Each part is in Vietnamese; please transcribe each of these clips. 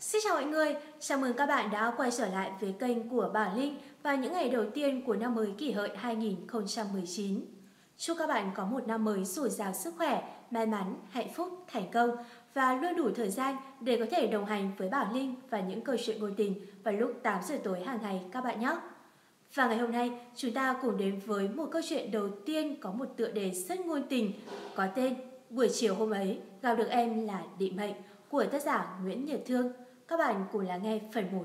Xin chào mọi người, chào mừng các bạn đã quay trở lại với kênh của Bảo Linh và những ngày đầu tiên của năm mới kỷ hợi 2019. Chúc các bạn có một năm mới dồi dào sức khỏe, may mắn, hạnh phúc, thành công và luôn đủ thời gian để có thể đồng hành với Bảo Linh và những câu chuyện ngôn tình vào lúc 8 giờ tối hàng ngày các bạn nhé. Và ngày hôm nay, chúng ta cùng đến với một câu chuyện đầu tiên có một tựa đề rất ngôn tình có tên Buổi chiều hôm ấy gặp được em là định mệnh của tác giả Nguyễn Nhật Thương. Các bạn cùng lắng nghe phần 1.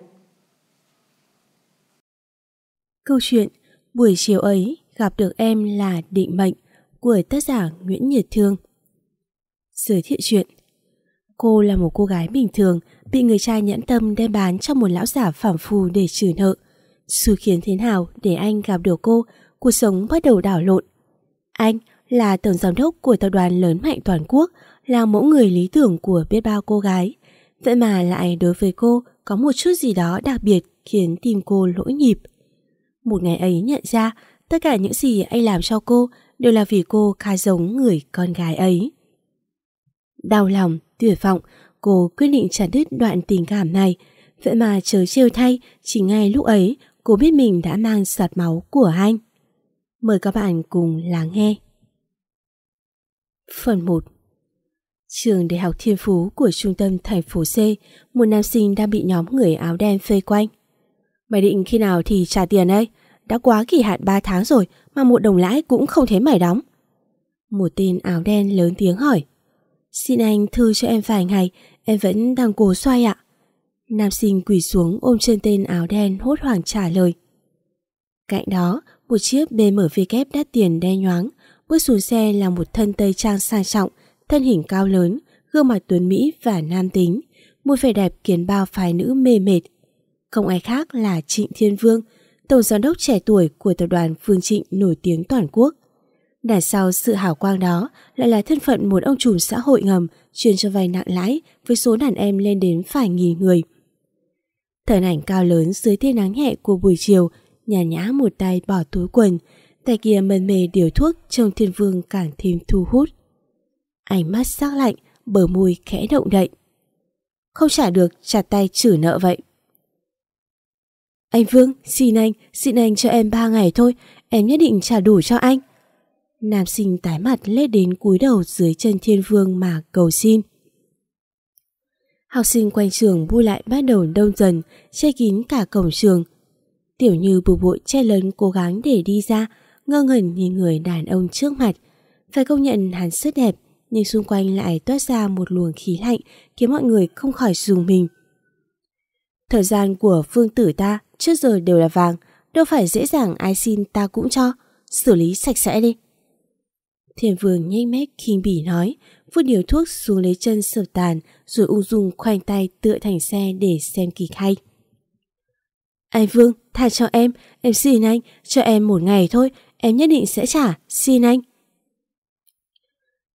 Câu chuyện Buổi chiều ấy gặp được em là định mệnh của tác giả Nguyễn Nhật Thương. Giới thiệu chuyện Cô là một cô gái bình thường bị người trai nhẫn tâm đem bán cho một lão giả phản phù để trừ nợ. Sự khiến thế nào để anh gặp được cô, cuộc sống bắt đầu đảo lộn. Anh là tổng giám đốc của tập đoàn lớn mạnh toàn quốc, là mẫu người lý tưởng của biết bao cô gái. Vậy mà lại đối với cô có một chút gì đó đặc biệt khiến tim cô lỗi nhịp. Một ngày ấy nhận ra tất cả những gì anh làm cho cô đều là vì cô khá giống người con gái ấy. Đau lòng, tuyệt vọng, cô quyết định chặt đứt đoạn tình cảm này. Vậy mà chớ trêu thay, chỉ ngay lúc ấy cô biết mình đã mang giọt máu của anh. Mời các bạn cùng lắng nghe. Phần 1 Trường Đại học Thiên Phú của trung tâm thành phố C, một nam sinh đang bị nhóm người áo đen vây quanh. Mày định khi nào thì trả tiền đây? Đã quá kỳ hạn 3 tháng rồi mà một đồng lãi cũng không thấy mày đóng. Một tên áo đen lớn tiếng hỏi. Xin anh thư cho em vài ngày, em vẫn đang cố xoay ạ. Nam sinh quỳ xuống ôm chân tên áo đen hốt hoảng trả lời. Cạnh đó, một chiếc BMW đắt tiền đen nhoáng, bước xuống xe là một thân tây trang sang trọng, thân hình cao lớn, gương mặt tuấn Mỹ và nam tính, một vẻ đẹp khiến bao phái nữ mê mệt. Không ai khác là Trịnh Thiên Vương, tổng giám đốc trẻ tuổi của tập đoàn Phương Trịnh nổi tiếng toàn quốc. Đằng sau sự hào quang đó lại là thân phận một ông chủ xã hội ngầm chuyên cho vay nặng lãi với số đàn em lên đến vài nghìn người. Thần ảnh cao lớn dưới tia nắng nhẹ của buổi chiều, nhà nhã một tay bỏ túi quần, tay kia mân mê điều thuốc trông thiên vương càng thêm thu hút. Ánh mắt sắc lạnh, bờ môi khẽ động đậy. Không trả được, trả tay trừ nợ vậy. Anh Vương, xin anh, xin anh cho em ba ngày thôi, em nhất định trả đủ cho anh. Nam sinh tái mặt lết đến cúi đầu dưới chân thiên vương mà cầu xin. Học sinh quanh trường bu lại bắt đầu đông dần, che kín cả cổng trường. Tiểu như bù bụi che lớn cố gắng để đi ra, ngơ ngẩn nhìn người đàn ông trước mặt. Phải công nhận hắn rất đẹp, nhưng xung quanh lại toát ra một luồng khí lạnh khiến mọi người không khỏi dùng mình. Thời gian của phương tử ta trước giờ đều là vàng, đâu phải dễ dàng ai xin ta cũng cho, xử lý sạch sẽ đi. Thiên vương nhanh mép khinh bỉ nói, vứt điều thuốc xuống lấy chân sờ tàn rồi ung dung khoanh tay tựa thành xe để xem kịch hay. Anh Vương, tha cho em, em xin anh, cho em một ngày thôi, em nhất định sẽ trả, xin anh.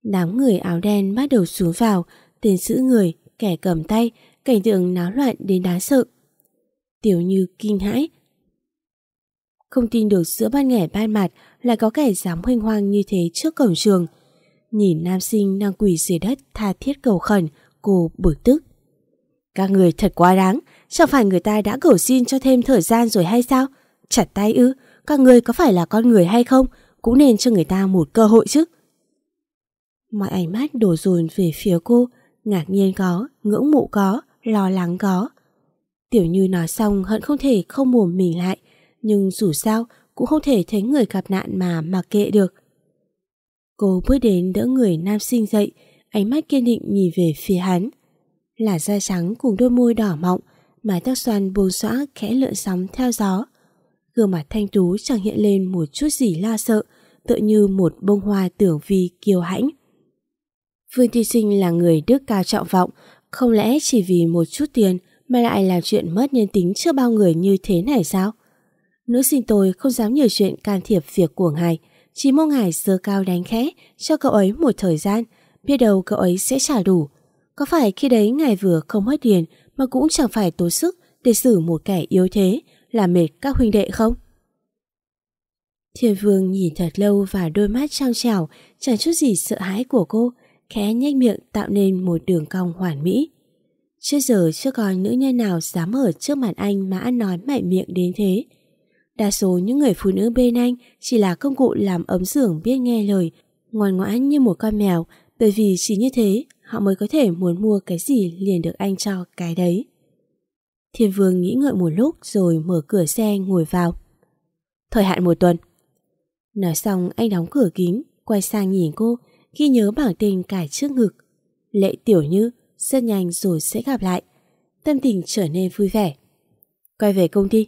Đám người áo đen bắt đầu xuống vào, tên giữ người, kẻ cầm tay, cảnh tượng náo loạn đến đáng sợ. Tiểu Như kinh hãi. Không tin được giữa ban ngày ban mặt lại có kẻ dám hoành hoang như thế trước cổng trường. Nhìn nam sinh đang quỳ dưới đất tha thiết cầu khẩn, cô bực tức. Các người thật quá đáng, chẳng phải người ta đã cầu xin cho thêm thời gian rồi hay sao? Chặt tay ư, các người có phải là con người hay không? Cũng nên cho người ta một cơ hội chứ. Mọi ánh mắt đổ dồn về phía cô, ngạc nhiên có, ngưỡng mộ có, lo lắng có. Tiểu Như nói xong hận không thể không mồm mình lại, nhưng dù sao cũng không thể thấy người gặp nạn mà mặc kệ được. Cô bước đến đỡ người nam sinh dậy, ánh mắt kiên định nhìn về phía hắn. Là da trắng cùng đôi môi đỏ mọng, mái tóc xoăn buông xõa khẽ lượn sóng theo gió. Gương mặt thanh tú chẳng hiện lên một chút gì lo sợ, tựa như một bông hoa tưởng vi kiêu hãnh vương Thi Sinh là người đức cao trọng vọng, không lẽ chỉ vì một chút tiền mà lại làm chuyện mất nhân tính trước bao người như thế này sao? Nữ sinh tôi không dám nhiều chuyện can thiệp việc của ngài, chỉ mong ngài dơ cao đánh khẽ cho cậu ấy một thời gian, biết đâu cậu ấy sẽ trả đủ. Có phải khi đấy ngài vừa không hết tiền mà cũng chẳng phải tốn sức để xử một kẻ yếu thế, làm mệt các huynh đệ không? Thiên Vương nhìn thật lâu vào đôi mắt trong trào, chẳng chút gì sợ hãi của cô, khẽ nhếch miệng tạo nên một đường cong hoàn mỹ. Trước giờ chưa có nữ nhân nào dám ở trước mặt anh mà ăn nói mạnh miệng đến thế. Đa số những người phụ nữ bên anh chỉ là công cụ làm ấm giường biết nghe lời, ngoan ngoãn như một con mèo, bởi vì chỉ như thế họ mới có thể muốn mua cái gì liền được anh cho cái đấy. Thiên Vương nghĩ ngợi một lúc rồi mở cửa xe ngồi vào. Thời hạn một tuần. Nói xong anh đóng cửa kính, quay sang nhìn cô, ghi nhớ bảng tên cài trước ngực. Lệ Tiểu Như, rất nhanh rồi sẽ gặp lại. Tâm tình trở nên vui vẻ. Quay về công ty.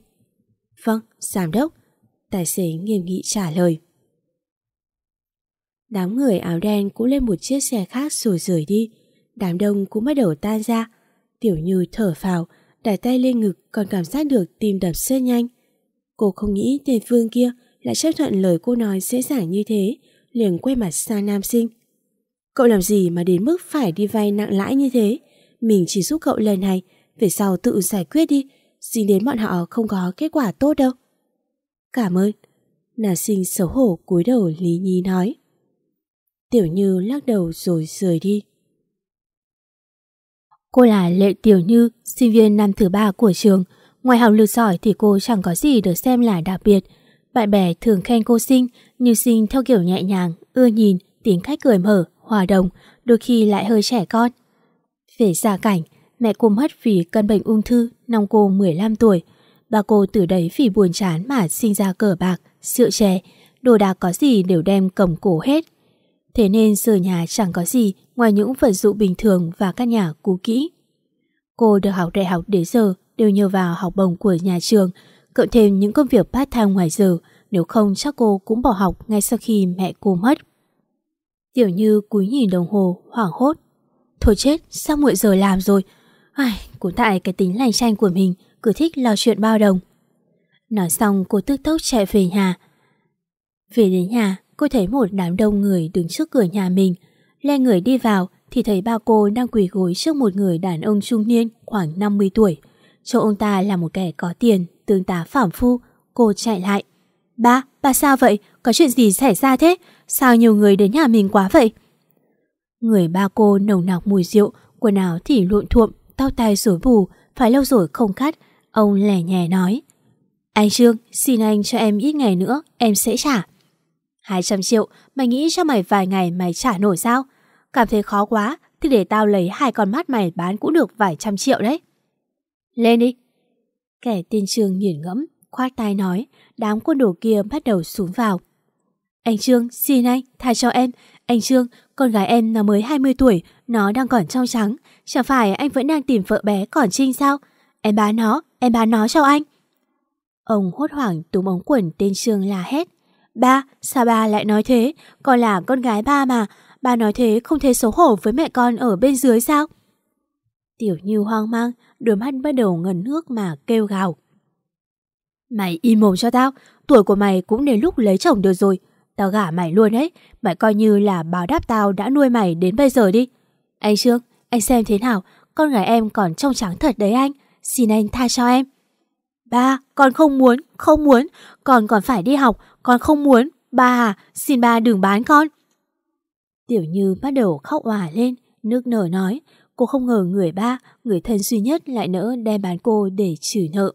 Vâng, giám đốc. Tài xế nghiêm nghị trả lời. Đám người áo đen cũng lên một chiếc xe khác rồi rời đi. Đám đông cũng bắt đầu tan ra. Tiểu Như thở phào, đặt tay lên ngực còn cảm giác được tim đập rất nhanh. Cô không nghĩ tên Phương kia lại chấp thuận lời cô nói dễ dàng như thế, liền quay mặt sang nam sinh. Cậu làm gì mà đến mức phải đi vay nặng lãi như thế? Mình chỉ giúp cậu lần này, về sau tự giải quyết đi, Xin đến bọn họ không có kết quả tốt đâu. Cảm ơn. Nam sinh xấu hổ cúi đầu Lý Nhi nói. Tiểu Như lắc đầu rồi rời đi. Cô là Lệ Tiểu Như, sinh viên năm thứ ba của trường. Ngoài học lực giỏi thì cô chẳng có gì được xem là đặc biệt. Bạn bè thường khen cô xinh, như xinh theo kiểu nhẹ nhàng, ưa nhìn, tính cách cười mở, hòa đồng, đôi khi lại hơi trẻ con. Về gia cảnh, mẹ cô mất vì căn bệnh ung thư năm cô 15 tuổi. Bà cô từ đấy vì buồn chán mà sinh ra cờ bạc, rượu chè, đồ đạc có gì đều đem cầm cổ hết. Thế nên giờ nhà chẳng có gì ngoài những vật dụng bình thường và các nhà cũ kỹ. Cô được học đại học đến giờ đều nhờ vào học bổng của nhà trường, cộng thêm những công việc part-time ngoài giờ, nếu không chắc cô cũng bỏ học ngay sau khi mẹ cô mất. Tiểu Như cúi nhìn đồng hồ, hoảng hốt. Thôi chết, sao muộn giờ làm rồi? Ai, cũng tại cái tính lành tranh của mình, cứ thích lo chuyện bao đồng. Nói xong cô tức tốc chạy về nhà. Về đến nhà, cô thấy một đám đông người đứng trước cửa nhà mình. Lên người đi vào thì thấy ba cô đang quỳ gối trước một người đàn ông trung niên khoảng 50 tuổi. Chỗ ông ta là một kẻ có tiền, tương tá phảm phu. Cô chạy lại. Ba, ba sao vậy? Có chuyện gì xảy ra thế? Sao nhiều người đến nhà mình quá vậy? Người ba cô nồng nặc mùi rượu, quần áo thì lộn thuộm, tóc tai rối bù, phải lâu rồi không cắt. Ông lẻ nhẹ nói. Anh Trương, xin anh cho em ít ngày nữa, em sẽ trả. 200 triệu, mày nghĩ cho mày vài ngày mày trả nổi sao? Cảm thấy khó quá, thì để tao lấy hai con mắt mày bán cũng được vài trăm triệu đấy. Lên đi. Kẻ tên Trương nghiền ngẫm, khoát tay nói, đám quân đồ kia bắt đầu xuống vào. Anh Trương, xin anh, tha cho em. Anh Trương, con gái em nó mới 20 tuổi, nó đang còn trong trắng. Chẳng phải anh vẫn đang tìm vợ bé còn trinh sao? Em bán nó, em bán nó cho anh. Ông hốt hoảng túm ống quần tên Trương la hét. Ba, sao ba lại nói thế? Con là con gái ba mà. Ba nói thế không thể xấu hổ với mẹ con ở bên dưới sao? Tiểu Như hoang mang, đôi mắt bắt đầu ngần nước mà kêu gào. Mày im mồm cho tao, tuổi của mày cũng đến lúc lấy chồng được rồi. Tao gả mày luôn ấy, mày coi như là báo đáp tao đã nuôi mày đến bây giờ đi. Anh Trương, anh xem thế nào, con gái em còn trong trắng thật đấy anh, xin anh tha cho em. Ba, con không muốn, không muốn, con còn phải đi học, con không muốn, ba à, xin ba đừng bán con. Tiểu Như bắt đầu khóc òa lên, nước nở nói, cô không ngờ người ba, người thân duy nhất lại nỡ đem bán cô để trừ nợ.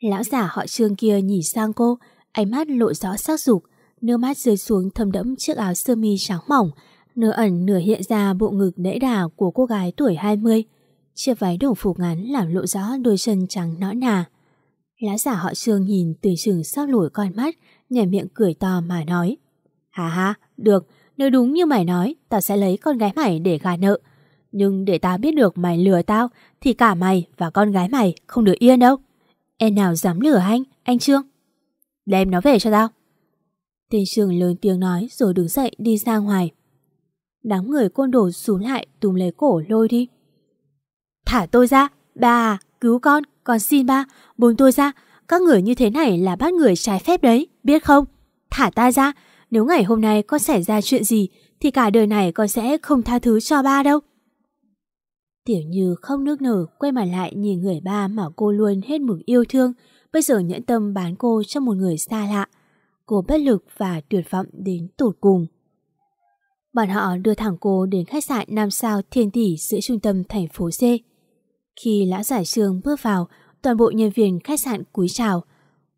Lão giả họ trương kia nhìn sang cô, ánh mắt lộ rõ sắc dục, nước mắt rơi xuống thâm đẫm chiếc áo sơ mi trắng mỏng, nửa ẩn nửa hiện ra bộ ngực nễ đà của cô gái tuổi 20. Chiếc váy đồng phục ngắn làm lộ rõ đôi chân trắng nõn nà. lão giả họ trương nhìn từ chừng sắc lủi con mắt, nhảy miệng cười to mà nói. Hà hà, được, nếu đúng như mày nói, tao sẽ lấy con gái mày để gà nợ. Nhưng để tao biết được mày lừa tao, thì cả mày và con gái mày không được yên đâu. Em nào dám lừa anh, anh Trương? Đem nó về cho tao. Tên Trương lớn tiếng nói rồi đứng dậy đi ra ngoài. Đám người côn đồ xuống lại Tùm lấy cổ lôi đi. Thả tôi ra, ba à, cứu con, con xin ba, buông tôi ra. Các người như thế này là bắt người trái phép đấy, biết không? Thả ta ra, nếu ngày hôm nay con xảy ra chuyện gì thì cả đời này con sẽ không tha thứ cho ba đâu. Tiểu Như không nước nở quay mặt lại nhìn người ba mà cô luôn hết mực yêu thương, bây giờ nhẫn tâm bán cô cho một người xa lạ. Cô bất lực và tuyệt vọng đến tột cùng. Bọn họ đưa thẳng cô đến khách sạn 5 sao thiên tỷ giữa trung tâm thành phố C. Khi lão giải sương bước vào, toàn bộ nhân viên khách sạn cúi chào.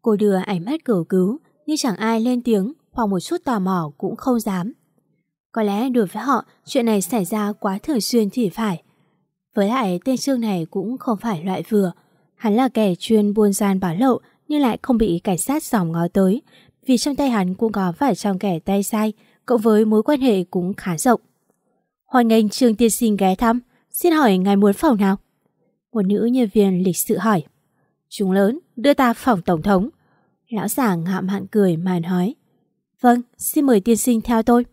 Cô đưa ánh mắt cầu cứu, nhưng chẳng ai lên tiếng hoặc một chút tò mò cũng không dám. Có lẽ đối với họ, chuyện này xảy ra quá thường xuyên thì phải. Với lại tên Trương này cũng không phải loại vừa. Hắn là kẻ chuyên buôn gian bảo lậu nhưng lại không bị cảnh sát dòm ngó tới vì trong tay hắn cũng có vài trăm kẻ tay sai cộng với mối quan hệ cũng khá rộng. Hoan nghênh Trương Tiên Sinh ghé thăm, xin hỏi ngài muốn phòng nào? Một nữ nhân viên lịch sự hỏi. Chúng lớn, đưa ta phòng tổng thống. Lão giả ngạm hạn cười mà nói. Vâng, xin mời tiên sinh theo tôi.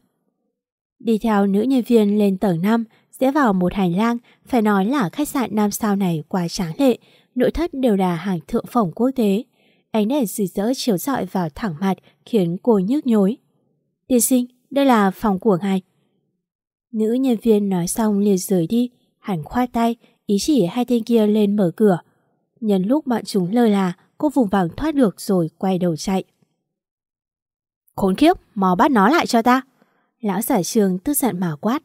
Đi theo nữ nhân viên lên tầng 5, sẽ vào một hành lang, phải nói là khách sạn năm sao này quá tráng lệ, nội thất đều là hàng thượng phẩm quốc tế. Ánh đèn rực rỡ chiếu rọi vào thẳng mặt khiến cô nhức nhối. Tiên sinh, đây là phòng của ngài. Nữ nhân viên nói xong liền rời đi, hẳn khoát tay, ý chỉ hai tên kia lên mở cửa. Nhân lúc bọn chúng lơ là, cô vùng vàng thoát được rồi quay đầu chạy. Khốn kiếp, mau bắt nó lại cho ta. Lão giải trường tức giận mà quát.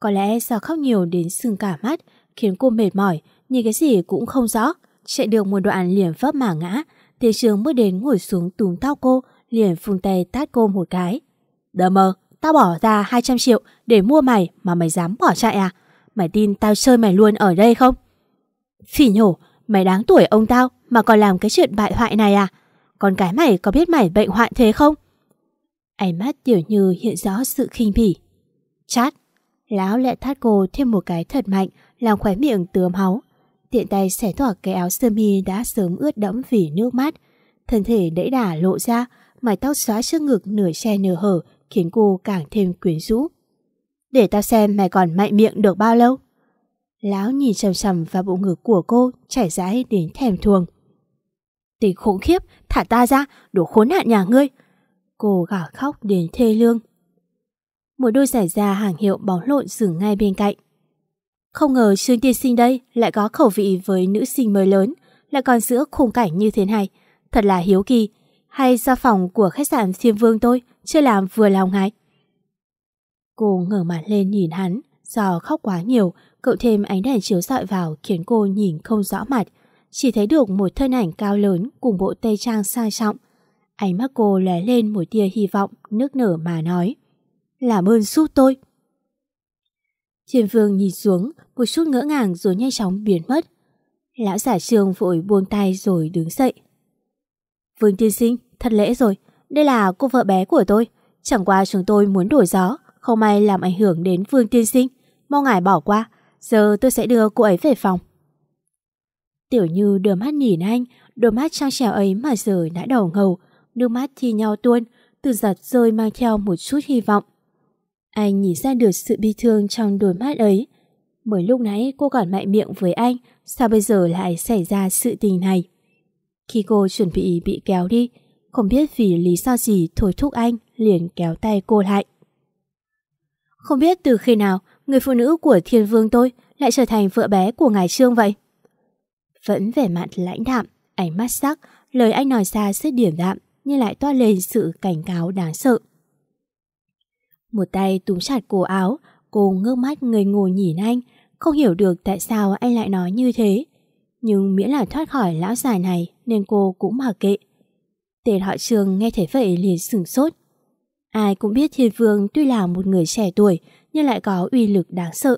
Có lẽ do khóc nhiều đến sưng cả mắt, khiến cô mệt mỏi, nhìn cái gì cũng không rõ. Chạy được một đoạn liền vấp mà ngã, tiền trường bước đến ngồi xuống túm tóc cô, liền phung tay tát cô một cái. Đờ mờ, tao bỏ ra 200 triệu để mua mày mà mày dám bỏ chạy à? Mày tin tao chơi mày luôn ở đây không? Phỉ nhổ, mày đáng tuổi ông tao mà còn làm cái chuyện bại hoại này à? Còn cái mày có biết mày bệnh hoạn thế không? Ánh mắt tiểu như hiện rõ sự khinh bỉ. Chát, lão lại thắt cô thêm một cái thật mạnh làm khóe miệng tứa máu. Tiện tay xẻ toạc cái áo sơ mi đã sớm ướt đẫm vì nước mắt. Thân thể đẫy đà lộ ra, mái tóc xóa trước ngực nửa che nửa hở khiến cô càng thêm quyến rũ. Để tao xem mày còn mạnh miệng được bao lâu. Lão nhìn chầm chầm vào bụng ngực của cô chảy rãi đến thèm thuồng. Tình khủng khiếp, thả ta ra, đồ khốn nạn nhà ngươi. Cô gào khóc đến thê lương. Một đôi giải da hàng hiệu bóng lộn dừng ngay bên cạnh. Không ngờ Trương Tiên Sinh đây lại có khẩu vị với nữ sinh mới lớn, lại còn giữa khung cảnh như thế này. Thật là hiếu kỳ. Hay ra phòng của khách sạn Thiên Vương tôi chưa làm vừa lòng ngài? Cô ngửa mặt lên nhìn hắn, do khóc quá nhiều, cậu thêm ánh đèn chiếu sợi vào khiến cô nhìn không rõ mặt. Chỉ thấy được một thân ảnh cao lớn cùng bộ tây trang sang trọng. Ánh mắt cô lóe lên một tia hy vọng, nước nở mà nói. Làm ơn giúp tôi. Thiên vương nhìn xuống, một chút ngỡ ngàng rồi nhanh chóng biến mất. Lão giả trường vội buông tay rồi đứng dậy. Vương tiên sinh, thật lễ rồi. Đây là cô vợ bé của tôi. Chẳng qua chúng tôi muốn đổi gió, không may làm ảnh hưởng đến Vương tiên sinh. Mong ngài bỏ qua, giờ tôi sẽ đưa cô ấy về phòng. Tiểu Như đưa mắt nhìn anh, đôi mắt trang trèo ấy mà giờ đã đầu ngầu, nước mắt thi nhau tuôn, từ giật rơi mang theo một chút hy vọng. Anh nhìn ra được sự bi thương trong đôi mắt ấy. Mới lúc nãy cô còn mạnh miệng với anh, sao bây giờ lại xảy ra sự tình này? Khi cô chuẩn bị bị kéo đi, không biết vì lý do gì thôi thúc anh liền kéo tay cô lại. Không biết từ khi nào người phụ nữ của thiên vương tôi lại trở thành vợ bé của ngài trương vậy? Vẫn vẻ mặt lãnh đạm, ánh mắt sắc, lời anh nói ra rất điểm đạm nhưng lại toát lên sự cảnh cáo đáng sợ. Một tay túm chặt cổ áo, cô ngước mắt người ngồi nhìn anh, không hiểu được tại sao anh lại nói như thế. Nhưng miễn là thoát khỏi lão già này nên cô cũng mặc kệ. Tên họ trường nghe thấy vậy liền sửng sốt. Ai cũng biết Thiên Vương tuy là một người trẻ tuổi nhưng lại có uy lực đáng sợ.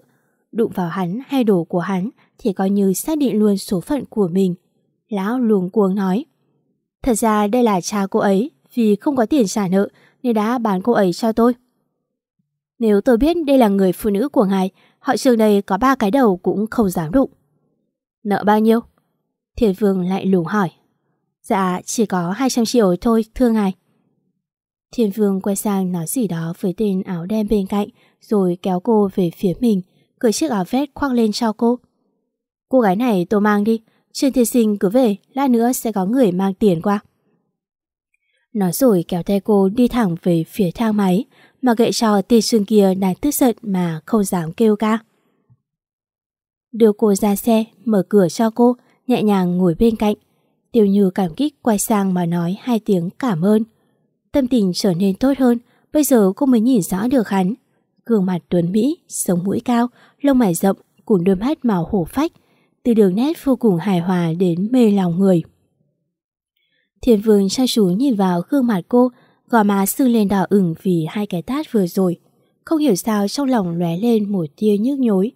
Đụng vào hắn hay đồ của hắn thì coi như xác định luôn số phận của mình. Lão luồng cuồng nói. Thật ra đây là cha cô ấy vì không có tiền trả nợ nên đã bán cô ấy cho tôi. Nếu tôi biết đây là người phụ nữ của ngài, họ trường này có ba cái đầu cũng không dám đụng. Nợ bao nhiêu? Thiên Vương lại lùng hỏi. Dạ, chỉ có 200 triệu thôi, thưa ngài. Thiên Vương quay sang nói gì đó với tên áo đen bên cạnh, rồi kéo cô về phía mình, cởi chiếc áo vest khoác lên cho cô. Cô gái này tôi mang đi, trên Thiên Sinh cứ về, lát nữa sẽ có người mang tiền qua. Nói rồi kéo tay cô đi thẳng về phía thang máy, mà gậy cho tên Sương kia đang tức giận mà không dám kêu ca. Đưa cô ra xe, mở cửa cho cô, nhẹ nhàng ngồi bên cạnh. Tiêu Như cảm kích quay sang mà nói hai tiếng cảm ơn. Tâm tình trở nên tốt hơn, bây giờ cô mới nhìn rõ được hắn. Gương mặt tuấn Mỹ, sống mũi cao, lông mày rậm, cùng đôi mắt màu hổ phách. từ đường nét vô cùng hài hòa đến mê lòng người. Thiên vương trai chú nhìn vào gương mặt cô, gò má sưng lên đỏ ửng vì hai cái tát vừa rồi. Không hiểu sao trong lòng lóe lên một tia nhức nhối.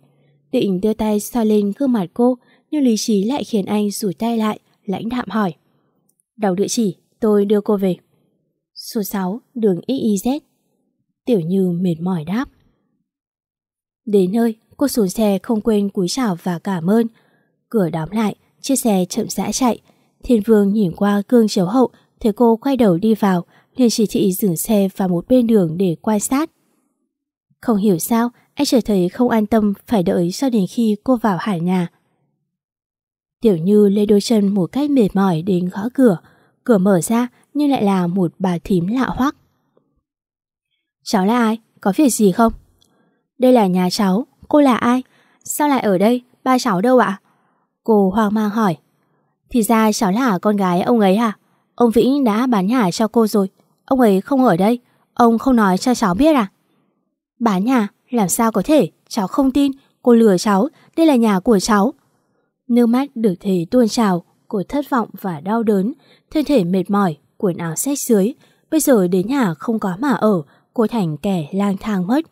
Định đưa tay xoa lên gương mặt cô, nhưng lý trí lại khiến anh rủi tay lại, lãnh đạm hỏi. Đọc địa chỉ, tôi đưa cô về. Số 6, đường XYZ. Tiểu Như mệt mỏi đáp. Đến nơi, cô xuống xe không quên cúi chào và cảm ơn. Cửa đóng lại, chiếc xe chậm rãi chạy. Thiên Vương nhìn qua gương chiếu hậu, thấy cô quay đầu đi vào, liền chỉ thị dừng xe vào một bên đường để quan sát. Không hiểu sao, anh trở thấy không an tâm phải đợi cho đến khi cô vào hải nhà. Tiểu Như lê đôi chân một cách mệt mỏi đến gõ cửa. Cửa mở ra nhưng lại là một bà thím lạ hoắc. Cháu là ai? Có việc gì không? Đây là nhà cháu, cô là ai? Sao lại ở đây? Ba cháu đâu ạ? Cô hoang mang hỏi. Thì ra cháu là con gái ông ấy hả? Ông Vĩnh đã bán nhà cho cô rồi. Ông ấy không ở đây. Ông không nói cho cháu biết à? Bán nhà? Làm sao có thể? Cháu không tin. Cô lừa cháu. Đây là nhà của cháu. Nước mắt được thể tuôn trào. Cô thất vọng và đau đớn. Thân thể mệt mỏi. Quần áo sách dưới. Bây giờ đến nhà không có mà ở. Cô thành kẻ lang thang mất.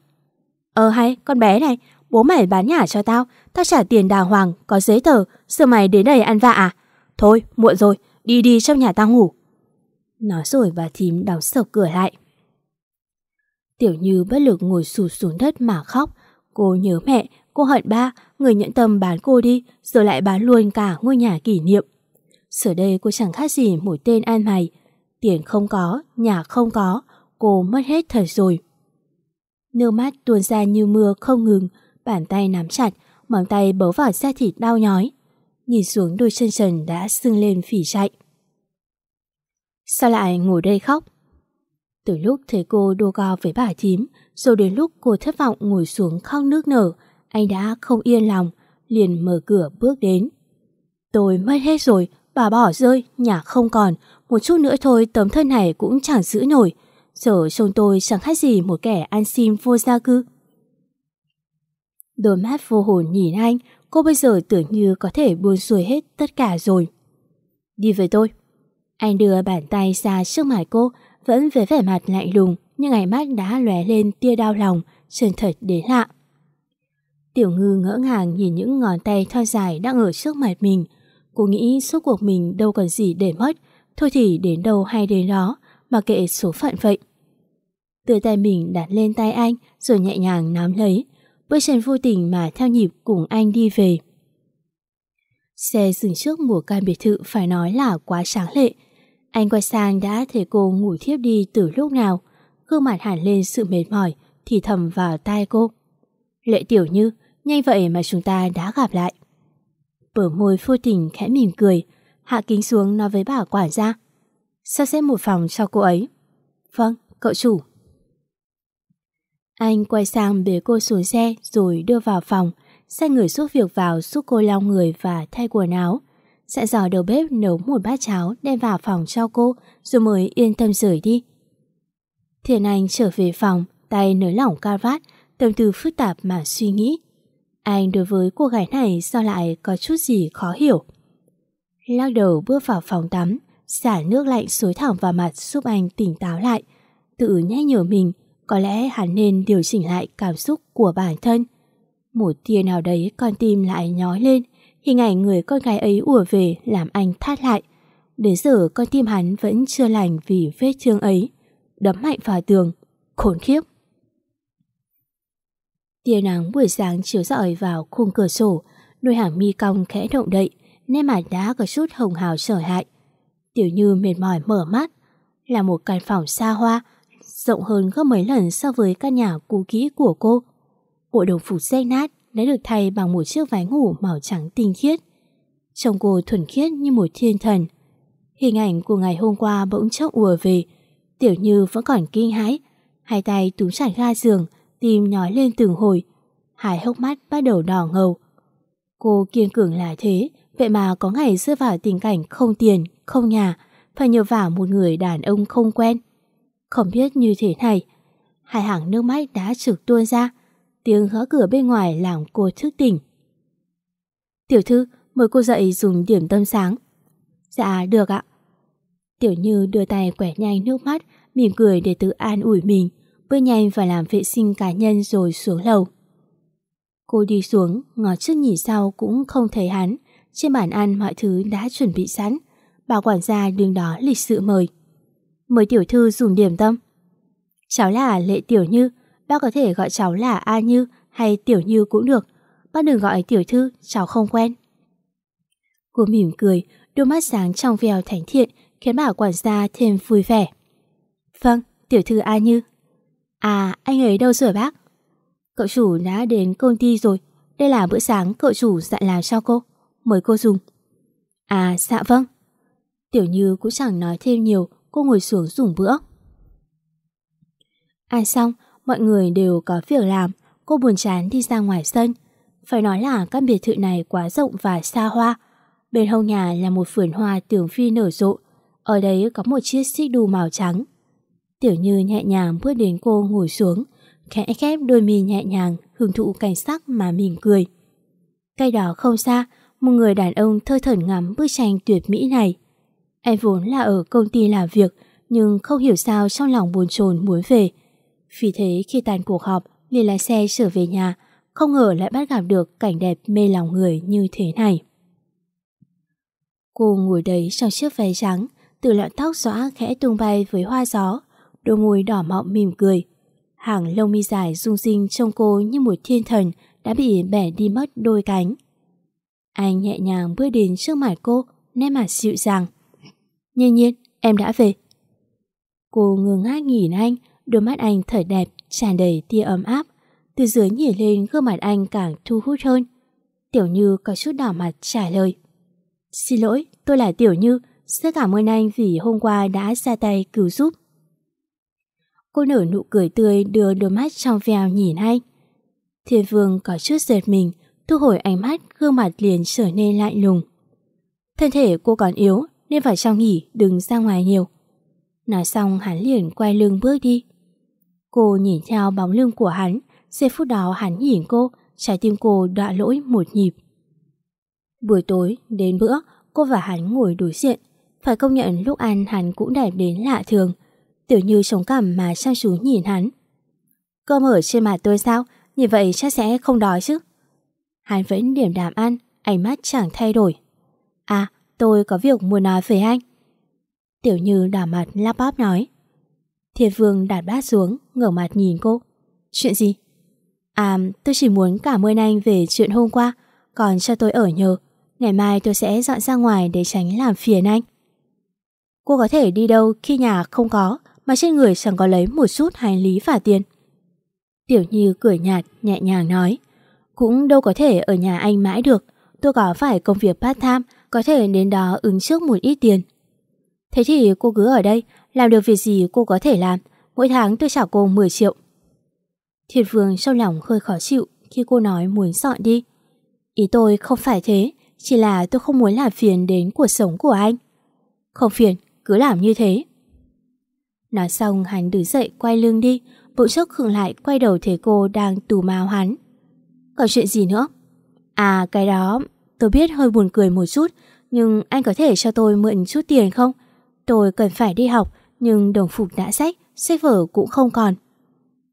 Ờ hay, con bé này, bố mày bán nhà cho tao, tao trả tiền đàng hoàng, có giấy tờ, giờ mày đến đây ăn vạ à? Thôi, muộn rồi, đi đi trong nhà tao ngủ. Nói rồi bà thím đóng sập cửa lại. Tiểu Như bất lực ngồi sụt xuống đất mà khóc. Cô nhớ mẹ, cô hận ba, người nhận tâm bán cô đi, rồi lại bán luôn cả ngôi nhà kỷ niệm. Giờ đây cô chẳng khác gì một tên an mày. Tiền không có, nhà không có, cô mất hết thời rồi. Nước mắt tuôn ra như mưa không ngừng, bàn tay nắm chặt, móng tay bấu vào da thịt đau nhói. Nhìn xuống đôi chân trần đã sưng lên phỉ chạy. Sao lại ngồi đây khóc? Từ lúc thấy cô đua co với bà thím, rồi đến lúc cô thất vọng ngồi xuống khóc nước nở, anh đã không yên lòng, liền mở cửa bước đến. Tôi mất hết rồi, bà bỏ rơi, nhà không còn, một chút nữa thôi tấm thân này cũng chẳng giữ nổi. Giờ trông tôi chẳng khác gì một kẻ ăn xin vô gia cư. Đôi mắt vô hồn nhìn anh, cô bây giờ tưởng như có thể buông xuôi hết tất cả rồi. Đi với tôi. Anh đưa bàn tay ra trước mặt cô, vẫn với vẻ mặt lạnh lùng, nhưng ánh mắt đã lóe lên tia đau lòng, chân thật đến lạ. Tiểu ngư ngỡ ngàng nhìn những ngón tay thon dài đang ở trước mặt mình. Cô nghĩ suốt cuộc mình đâu còn gì để mất, thôi thì đến đâu hay đến đó, mà kệ số phận vậy. Từ tay mình đặt lên tay anh rồi nhẹ nhàng nắm lấy, bước chân vô tình mà theo nhịp cùng anh đi về. Xe dừng trước một căn biệt thự phải nói là quá sáng lệ. Anh quay sang đã thấy cô ngủ thiếp đi từ lúc nào, gương mặt hẳn lên sự mệt mỏi, thì thầm vào tai cô. Lệ tiểu như, nhanh vậy mà chúng ta đã gặp lại. Bở môi vô tình khẽ mỉm cười, hạ kính xuống nói với bà quản gia. Sắp xếp một phòng cho cô ấy. Vâng, cậu chủ. Anh quay sang bế cô xuống xe rồi đưa vào phòng, sai người giúp việc vào giúp cô lau người và thay quần áo. Sẽ dò đầu bếp nấu một bát cháo đem vào phòng cho cô rồi mới yên tâm rời đi. Thiền Anh trở về phòng, tay nới lỏng ca vát, tâm tư phức tạp mà suy nghĩ. Anh đối với cô gái này sao lại có chút gì khó hiểu. Lắc đầu bước vào phòng tắm, xả nước lạnh xối thẳng vào mặt giúp anh tỉnh táo lại. Tự nhắc nhở mình, có lẽ hắn nên điều chỉnh lại cảm xúc của bản thân. Một tia nào đấy con tim lại nhói lên, hình ảnh người con gái ấy ùa về làm anh thắt lại. Đến giờ con tim hắn vẫn chưa lành vì vết thương ấy. Đấm mạnh vào tường, khốn khiếp. Tia nắng buổi sáng chiếu rọi vào khung cửa sổ, đôi hàng mi cong khẽ động đậy, nên mặt đã có chút hồng hào trở lại. Tiểu Như mệt mỏi mở mắt, là một căn phòng xa hoa, rộng hơn gấp mấy lần so với căn nhà cũ kỹ của cô. Bộ đồng phục rách nát đã được thay bằng một chiếc váy ngủ màu trắng tinh khiết. Trông cô thuần khiết như một thiên thần. Hình ảnh của ngày hôm qua bỗng chốc ùa về, Tiểu Như vẫn còn kinh hãi, hai tay túm chặt ga giường, tim nhói lên từng hồi, hai hốc mắt bắt đầu đỏ ngầu. Cô kiên cường là thế, vậy mà có ngày rơi vào tình cảnh không tiền, không nhà, phải nhờ vả một người đàn ông không quen. Không biết như thế này, hai hàng nước mắt đã trực tuôn ra, tiếng gõ cửa bên ngoài làm cô thức tỉnh. Tiểu thư, mời cô dậy dùng điểm tâm sáng. Dạ, được ạ. Tiểu Như đưa tay quẹt nhanh nước mắt, mỉm cười để tự an ủi mình, bước nhanh và làm vệ sinh cá nhân rồi xuống lầu. Cô đi xuống, ngó trước nhìn sau cũng không thấy hắn. Trên bàn ăn mọi thứ đã chuẩn bị sẵn. Bà quản gia đứng đó lịch sự mời. Mời tiểu thư dùng điểm tâm. Cháu là Lệ Tiểu Như, bác có thể gọi cháu là A Như hay Tiểu Như cũng được. Bác đừng gọi tiểu thư, cháu không quen. Cô mỉm cười, đôi mắt sáng trong veo thánh thiện khiến bà quản gia thêm vui vẻ. Vâng, tiểu thư A Như. À, anh ấy đâu rồi bác? Cậu chủ đã đến công ty rồi. Đây là bữa sáng cậu chủ dặn làm cho cô. Mời cô dùng. À, dạ vâng. Tiểu Như cũng chẳng nói thêm nhiều, cô ngồi xuống dùng bữa. Ăn xong, mọi người đều có việc làm. Cô buồn chán đi ra ngoài sân. Phải nói là căn biệt thự này quá rộng và xa hoa. Bên hông nhà là một vườn hoa tường phi nở rộ. Ở đấy có một chiếc xích đu màu trắng. Tiểu Như nhẹ nhàng bước đến cô ngồi xuống, khẽ khép đôi mi nhẹ nhàng, hưởng thụ cảnh sắc mà mỉm cười. Cây đó không xa, một người đàn ông thơ thẩn ngắm bức tranh tuyệt mỹ này. Em vốn là ở công ty làm việc, nhưng không hiểu sao trong lòng buồn chồn muốn về. Vì thế khi tàn cuộc họp, liền lái xe trở về nhà, không ngờ lại bắt gặp được cảnh đẹp mê lòng người như thế này. Cô ngồi đấy trong chiếc váy trắng, từ lọn tóc xõa khẽ tung bay với hoa gió, đôi môi đỏ mọng mỉm cười. Hàng lông mi dài rung rinh trông cô như một thiên thần đã bị bẻ đi mất đôi cánh. Anh nhẹ nhàng bước đến trước mặt cô, nét mặt dịu dàng. Nhiên nhiên, em đã về. Cô ngừng ngác nhìn anh, đôi mắt anh thở đẹp, tràn đầy tia ấm áp. Từ dưới nhìn lên gương mặt anh càng thu hút hơn. Tiểu Như có chút đỏ mặt trả lời. Xin lỗi, tôi là Tiểu Như, rất cảm ơn anh vì hôm qua đã ra tay cứu giúp. Cô nở nụ cười tươi đưa đôi mắt trong veo nhìn anh. Thiên vương có chút giật mình, thu hồi ánh mắt gương mặt liền trở nên lạnh lùng. Thân thể cô còn yếu nên phải trong nghỉ đừng ra ngoài nhiều. Nói xong hắn liền quay lưng bước đi. Cô nhìn theo bóng lưng của hắn, giây phút đó hắn nhìn cô, trái tim cô đọa lỗi một nhịp. Buổi tối, đến bữa, cô và hắn ngồi đối diện. Phải công nhận lúc ăn hắn cũng đẹp đến lạ thường. Tiểu Như chống cảm mà sang chú nhìn hắn. Cơm ở trên mặt tôi sao? Như vậy chắc sẽ không đói chứ. Hắn vẫn điểm đạm ăn, ánh mắt chẳng thay đổi. À, tôi có việc muốn nói với anh. Tiểu Như đỏ mặt lắp bắp nói. Thiệt Vương đặt bát xuống, ngẩng mặt nhìn cô. Chuyện gì? À, tôi chỉ muốn cảm ơn anh về chuyện hôm qua, còn cho tôi ở nhờ. Ngày mai tôi sẽ dọn ra ngoài để tránh làm phiền anh. Cô có thể đi đâu khi nhà không có, mà trên người chẳng có lấy một chút hành lý và tiền. Tiểu Như cười nhạt, nhẹ nhàng nói. Cũng đâu có thể ở nhà anh mãi được. Tôi có phải công việc part-time, có thể đến đó ứng trước một ít tiền. Thế thì cô cứ ở đây, làm được việc gì cô có thể làm. Mỗi tháng tôi trả cô 10 triệu. Thiệt Vương trong lòng hơi khó chịu khi cô nói muốn dọn đi. Ý tôi không phải thế, chỉ là tôi không muốn làm phiền đến cuộc sống của anh. Không phiền, cứ làm như thế. Nói xong hắn đứng dậy quay lưng đi, bỗng chốc khựng lại quay đầu thấy cô đang tù mao hắn. Còn chuyện gì nữa? À cái đó, tôi biết hơi buồn cười một chút, nhưng anh có thể cho tôi mượn chút tiền không? Tôi cần phải đi học, nhưng đồng phục đã rách, sách vở cũng không còn.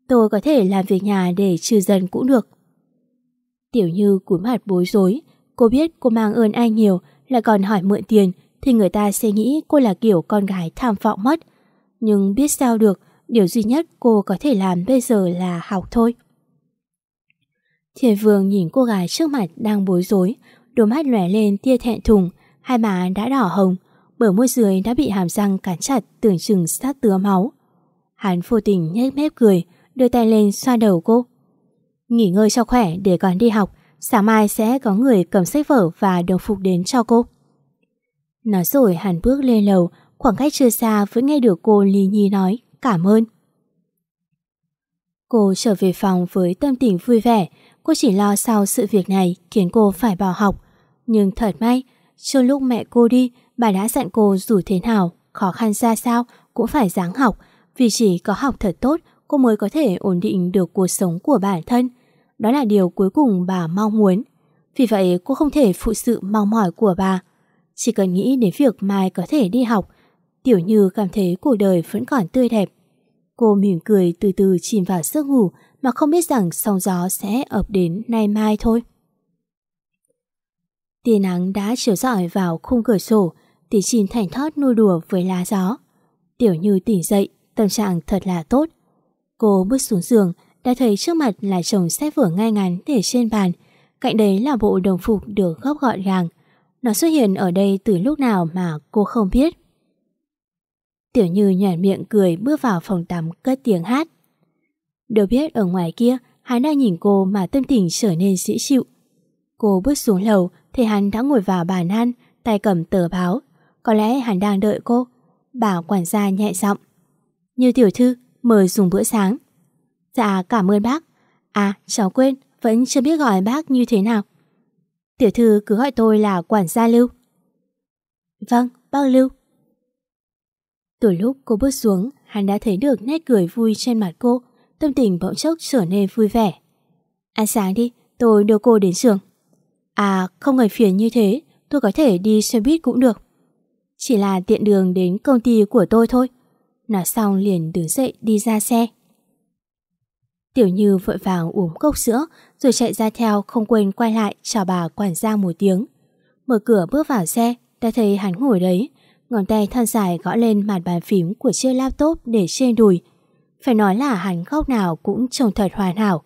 Tôi có thể làm việc nhà để trừ dần cũng được. Tiểu Như cúi mặt bối rối, cô biết cô mang ơn ai nhiều, lại còn hỏi mượn tiền, thì người ta sẽ nghĩ cô là kiểu con gái tham vọng mất. Nhưng biết sao được, điều duy nhất cô có thể làm bây giờ là học thôi. Thiền Vương nhìn cô gái trước mặt đang bối rối, đôi mắt lóe lên tia thẹn thùng, hai má đã đỏ hồng, bờ môi dưới đã bị hàm răng cắn chặt tưởng chừng sát tứa máu. Hắn vô tình nhếch mép cười, đưa tay lên xoa đầu cô. Nghỉ ngơi cho khỏe để còn đi học, sáng mai sẽ có người cầm sách vở và đồng phục đến cho cô. Nói rồi hắn bước lên lầu, khoảng cách chưa xa vẫn nghe được cô Lý Nhi nói cảm ơn. Cô trở về phòng với tâm tình vui vẻ, cô chỉ lo sau sự việc này khiến cô phải bỏ học. Nhưng thật may, trong lúc mẹ cô đi, bà đã dặn cô dù thế nào, khó khăn ra sao cũng phải dáng học, vì chỉ có học thật tốt cô mới có thể ổn định được cuộc sống của bản thân. Đó là điều cuối cùng bà mong muốn. Vì vậy cô không thể phụ sự mong mỏi của bà. Chỉ cần nghĩ đến việc mai có thể đi học, Tiểu Như cảm thấy cuộc đời vẫn còn tươi đẹp. Cô mỉm cười từ từ chìm vào giấc ngủ mà không biết rằng sóng gió sẽ ập đến nay mai thôi. Tia nắng đã chiếu rọi vào khung cửa sổ, thì chim thảnh thót nuôi đùa với lá gió. Tiểu Như tỉnh dậy, tâm trạng thật là tốt. Cô bước xuống giường, đã thấy trước mặt là chồng xếp vở ngay ngắn để trên bàn, cạnh đấy là bộ đồng phục được góp gọn gàng. Nó xuất hiện ở đây từ lúc nào mà cô không biết. Tiểu Như nhoẻn miệng cười bước vào phòng tắm cất tiếng hát. Đâu biết ở ngoài kia, hắn đã nhìn cô mà tâm tình trở nên dễ chịu. Cô bước xuống lầu, thì hắn đã ngồi vào bàn ăn, tay cầm tờ báo. Có lẽ hắn đang đợi cô. Bảo quản gia nhẹ giọng. Như tiểu thư, mời dùng bữa sáng. Dạ, cảm ơn bác. À, cháu quên, vẫn chưa biết gọi bác như thế nào. Tiểu thư cứ gọi tôi là quản gia Lưu. Vâng, bác Lưu. Từ lúc cô bước xuống, hắn đã thấy được nét cười vui trên mặt cô, tâm tình bỗng chốc trở nên vui vẻ. Ăn sáng đi, tôi đưa cô đến trường. À, không ngại phiền như thế, tôi có thể đi xe buýt cũng được. Chỉ là tiện đường đến công ty của tôi thôi. Nói xong liền đứng dậy đi ra xe. Tiểu Như vội vàng uống cốc sữa rồi chạy ra theo không quên quay lại chào bà quản gia một tiếng. Mở cửa bước vào xe, đã thấy hắn ngồi đấy, ngón tay thon dài gõ lên mặt bàn phím của chiếc laptop để trên đùi. Phải nói là hắn góc nào cũng trông thật hoàn hảo.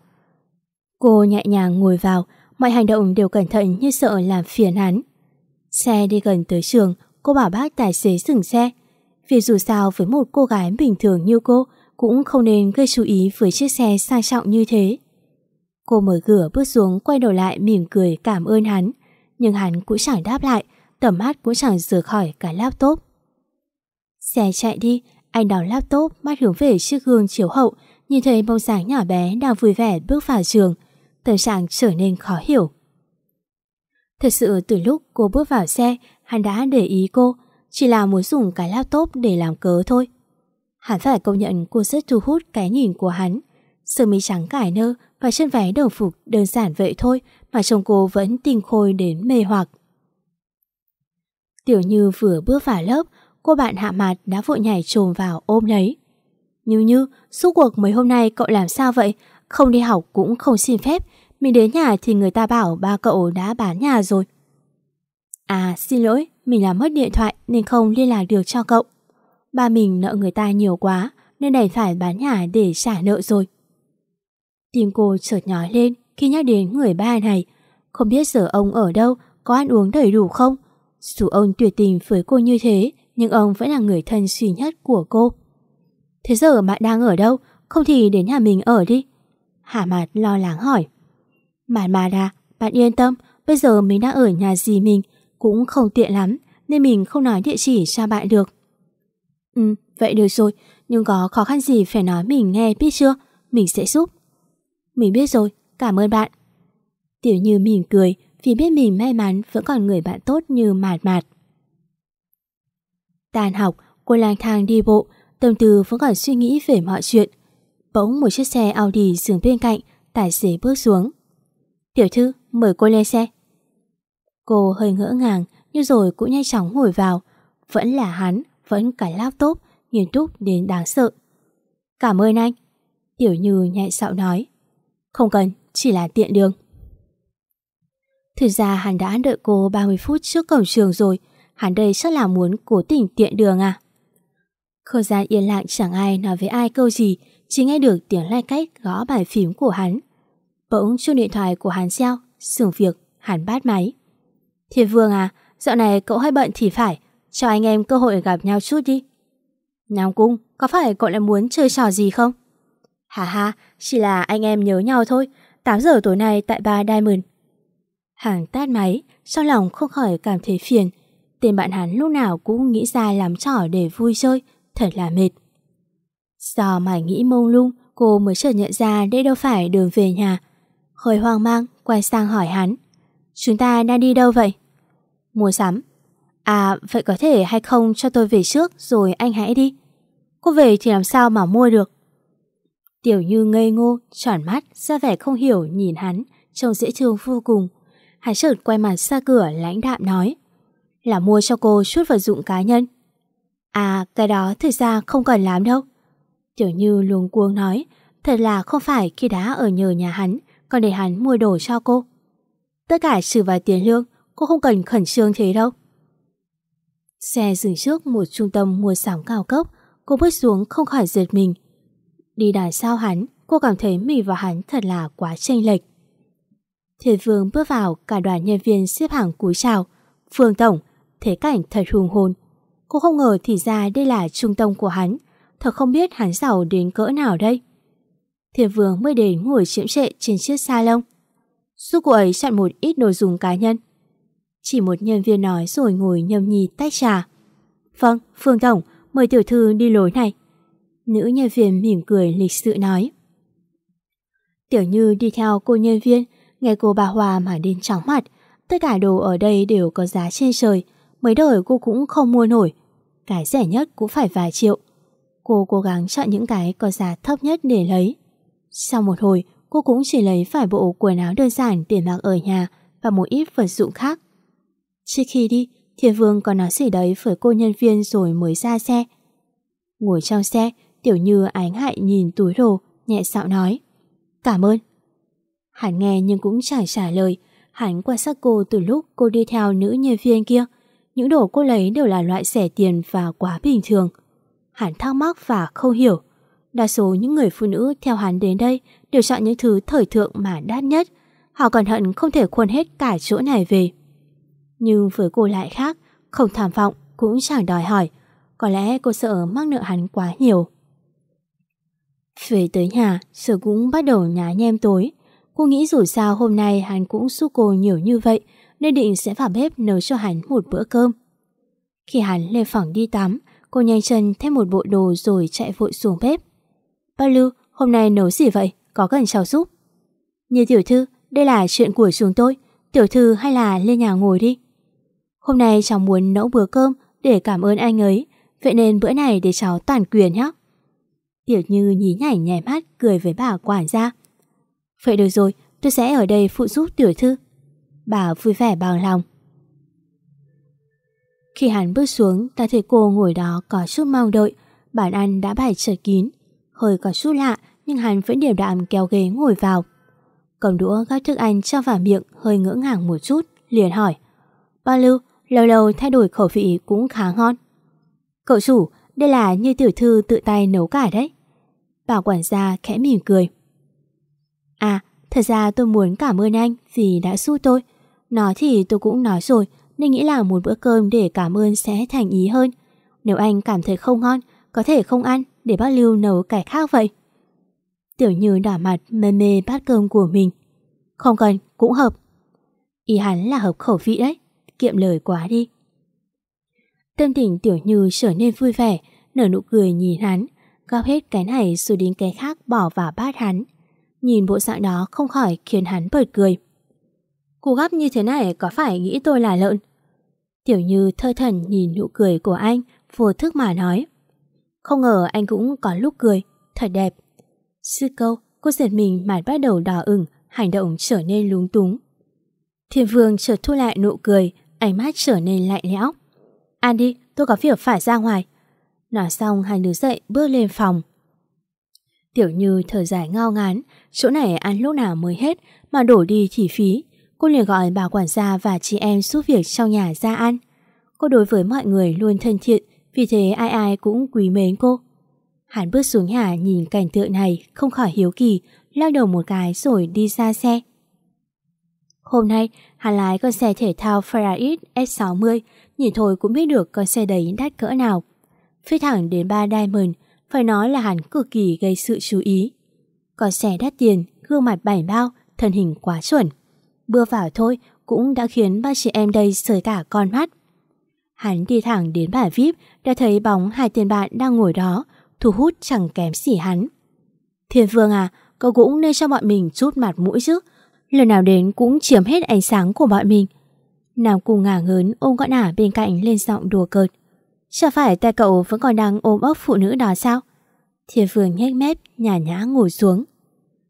Cô nhẹ nhàng ngồi vào, mọi hành động đều cẩn thận như sợ làm phiền hắn. Xe đi gần tới trường, cô bảo bác tài xế dừng xe. Vì dù sao với một cô gái bình thường như cô cũng không nên gây chú ý với chiếc xe sang trọng như thế. Cô mở cửa bước xuống quay đầu lại mỉm cười cảm ơn hắn, nhưng hắn cũng chẳng đáp lại, tầm mắt cũng chẳng rời khỏi cả laptop. Xe chạy đi, anh đào laptop mắt hướng về chiếc gương chiếu hậu, nhìn thấy bông dáng nhỏ bé đang vui vẻ bước vào trường, tâm trạng trở nên khó hiểu. Thật sự từ lúc cô bước vào xe, hắn đã để ý cô, chỉ là muốn dùng cái laptop để làm cớ thôi. Hắn phải công nhận cô rất thu hút cái nhìn của hắn. Sơ mi trắng cải nơ và chân váy đồng phục đơn giản vậy thôi mà trông cô vẫn tinh khôi đến mê hoặc. Tiểu Như vừa bước vào lớp, cô bạn hạ mặt đã vội nhảy trồm vào ôm lấy. Như Như, suốt cuộc mấy hôm nay cậu làm sao vậy? Không đi học cũng không xin phép. Mình đến nhà thì người ta bảo ba cậu đã bán nhà rồi. À xin lỗi, mình làm mất điện thoại nên không liên lạc được cho cậu. Ba mình nợ người ta nhiều quá nên đành phải bán nhà để trả nợ rồi. Tim cô chợt nhói lên khi nhắc đến người ba này. Không biết giờ ông ở đâu, có ăn uống đầy đủ không? Dù ông tuyệt tình với cô như thế, nhưng ông vẫn là người thân duy nhất của cô. Thế giờ bạn đang ở đâu? Không thì đến nhà mình ở đi. Hạ Mạt lo lắng hỏi. Mạt Mạt à, bạn yên tâm, bây giờ mình đang ở nhà dì mình, cũng không tiện lắm, nên mình không nói địa chỉ cho bạn được. Ừ, vậy được rồi, nhưng có khó khăn gì phải nói mình nghe biết chưa? Mình sẽ giúp. Mình biết rồi, cảm ơn bạn. Tiểu Như mỉm cười vì biết mình may mắn vẫn còn người bạn tốt như Mạt Mạt. Tàn học, cô lang thang đi bộ, tâm tư vẫn còn suy nghĩ về mọi chuyện. Bỗng một chiếc xe Audi dừng bên cạnh, tài xế bước xuống. Tiểu thư, mời cô lên xe. Cô hơi ngỡ ngàng, nhưng rồi cũng nhanh chóng ngồi vào. Vẫn là hắn, vẫn cả laptop, nghiêm túc đến đáng sợ. Cảm ơn anh. Tiểu Như nhẹ sạo nói. Không cần, chỉ là tiện đường. Thực ra hắn đã đợi cô 30 phút trước cổng trường rồi, hắn đây chắc là muốn cố tình tiện đường à. Không gian yên lặng chẳng ai nói với ai câu gì, chỉ nghe được tiếng lai cách gõ bài phím của hắn. Bỗng chuông điện thoại của hắn reo sưởng việc, hắn bắt máy. Thiên Vương à, dạo này cậu hơi bận thì phải, cho anh em cơ hội gặp nhau chút đi. Nam Cung, có phải cậu lại muốn chơi trò gì không? Hà hà, chỉ là anh em nhớ nhau thôi, 8 giờ tối nay tại ba Diamond. Hàng tát máy, sau lòng không khỏi cảm thấy phiền. Tên bạn hắn lúc nào cũng nghĩ ra làm trò để vui chơi, thật là mệt. Do mải nghĩ mông lung, cô mới chợt nhận ra đây đâu phải đường về nhà. Hơi hoang mang, quay sang hỏi hắn. Chúng ta đang đi đâu vậy? Mua sắm. À, vậy có thể hay không cho tôi về trước rồi anh hãy đi. Cô về thì làm sao mà mua được? Tiểu Như ngây ngô, tròn mắt, ra vẻ không hiểu nhìn hắn, trông dễ thương vô cùng. Hắn chợt quay mặt ra cửa lãnh đạm nói Là mua cho cô chút vật dụng cá nhân À cái đó thực ra không cần làm đâu Tiểu Như luống cuống nói Thật là không phải khi đã ở nhờ nhà hắn Còn để hắn mua đồ cho cô Tất cả trừ vào tiền lương, Cô không cần khẩn trương thế đâu. Xe dừng trước một trung tâm mua sắm cao cấp, Cô bước xuống không khỏi giật mình. Đi đằng sau hắn, Cô cảm thấy mình và hắn thật là quá chênh lệch. Thiệt Vương bước vào, Cả đoàn nhân viên xếp hàng cúi chào. Phương Tổng, Thế cảnh thật hùng hồn. Cô không ngờ thì ra đây là trung tâm của hắn. Thật không biết hắn giàu đến cỡ nào đây. Thiệt Vương mới đến ngồi chiếm trệ trên chiếc salon. Giúp cô ấy chọn một ít đồ dùng cá nhân. Chỉ một nhân viên nói rồi ngồi nhâm nhi tách trà. Vâng, Phương Tổng Mời tiểu thư đi lối này. Nữ nhân viên mỉm cười lịch sự nói. Tiểu Như đi theo cô nhân viên Nghe cô bà Hòa mà đến chóng mặt. Tất cả đồ ở đây đều có giá trên trời. Mấy đời cô cũng không mua nổi. Cái rẻ nhất cũng phải vài triệu. Cô cố gắng chọn những cái có giá thấp nhất để lấy. Sau một hồi Cô cũng chỉ lấy vài bộ quần áo đơn giản để mặc ở nhà Và một ít vật dụng khác. Trước khi đi, Thiên Vương còn nói gì đấy với cô nhân viên rồi mới ra xe. Ngồi trong xe, Tiểu Như ánh hại nhìn túi đồ, Nhẹ xạo nói, Cảm ơn. Hắn nghe nhưng cũng chẳng trả lời. Hắn quan sát cô từ lúc cô đi theo nữ nhân viên kia. Những đồ cô lấy đều là loại rẻ tiền và quá bình thường. Hắn thắc mắc và không hiểu. Đa số những người phụ nữ theo hắn đến đây đều chọn những thứ thời thượng mà đắt nhất. Họ còn hận không thể khuôn hết cả chỗ này về. Nhưng với cô lại khác, không tham vọng cũng chẳng đòi hỏi. Có lẽ cô sợ mắc nợ hắn quá nhiều. Về tới nhà, giờ cũng bắt đầu nhá nhem tối. Cô nghĩ dù sao hôm nay hắn cũng giúp cô nhiều như vậy, nên định sẽ vào bếp nấu cho hắn một bữa cơm. Khi hắn lên phòng đi tắm, cô nhanh chân thêm một bộ đồ rồi chạy vội xuống bếp. Ba Lưu, hôm nay nấu gì vậy? Có cần cháu giúp? Như tiểu thư, đây là chuyện của chúng tôi. Tiểu thư hay là lên nhà ngồi đi. Hôm nay cháu muốn nấu bữa cơm để cảm ơn anh ấy. Vậy nên bữa này để cháu toàn quyền nhé. Tiểu Như nhí nhảnh nhảy mắt cười với bà quản gia. Vậy được rồi, tôi sẽ ở đây phụ giúp tiểu thư. Bà vui vẻ bằng lòng. Khi hắn bước xuống, ta thấy cô ngồi đó có chút mong đợi. Bàn ăn đã bày chật kín. Hơi có chút lạ, nhưng hắn vẫn đều đạm kéo ghế ngồi vào. Cầm đũa gắp thức ăn cho vào miệng hơi ngỡ ngàng một chút, liền hỏi. Ba Lưu, lâu lâu thay đổi khẩu vị cũng khá ngon. Cậu chủ, đây là như tiểu thư tự tay nấu cả đấy. Bà quản gia khẽ mỉm cười. À, thật ra tôi muốn cảm ơn anh vì đã giúp tôi. Nói thì tôi cũng nói rồi, nên nghĩ là một bữa cơm để cảm ơn sẽ thành ý hơn. Nếu anh cảm thấy không ngon, có thể không ăn để bác Lưu nấu cái khác vậy. Tiểu Như đỏ mặt mê mê bát cơm của mình. Không cần, cũng hợp. Ý hắn là hợp khẩu vị đấy, kiệm lời quá đi. Tâm tình Tiểu Như trở nên vui vẻ, nở nụ cười nhìn hắn, gắp hết cái này rồi đến cái khác bỏ vào bát hắn. Nhìn bộ dạng đó không khỏi khiến hắn bật cười. Cú gắp như thế này có phải nghĩ tôi là lợn? Tiểu Như thơ thần nhìn nụ cười của anh, vô thức mà nói. Không ngờ anh cũng có lúc cười, thật đẹp. Sư câu, cô giật mình mặt bắt đầu đỏ ửng, hành động trở nên lúng túng. Thiên vương chợt thu lại nụ cười, ánh mắt trở nên lạnh lẽo. Ăn đi, tôi có việc phải ra ngoài. Nói xong hai đứa dậy bước lên phòng. Tiểu Như thở dài ngao ngán, chỗ này ăn lúc nào mới hết mà đổ đi thì phí. Cô liền gọi bà quản gia và chị em giúp việc trong nhà ra ăn. Cô đối với mọi người luôn thân thiện, vì thế ai ai cũng quý mến cô. Hắn bước xuống nhà nhìn cảnh tượng này không khỏi hiếu kỳ, lắc đầu một cái rồi đi ra xe. Hôm nay, hắn lái con xe thể thao Ferrari S60, nhìn thôi cũng biết được con xe đấy đắt cỡ nào. Phi thẳng đến ba Diamond, phải nói là hắn cực kỳ gây sự chú ý. Con xe đắt tiền, gương mặt bảy bao, thân hình quá chuẩn. Bưa vào thôi cũng đã khiến ba chị em đây sởi cả con mắt. Hắn đi thẳng đến bàn VIP đã thấy bóng hai tên bạn đang ngồi đó, thu hút chẳng kém gì hắn. Thiên Vương à, cậu cũng nên cho bọn mình chút mặt mũi chứ. Lần nào đến cũng chiếm hết ánh sáng của bọn mình. Nam cùng ngả ngớn ôm gọn ả bên cạnh lên giọng đùa cợt. Chả phải tay cậu vẫn còn đang ôm ấp phụ nữ đó sao? Thiên Vương nhếch mép, nhả nhã ngồi xuống.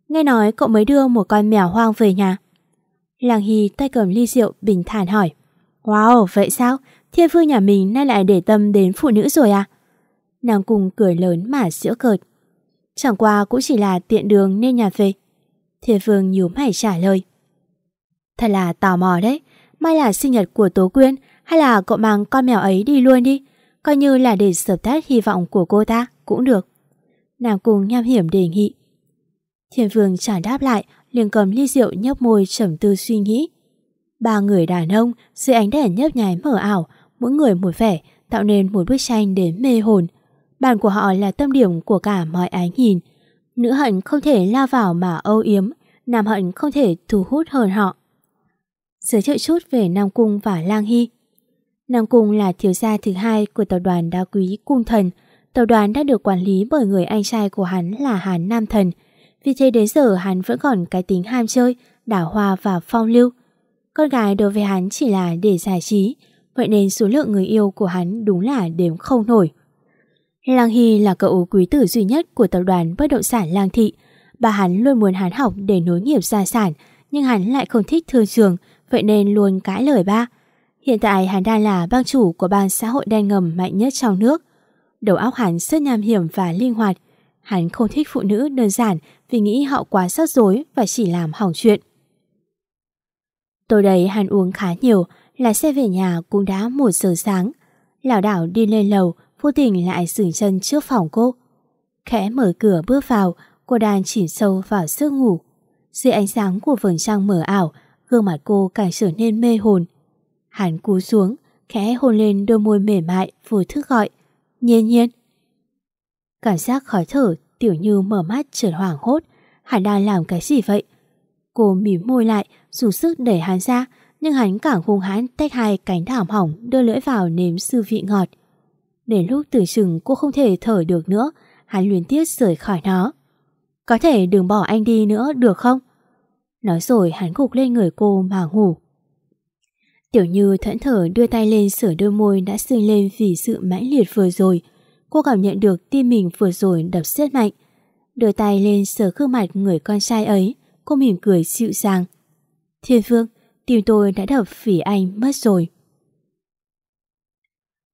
Nghe nói cậu mới đưa một con mèo hoang về nhà. Làng Hy tay cầm ly rượu bình thản hỏi. Wow, vậy sao? Thiên vương nhà mình nay lại để tâm đến phụ nữ rồi à? Nàng cùng cười lớn mà giễu cợt. Chẳng qua cũng chỉ là tiện đường nên nhà về. Thiên phương nhíu mày trả lời. Thật là tò mò đấy. Mai là sinh nhật của Tố Quyên hay là cậu mang con mèo ấy đi luôn đi. Coi như là để sập tắt hy vọng của cô ta cũng được. Nàng cùng nham hiểm đề nghị. Thiên Vương trả đáp lại, liền cầm ly rượu nhấp môi trầm tư suy nghĩ. Ba người đàn ông dưới ánh đèn nhấp nháy mở ảo, mỗi người một vẻ, tạo nên một bức tranh đến mê hồn. Bàn của họ là tâm điểm của cả mọi ánh nhìn. Nữ hận không thể lao vào mà âu yếm, nam hận không thể thu hút hơn họ. Giới thiệu chút về Nam Cung và Lang Hy. Nam Cung là thiếu gia thứ hai của tập đoàn đá quý Cung Thần. Tập đoàn đã được quản lý bởi người anh trai của hắn là Hàn Nam Thần. Vì thế đến giờ hắn vẫn còn cái tính ham chơi, đảo hoa và phong lưu. Con gái đối với hắn chỉ là để giải trí, vậy nên số lượng người yêu của hắn đúng là đếm không nổi. Lang Hy là cậu quý tử duy nhất của tập đoàn bất động sản Lang Thị. Bà hắn luôn muốn hắn học để nối nghiệp gia sản, nhưng hắn lại không thích thương trường, vậy nên luôn cãi lời ba. Hiện tại hắn đang là bang chủ của bang xã hội đen ngầm mạnh nhất trong nước. Đầu óc hắn rất nham hiểm và linh hoạt. Hắn không thích phụ nữ đơn giản vì nghĩ họ quá sắc rối và chỉ làm hỏng chuyện. Tối đấy hắn uống khá nhiều, là xe về nhà cũng đã một giờ sáng. Lão đảo đi lên lầu, vô tình lại dừng chân trước phòng cô. Khẽ mở cửa bước vào, cô đang chìm sâu vào giấc ngủ. Dưới ánh sáng của vầng trăng mờ ảo, gương mặt cô càng trở nên mê hồn. Hắn cú xuống, khẽ hôn lên đôi môi mềm mại, vô thức gọi. Nhiên nhiên. Cảm giác khó thở, tiểu như mở mắt trở hoảng hốt. Hắn đang làm cái gì vậy? Cô mỉm môi lại, dùng sức đẩy hắn ra, nhưng hắn càng hung hãn tách hai cánh thảm hỏng đưa lưỡi vào nếm sư vị ngọt. Đến lúc tử chừng cô không thể thở được nữa, hắn luyến tiếc rời khỏi nó. Có thể đừng bỏ anh đi nữa được không? Nói rồi hắn gục lên người cô mà ngủ. Tiểu Như thẫn thở đưa tay lên sửa đôi môi đã sưng lên vì sự mãnh liệt vừa rồi. Cô cảm nhận được tim mình vừa rồi đập rất mạnh. Đưa tay lên sờ gương mặt người con trai ấy, cô mỉm cười dịu dàng. Thiên Phương, tim tôi đã đập vì anh mất rồi.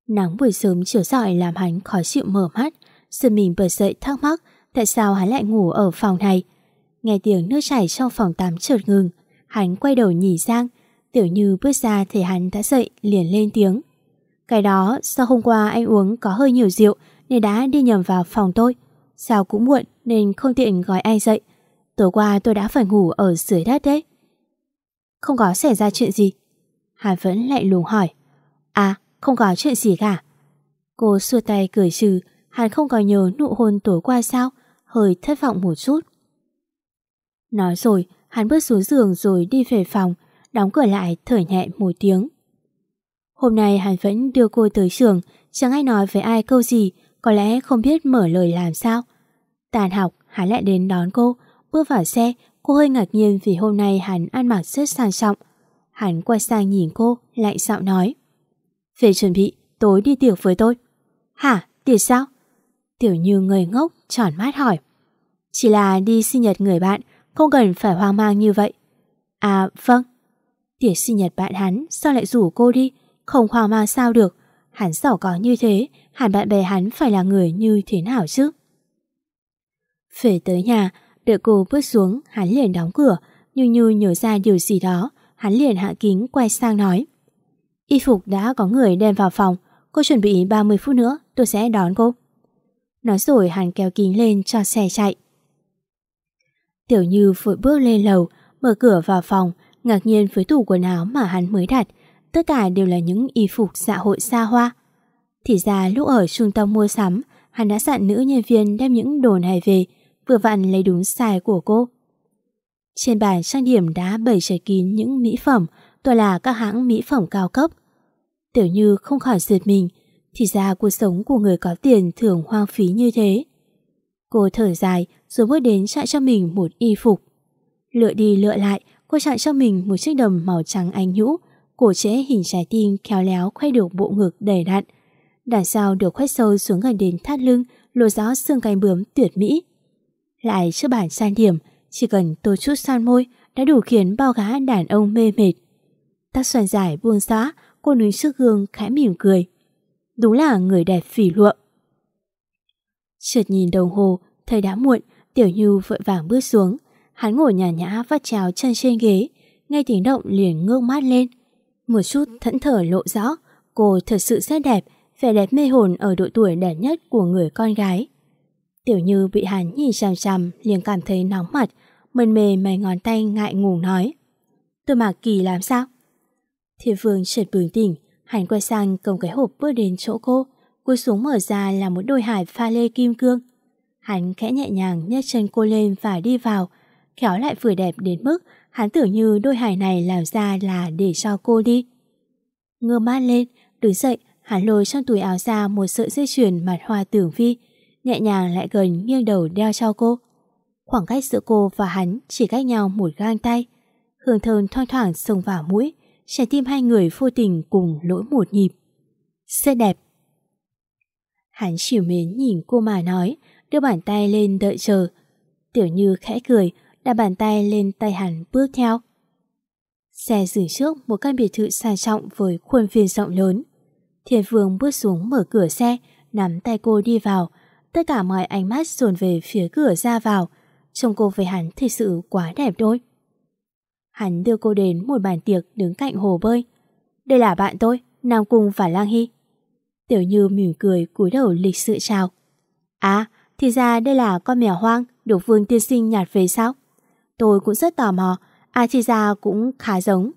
Nắng buổi sớm chiều rọi làm hắn khó chịu mở mắt, giật mình bật dậy thắc mắc tại sao hắn lại ngủ ở phòng này. Nghe tiếng nước chảy trong phòng tắm chợt ngừng, hắn quay đầu nhìn sang, Tiểu Như bước ra thì hắn đã dậy liền lên tiếng. Cái đó sau hôm qua anh uống có hơi nhiều rượu nên đã đi nhầm vào phòng tôi. Sao cũng muộn nên không tiện gọi anh dậy. Tối qua tôi đã phải ngủ ở dưới đất đấy. Không có xảy ra chuyện gì. Hàn vẫn lại lùng hỏi. À, không có chuyện gì cả. Cô xua tay cười trừ, hắn không có nhớ nụ hôn tối qua sao, hơi thất vọng một chút. Nói rồi, hắn bước xuống giường rồi đi về phòng, đóng cửa lại thở nhẹ một tiếng. Hôm nay hắn vẫn đưa cô tới trường, chẳng ai nói với ai câu gì, có lẽ không biết mở lời làm sao. Tàn học, hắn lại đến đón cô, bước vào xe, cô hơi ngạc nhiên vì hôm nay hắn ăn mặc rất sang trọng. Hắn quay sang nhìn cô, lại giọng nói. Về chuẩn bị, tối đi tiệc với tôi. Hả, tiệc sao? Tiểu Như người ngốc, tròn mắt hỏi. Chỉ là đi sinh nhật người bạn, không cần phải hoang mang như vậy. À, vâng. Tiệc sinh nhật bạn hắn sao lại rủ cô đi Không hoang mang sao được Hắn giàu có như thế Hẳn bạn bè hắn phải là người như thế nào chứ Về tới nhà Đợi cô bước xuống Hắn liền đóng cửa. Như như nhớ ra điều gì đó Hắn liền hạ kính quay sang nói. Y phục đã có người đem vào phòng. Cô chuẩn bị 30 phút nữa Tôi sẽ đón cô. Nói rồi hắn kéo kính lên cho xe chạy. Tiểu Như vội bước lên lầu Mở cửa vào phòng ngạc nhiên với tủ quần áo mà hắn mới đặt, tất cả đều là những y phục dạ hội xa hoa. Thì ra lúc ở trung tâm mua sắm, hắn đã dặn nữ nhân viên đem những đồ này về, vừa vặn lấy đúng size của cô. Trên bàn trang điểm đã bày trải kín những mỹ phẩm, toàn là các hãng mỹ phẩm cao cấp. Tiểu Như không khỏi giật mình, thì ra cuộc sống của người có tiền thường hoang phí như thế. Cô thở dài rồi bước đến chọn cho mình một y phục. Lựa đi lựa lại, cô chọn cho mình một chiếc đầm màu trắng anh nhũ, cổ trễ hình trái tim khéo léo khoe được bộ ngực đầy đặn. Đằng sau được khoét sâu xuống gần đến thắt lưng, lộ rõ xương cánh bướm tuyệt mỹ. Lại chưa bản san điểm, chỉ cần tô chút son môi, đã đủ khiến bao gã đàn ông mê mệt. tắt xoàn dài buông xóa, cô đứng trước gương khẽ mỉm cười. Đúng là người đẹp phỉ lụa. Chợt nhìn đồng hồ, thấy đã muộn, Tiểu Như vội vàng bước xuống. Hắn ngồi nhả nhã vắt cháo chân trên ghế, nghe tiếng động liền ngước mắt lên. Một chút thẫn thở lộ rõ, cô thật sự rất đẹp, vẻ đẹp mê hồn ở độ tuổi đẹp nhất của người con gái. Tiểu Như bị hắn nhìn chằm chằm liền cảm thấy nóng mặt, mân mề mày ngón tay ngại ngùng nói. Tôi mặc kỳ làm sao? Thiên Vương chợt bừng tỉnh, hắn quay sang cầm cái hộp bước đến chỗ cô, cúi xuống mở ra là một đôi hải pha lê kim cương. Hắn khẽ nhẹ nhàng nhấc chân cô lên và đi vào, khéo lại vừa đẹp đến mức hắn tưởng như đôi hải này làm ra là để cho cô đi. Ngơ mắt lên, đứng dậy, hắn lôi trong túi áo ra một sợi dây chuyền mặt hoa tưởng vi, nhẹ nhàng lại gần nghiêng đầu đeo cho cô. Khoảng cách giữa cô và hắn chỉ cách nhau một gang tay. Hương thơm thoang thoảng xông vào mũi, trái tim hai người vô tình cùng lỗi một nhịp. xe đẹp. Hắn chiều mến nhìn cô mà nói, đưa bàn tay lên đợi chờ. Tiểu Như khẽ cười, đặt bàn tay lên tay hắn bước theo. Xe dừng trước một căn biệt thự sang trọng với khuôn viên rộng lớn. Thiên Vương bước xuống mở cửa xe, nắm tay cô đi vào. Tất cả mọi ánh mắt dồn về phía cửa ra vào. Trông cô với hắn thật sự quá đẹp đôi. Hắn đưa cô đến một bàn tiệc đứng cạnh hồ bơi. Đây là bạn tôi, Nam Cung và Lang Hy. Tiểu Như mỉm cười cúi đầu lịch sự chào. À, thì ra đây là con mèo hoang được Vương Tiên Sinh nhặt về sao? Tôi cũng rất tò mò, à thì ra cũng khá giống.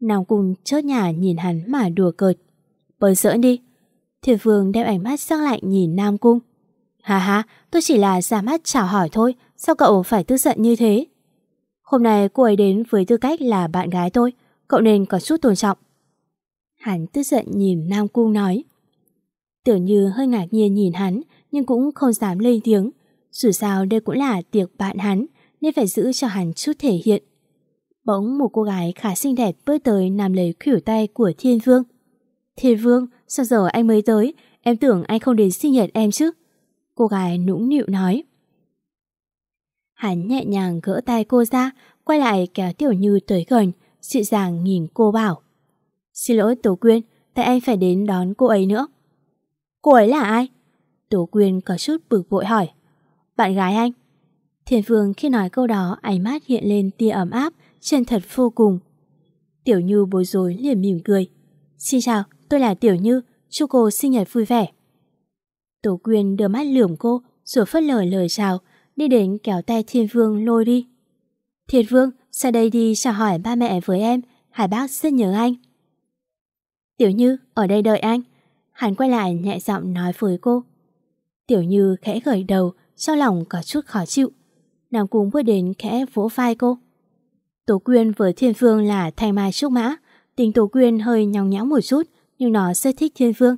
Nam Cung chớt nhả nhìn hắn mà đùa cợt. Bơi giỡn đi. Thiệt Vương đem ánh mắt sắc lạnh nhìn Nam Cung. Hà hà, tôi chỉ là ra mắt chào hỏi thôi, sao cậu phải tức giận như thế? Hôm nay cô ấy đến với tư cách là bạn gái tôi, cậu nên có chút tôn trọng. Hắn tức giận nhìn Nam Cung nói. Tưởng như hơi ngạc nhiên nhìn hắn, nhưng cũng không dám lên tiếng. Dù sao đây cũng là tiệc bạn hắn, nên phải giữ cho hắn chút thể hiện. Bỗng một cô gái khá xinh đẹp bước tới nằm lấy khỉu tay của Thiên Vương. Thiên Vương, sao giờ anh mới tới? Em tưởng anh không đến sinh nhật em chứ? Cô gái nũng nịu nói. Hắn nhẹ nhàng gỡ tay cô ra, quay lại kéo Tiểu Như tới gần, dịu dàng nhìn cô bảo. Xin lỗi Tố Quyên, tại anh phải đến đón cô ấy nữa. Cô ấy là ai? Tố Quyên có chút bực bội hỏi. Bạn gái anh. Thiên Phương khi nói câu đó ánh mắt hiện lên tia ấm áp, chân thật vô cùng. Tiểu Như bối rối liền mỉm cười. Xin chào, tôi là Tiểu Như, chúc cô sinh nhật vui vẻ. Tố Quyên đưa mắt lườm cô, rồi phất lời lời chào, đi đến kéo tay Thiên Vương lôi đi. Thiên Vương, sang đây đi chào hỏi ba mẹ với em, Hải bác rất nhớ anh. Tiểu Như, ở đây đợi anh. Hắn quay lại nhẹ giọng nói với cô. Tiểu Như khẽ gởi đầu, trong lòng có chút khó chịu. Nàng cùng bước đến khẽ vỗ vai cô. Tố Quyên với Thiên Vương là thanh mai trúc mã. Tình Tố Quyên hơi nhong nhãng một chút, nhưng nó rất thích Thiên Vương.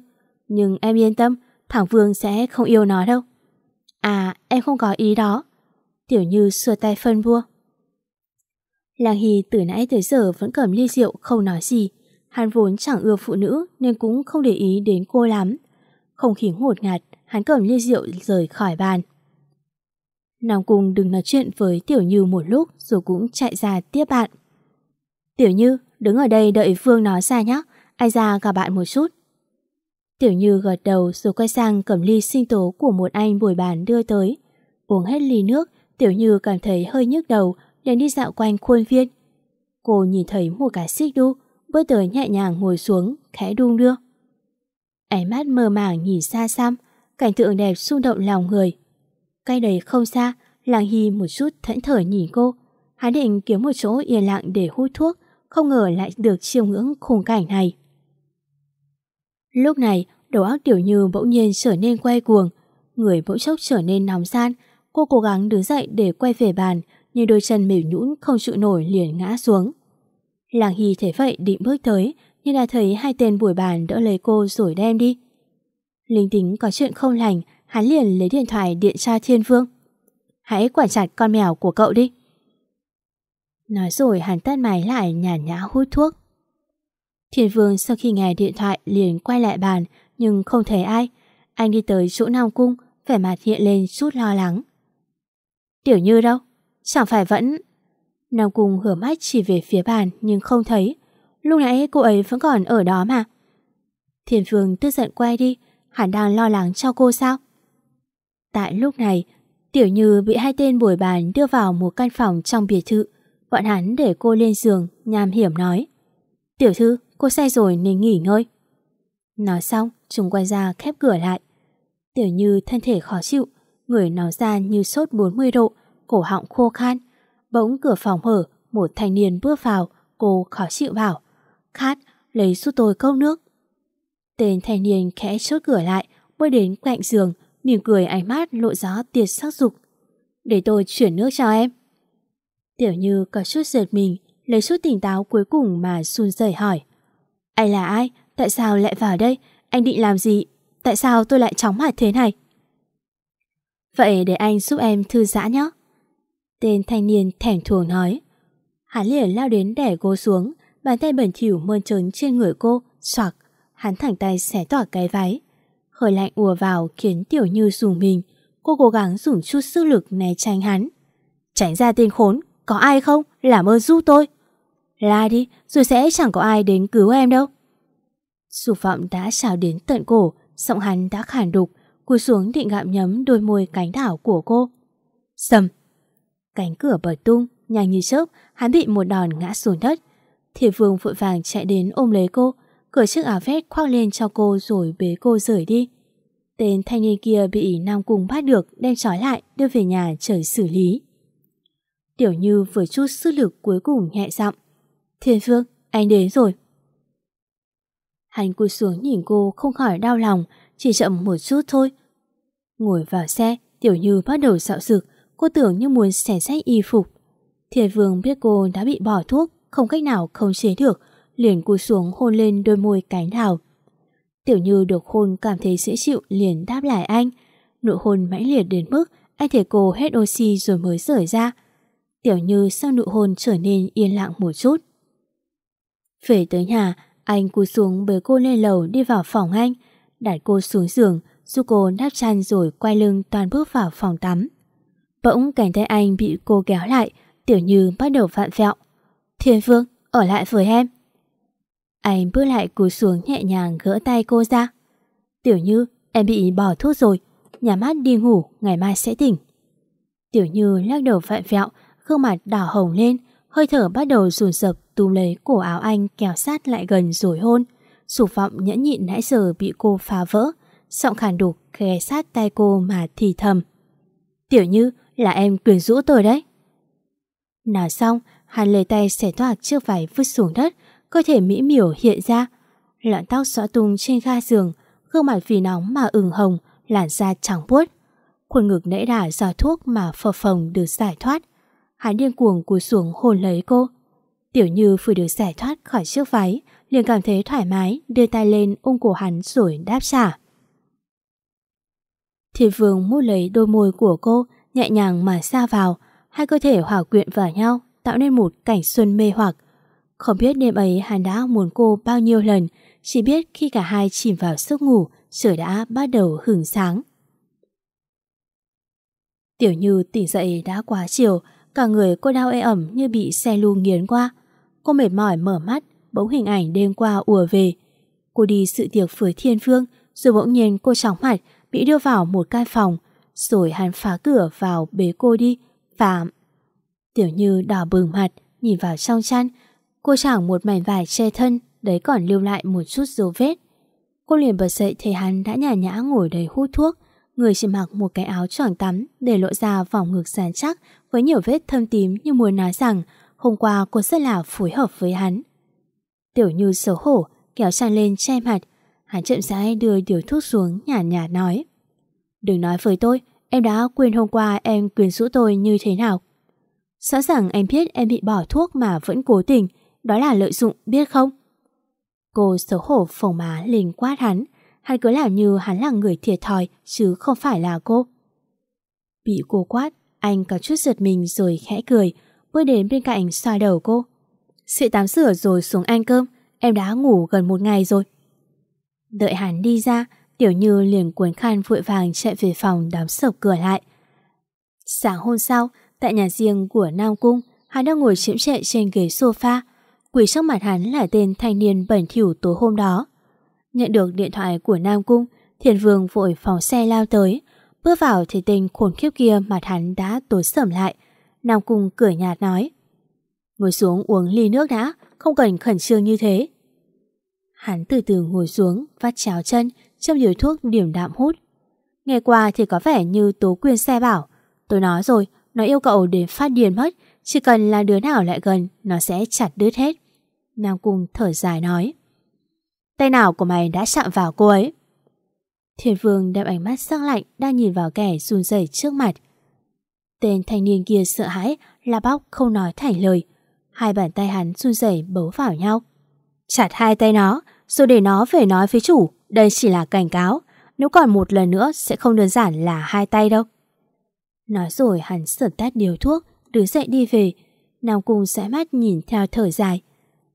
Nhưng em yên tâm, thằng Vương sẽ không yêu nó đâu. À, em không có ý đó. Tiểu Như xua tay phân vua. Làng Hy từ nãy tới giờ vẫn cầm ly rượu không nói gì. Hắn vốn chẳng ưa phụ nữ nên cũng không để ý đến cô lắm. Không khí ngột ngạt, hắn cầm ly rượu rời khỏi bàn. Nam Cung đừng nói chuyện với Tiểu Như một lúc rồi cũng chạy ra tiếp bạn. Tiểu Như, đứng ở đây đợi Phương nói ra nhé, ai ra gặp bạn một chút. Tiểu Như gật đầu rồi quay sang cầm ly sinh tố của một anh buổi bàn đưa tới. Uống hết ly nước, Tiểu Như cảm thấy hơi nhức đầu, liền đi dạo quanh khuôn viên. Cô nhìn thấy một cái xích đu, bước tới nhẹ nhàng ngồi xuống, khẽ đung đưa. Ánh mắt mơ màng nhìn xa xăm, cảnh tượng đẹp xung động lòng người. Cây đầy không xa, Làng Hy một chút thẫn thở nhìn cô. Hắn định kiếm một chỗ yên lặng để hút thuốc, không ngờ lại được chiêm ngưỡng khung cảnh này. Lúc này, đầu óc Tiểu Như bỗng nhiên trở nên quay cuồng, người bỗng chốc trở nên nóng gian. Cô cố gắng đứng dậy để quay về bàn, nhưng đôi chân mềm nhũn không chịu nổi liền ngã xuống. Làng Hy thấy vậy định bước tới, nhưng đã thấy hai tên buổi bàn đỡ lấy cô rồi đem đi. Linh tính có chuyện không lành, hắn liền lấy điện thoại điện tra Thiên Vương. Hãy quản chặt con mèo của cậu đi. Nói rồi hắn tắt máy lại nhàn nhã hút thuốc. Thiên Vương sau khi nghe điện thoại liền quay lại bàn nhưng không thấy ai. Anh đi tới chỗ Nam Cung, vẻ mặt hiện lên chút lo lắng. Tiểu Như đâu? Chẳng phải vẫn... Nam Cung hửa mắt chỉ về phía bàn nhưng không thấy. Lúc nãy cô ấy vẫn còn ở đó mà. Thiên Vương tức giận quay đi, Hẳn đang lo lắng cho cô sao? Tại lúc này, Tiểu Như bị hai tên bồi bàn đưa vào một căn phòng trong biệt thự. Bọn hắn để cô lên giường, nham hiểm nói. Tiểu thư, cô say rồi nên nghỉ ngơi. Nói xong, chúng quay ra khép cửa lại. Tiểu Như thân thể khó chịu, người nóng ra như sốt 40 độ, cổ họng khô khan. Bỗng cửa phòng mở, một thanh niên bước vào, cô khó chịu bảo. Khát, lấy giúp tôi cốc nước. Tên thanh niên khẽ chốt cửa lại, bước đến cạnh giường, mỉm cười ánh mắt lộ gió tiệt sắc dục. Để tôi chuyển nước cho em. Tiểu Như có chút giật mình, lấy chút tỉnh táo cuối cùng mà run rẩy hỏi. Anh là ai? Tại sao lại vào đây? Anh định làm gì? Tại sao tôi lại chóng mặt thế này? Vậy để anh giúp em thư giãn nhé. Tên thanh niên thẻn thuồng nói. Hắn liền lao đến đẻ cô xuống, bàn tay bẩn thỉu mơn trớn trên người cô, xoạc. Hắn thẳng tay xé tỏa cái váy. Hơi lạnh ùa vào khiến Tiểu Như dùng mình. Cô cố gắng dùng chút sức lực né tránh hắn. Tránh ra tên khốn, có ai không? Làm ơn giúp tôi. La đi, rồi sẽ chẳng có ai đến cứu em đâu. Dù phạm đã trào đến tận cổ, giọng hắn đã khản đục, cúi xuống định gạm nhấm đôi môi cánh đảo của cô. Sầm! Cánh cửa bật tung, nhanh như chớp, hắn bị một đòn ngã xuống đất. Thiệp vương vội vàng chạy đến ôm lấy cô, cởi chiếc áo vest khoác lên cho cô rồi bế cô rời đi. Tên thanh niên kia bị Nam Cung bắt được đem trói lại đưa về nhà chờ xử lý. Tiểu Như vừa chút sức lực cuối cùng nhẹ giọng. Thiên Phương, anh đến rồi. Hành cúi xuống nhìn cô không khỏi đau lòng, chỉ chậm một chút thôi. Ngồi vào xe, Tiểu Như bắt đầu dạo dực, cô tưởng như muốn xẻ rách y phục. Thiên Vương biết cô đã bị bỏ thuốc, không cách nào không chế được, liền cúi xuống hôn lên đôi môi cánh đào. Tiểu Như được hôn cảm thấy dễ chịu liền đáp lại anh. Nụ hôn mãnh liệt đến mức anh thấy cô hết oxy rồi mới rời ra. Tiểu Như sau nụ hôn trở nên yên lặng một chút. Về tới nhà, anh cúi xuống bế cô lên lầu đi vào phòng anh, đặt cô xuống giường, giúp cô đắp chăn rồi quay lưng toàn bước vào phòng tắm. Bỗng cánh tay anh bị cô kéo lại, Tiểu Như bắt đầu vạn vẹo. Thiên Phương, ở lại với em. Anh bước lại cúi xuống nhẹ nhàng gỡ tay cô ra. Tiểu Như, em bị bỏ thuốc rồi, nhà mắt đi ngủ, ngày mai sẽ tỉnh. Tiểu Như lắc đầu vạn vẹo, gương mặt đỏ hồng lên, hơi thở bắt đầu sùn sập túm lấy cổ áo anh kéo sát lại gần rồi hôn. Dục vọng nhẫn nhịn nãy giờ bị cô phá vỡ, giọng khàn đục ghé sát tay cô mà thì thầm. Tiểu Như, là em quyền rũ tôi đấy. Nào xong, hắn lấy tay xẻ toạc chiếc váy vứt xuống đất, cơ thể mỹ miều hiện ra. Lọn tóc xõa tung trên ga giường, gương mặt vì nóng mà ửng hồng, làn da trắng buốt. Khuôn ngực nãy đà do thuốc mà phập phồng được giải thoát. Hắn điên cuồng cúi xuống hôn lấy cô. Tiểu Như vừa được giải thoát khỏi chiếc váy, liền cảm thấy thoải mái, đưa tay lên ôm cổ hắn rồi đáp trả. Thiên Vương mút lấy đôi môi của cô, nhẹ nhàng mà xa vào, hai cơ thể hòa quyện vào nhau, tạo nên một cảnh xuân mê hoặc. Không biết đêm ấy hắn đã muốn cô bao nhiêu lần, chỉ biết khi cả hai chìm vào giấc ngủ, trời đã bắt đầu hưởng sáng. Tiểu Như tỉnh dậy đã quá chiều, cả người cô đau ê ẩm như bị xe lu nghiến qua. Cô mệt mỏi mở mắt, bỗng hình ảnh đêm qua ùa về. Cô đi sự tiệc với Thiên Phương, rồi bỗng nhiên cô chóng mặt, bị đưa vào một căn phòng, rồi hắn phá cửa vào bế cô đi, và... Tiểu Như đỏ bừng mặt, nhìn vào trong chăn, cô chẳng một mảnh vải che thân, đấy còn lưu lại một chút dấu vết. Cô liền bật dậy thấy hắn đã nhả nhã ngồi đầy hút thuốc, người chỉ mặc một cái áo choàng tắm để lộ ra vòng ngực sàn chắc với nhiều vết thâm tím như muốn nói rằng hôm qua cô rất là phối hợp với hắn. Tiểu Như xấu hổ, kéo chăn lên che mặt, hắn chậm rãi đưa điều thuốc xuống nhàn nhạt, nhạt nói. Đừng nói với tôi, em đã quên hôm qua em quyền rũ tôi như thế nào. Rõ ràng em biết em bị bỏ thuốc mà vẫn cố tình, đó là lợi dụng, biết không? Cô xấu hổ phồng má lên quát hắn, hắn cứ làm như hắn là người thiệt thòi chứ không phải là cô. Bị cô quát, anh có chút giật mình rồi khẽ cười, bước đến bên cạnh xoa đầu cô. Sự tắm rửa rồi xuống ăn cơm, em đã ngủ gần một ngày rồi. Đợi hắn đi ra, Tiểu Như liền cuốn khăn vội vàng chạy về phòng đóng sập cửa lại. Sáng hôm sau, tại nhà riêng của Nam Cung, hắn đang ngồi chiếm trệ trên ghế sofa. Quỷ trước mặt hắn là tên thanh niên bẩn thỉu tối hôm đó. Nhận được điện thoại của Nam Cung, Thiền Vương vội phóng xe lao tới. Bước vào thì tên khốn khiếp kia mặt hắn đã tối sầm lại. Nam Cung cười nhạt nói. Ngồi xuống uống ly nước đã, không cần khẩn trương như thế. Hắn từ từ ngồi xuống, vắt cháo chân, châm điều thuốc điểm đạm hút. Nghe qua thì có vẻ như Tố Quyên xe bảo. Tôi nói rồi, nó yêu cậu đến phát điên mất, chỉ cần là đứa nào lại gần, nó sẽ chặt đứt hết. Nam Cung thở dài nói. Tay nào của mày đã chạm vào cô ấy? Thiên Vương đem ánh mắt sắc lạnh đang nhìn vào kẻ run rẩy trước mặt. Tên thanh niên kia sợ hãi, la bóc không nói thành lời. Hai bàn tay hắn run rẩy bấu vào nhau. Chặt hai tay nó, rồi để nó về nói với chủ, đây chỉ là cảnh cáo. Nếu còn một lần nữa sẽ không đơn giản là hai tay đâu. Nói rồi hắn sợt tắt điều thuốc, đứng dậy đi về. Nam Cung sẽ mắt nhìn theo thở dài.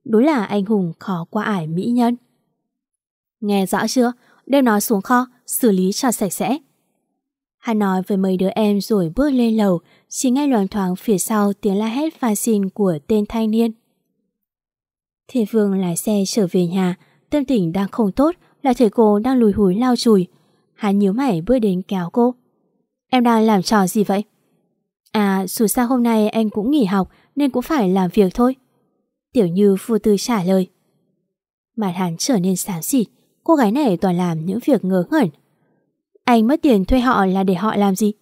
Đối là anh hùng khó qua ải mỹ nhân. Nghe rõ chưa? Đem nó xuống kho, xử lý cho sạch sẽ. Hắn nói với mấy đứa em rồi bước lên lầu, chỉ nghe loàn thoáng phía sau tiếng la hét pha xin của tên thanh niên. Thiên Vương lái xe trở về nhà, tâm tình đang không tốt, là thầy cô đang lùi húi lao chùi. Hắn nhíu mày bước đến kéo cô. Em đang làm trò gì vậy? À, dù sao hôm nay anh cũng nghỉ học nên cũng phải làm việc thôi. Tiểu Như vô tư trả lời. Mặt hắn trở nên sáng xịt, cô gái này toàn làm những việc ngớ ngẩn. Anh mất tiền thuê họ là để họ làm gì?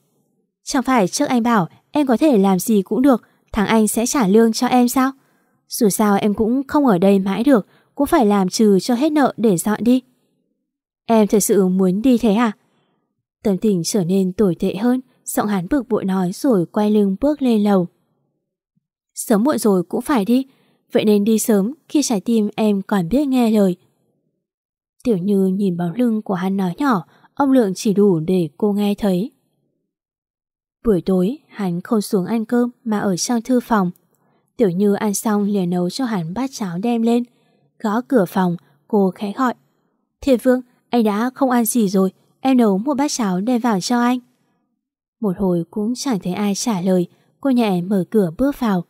Chẳng phải trước anh bảo em có thể làm gì cũng được, thằng anh sẽ trả lương cho em sao? Dù sao em cũng không ở đây mãi được, cũng phải làm trừ cho hết nợ để dọn đi. Em thật sự muốn đi thế à? Tâm tình trở nên tồi tệ hơn, giọng hắn bực bội nói rồi quay lưng bước lên lầu. Sớm muộn rồi cũng phải đi, vậy nên đi sớm khi trái tim em còn biết nghe lời. Tiểu Như nhìn bóng lưng của hắn nói nhỏ, âm lượng chỉ đủ để cô nghe thấy. Buổi tối, hắn không xuống ăn cơm mà ở trong thư phòng. Tiểu Như ăn xong liền nấu cho hắn bát cháo đem lên. Gõ cửa phòng, cô khẽ gọi. Thiệt Vương, anh đã không ăn gì rồi, em nấu một bát cháo đem vào cho anh. Một hồi cũng chẳng thấy ai trả lời, cô nhẹ mở cửa bước vào.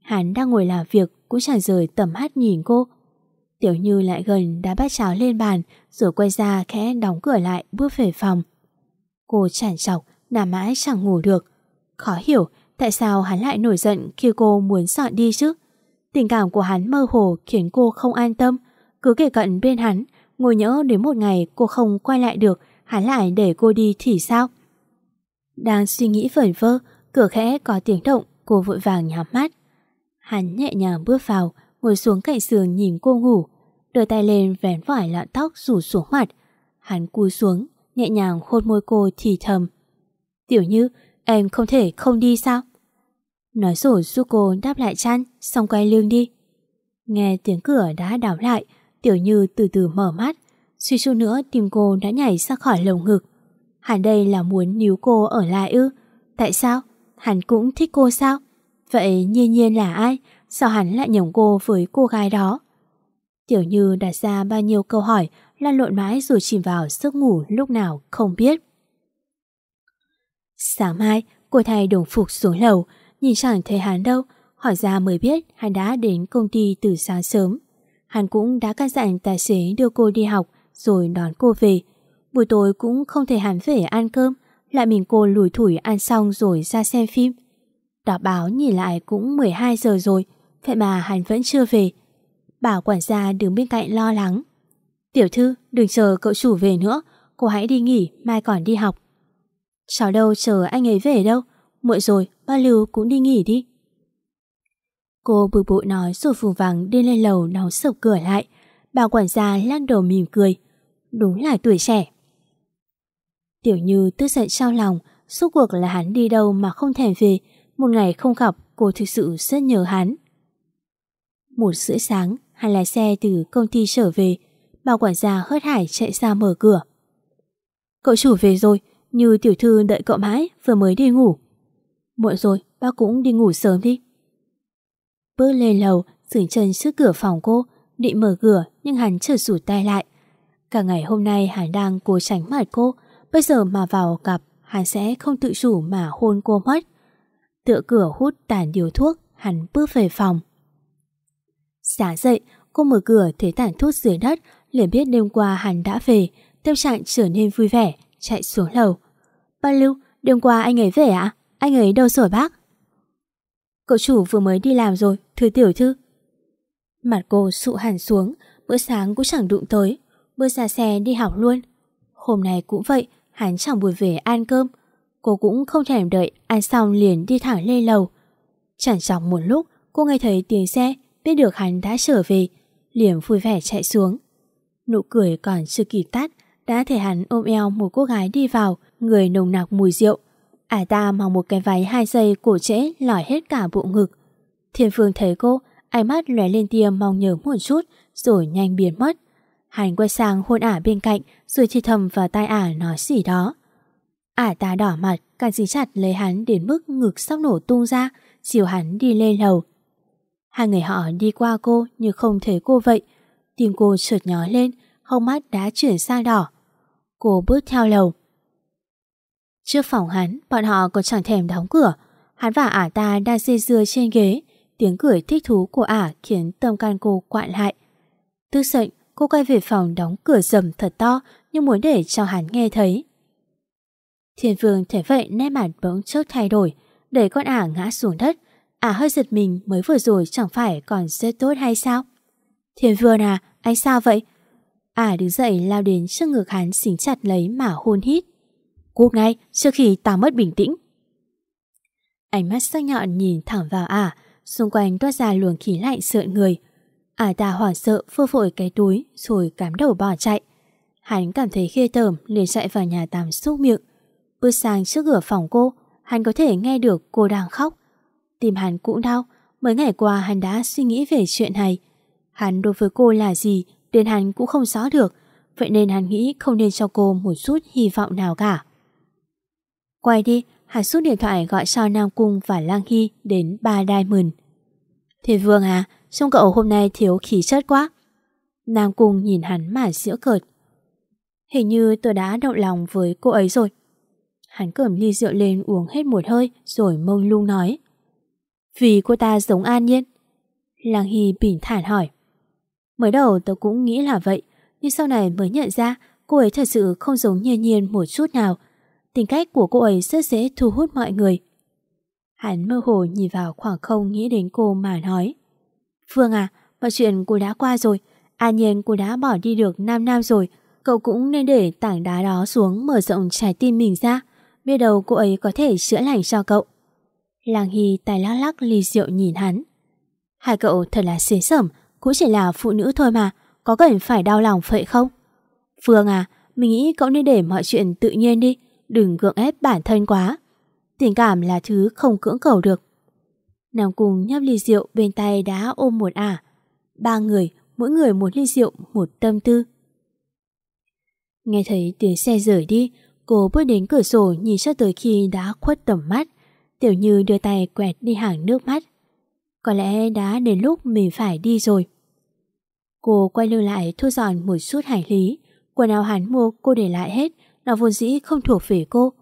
Hắn đang ngồi làm việc cũng chẳng rời tầm mắt nhìn cô. Tiểu Như lại gần đá bát cháo lên bàn rồi quay ra khẽ đóng cửa lại bước về phòng. Cô chản chọc, nằm mãi chẳng ngủ được. Khó hiểu tại sao hắn lại nổi giận khi cô muốn dọn đi chứ. Tình cảm của hắn mơ hồ khiến cô không an tâm. Cứ kể cận bên hắn, ngồi nhỡ đến một ngày cô không quay lại được, hắn lại để cô đi thì sao? Đang suy nghĩ vẩn vơ, cửa khẽ có tiếng động, cô vội vàng nhắm mắt. Hắn nhẹ nhàng bước vào, ngồi xuống cạnh giường nhìn cô ngủ, đưa tay lên vén vải lọn tóc rủ xuống mặt. Hắn cúi xuống, nhẹ nhàng hôn môi cô thì thầm. Tiểu Như, em không thể không đi sao? Nói rồi giúp cô đáp lại chăn, xong quay lưng đi. Nghe tiếng cửa đã đóng lại, Tiểu Như từ từ mở mắt. Suy chút nữa tim cô đã nhảy ra khỏi lồng ngực. Hắn đây là muốn níu cô ở lại ư? Tại sao? Hắn cũng thích cô sao? Vậy nhiên nhiên là ai? Sao hắn lại nhầm cô với cô gái đó? Tiểu Như đặt ra bao nhiêu câu hỏi, lan lộn mãi rồi chìm vào giấc ngủ lúc nào không biết. Sáng mai, cô thay đồng phục xuống lầu, nhìn chẳng thấy hắn đâu, hỏi ra mới biết hắn đã đến công ty từ sáng sớm. Hắn cũng đã căn dặn tài xế đưa cô đi học rồi đón cô về. Buổi tối cũng không thể hắn về ăn cơm, lại mình cô lùi thủi ăn xong rồi ra xem phim. Đọc báo nhìn lại cũng 12 giờ rồi, vậy mà hắn vẫn chưa về. Bảo quản gia đứng bên cạnh lo lắng. Tiểu thư, đừng chờ cậu chủ về nữa, cô hãy đi nghỉ, mai còn đi học. Cháu đâu chờ anh ấy về đâu, muộn rồi, ba Lưu cũng đi nghỉ đi. Cô bực bội nói rồi phù vàng đi lên lầu đóng sập cửa lại. Bà quản gia lắc đầu mỉm cười. Đúng là tuổi trẻ. Tiểu Như tức giận trao lòng, suốt cuộc là hắn đi đâu mà không thèm về. Một ngày không gặp, cô thực sự rất nhớ hắn. Một rưỡi sáng, hắn lái xe từ công ty trở về. Bà quản gia hớt hải chạy ra mở cửa. Cậu chủ về rồi, như tiểu thư đợi cậu mãi, vừa mới đi ngủ. Muộn rồi, bác cũng đi ngủ sớm đi. Bước lên lầu, dừng chân trước cửa phòng cô, định mở cửa nhưng hắn chợt rủ tay lại. Cả ngày hôm nay hắn đang cố tránh mặt cô, bây giờ mà vào gặp hắn sẽ không tự chủ mà hôn cô mất. Tựa cửa hút tàn điều thuốc, hắn bước về phòng. Sáng dậy, cô mở cửa thấy tản thuốc dưới đất, liền biết đêm qua hắn đã về, tâm trạng trở nên vui vẻ, chạy xuống lầu. Ba Lưu, đêm qua anh ấy về ạ? Anh ấy đâu rồi bác? Cậu chủ vừa mới đi làm rồi, thưa tiểu thư. Mặt cô sụ hẳn xuống, bữa sáng cũng chẳng đụng tới, bữa ra xe đi học luôn. Hôm nay cũng vậy, hắn chẳng buồn về ăn cơm. Cô cũng không thèm đợi, ăn xong liền đi thẳng lên lầu. Chẳng chọc một lúc, cô nghe thấy tiếng xe, biết được hắn đã trở về, liền vui vẻ chạy xuống. Nụ cười còn chưa kịp tắt, đã thấy hắn ôm eo một cô gái đi vào, người nồng nặc mùi rượu. Ả ta mặc một cái váy hai giây cổ trễ lòi hết cả bộ ngực. Thiên Phương thấy cô, ánh mắt lóe lên tia mong nhớ một chút, rồi nhanh biến mất. Hắn quay sang hôn ả bên cạnh, rồi thì thầm vào tai ả nói gì đó. Ả ta đỏ mặt, càng dính chặt lấy hắn đến mức ngực sắp nổ tung ra, dìu hắn đi lên lầu. Hai người họ đi qua cô như không thấy cô vậy. Tim cô chợt nhói lên, hốc mắt đã chuyển sang đỏ. Cô bước theo lầu. Trước phòng hắn, bọn họ còn chẳng thèm đóng cửa. Hắn và ả ta đang dê dưa trên ghế. Tiếng cười thích thú của ả khiến tâm can cô quặn lại. Tức giận, cô quay về phòng đóng cửa rầm thật to nhưng muốn để cho hắn nghe thấy. Thiên vương thấy vậy nét mặt bỗng chốc thay đổi, để con ả ngã xuống đất. Ả hơi giật mình mới vừa rồi chẳng phải còn rất tốt hay sao? Thiên vườn à, anh sao vậy? À đứng dậy lao đến trước ngực hắn xính chặt lấy mà hôn hít. Cút ngay trước khi ta mất bình tĩnh. Ánh mắt sắc nhọn nhìn thẳng vào ả, xung quanh toát ra luồng khí lạnh sợ người. Ả ta hoảng sợ phơ phổi cái túi rồi cắm đầu bỏ chạy. Hắn cảm thấy khê tởm liền chạy vào nhà tắm xúc miệng. Bước sang trước cửa phòng cô, hắn có thể nghe được cô đang khóc. Tim hắn cũng đau, mấy ngày qua hắn đã suy nghĩ về chuyện này. Hắn đối với cô là gì, đến hắn cũng không rõ được, vậy nên hắn nghĩ không nên cho cô một chút hy vọng nào cả. Quay đi, hắn rút điện thoại gọi cho Nam Cung và Lang Hy đến ba Diamond. Thế Vương à, trông cậu hôm nay thiếu khí chất quá. Nam Cung nhìn hắn mà giễu cợt. Hình như tôi đã động lòng với cô ấy rồi. Hắn cầm ly rượu lên uống hết một hơi rồi mông lung nói. Vì cô ta giống An Nhiên. Lang Hy bình thản hỏi. Mới đầu tôi cũng nghĩ là vậy, nhưng sau này mới nhận ra cô ấy thật sự không giống Nhiên Nhiên một chút nào. Tính cách của cô ấy rất dễ thu hút mọi người. Hắn mơ hồ nhìn vào khoảng không nghĩ đến cô mà nói. Phương à, mọi chuyện cô đã qua rồi. An Nhiên cô đã bỏ đi được 5 năm rồi. Cậu cũng nên để tảng đá đó xuống mở rộng trái tim mình ra. Biết đâu cô ấy có thể chữa lành cho cậu. Lang Hy tài lắc lắc ly rượu nhìn hắn. Hai cậu thật là xế sẩm, cũng chỉ là phụ nữ thôi mà, có cần phải đau lòng vậy không? Phương à, mình nghĩ cậu nên để mọi chuyện tự nhiên đi, đừng gượng ép bản thân quá. Tình cảm là thứ không cưỡng cầu được. Nam cùng nhấp ly rượu bên tay đã ôm một ả. Ba người, mỗi người một ly rượu, một tâm tư. Nghe thấy tiếng xe rời đi, cô bước đến cửa sổ nhìn cho tới khi đã khuất tầm mắt. Tiểu Như đưa tay quẹt đi hàng nước mắt. Có lẽ đã đến lúc mình phải đi rồi. Cô quay lưng lại thu dọn một chút hành lý. Quần áo hắn mua cô để lại hết, nó vốn dĩ không thuộc về cô.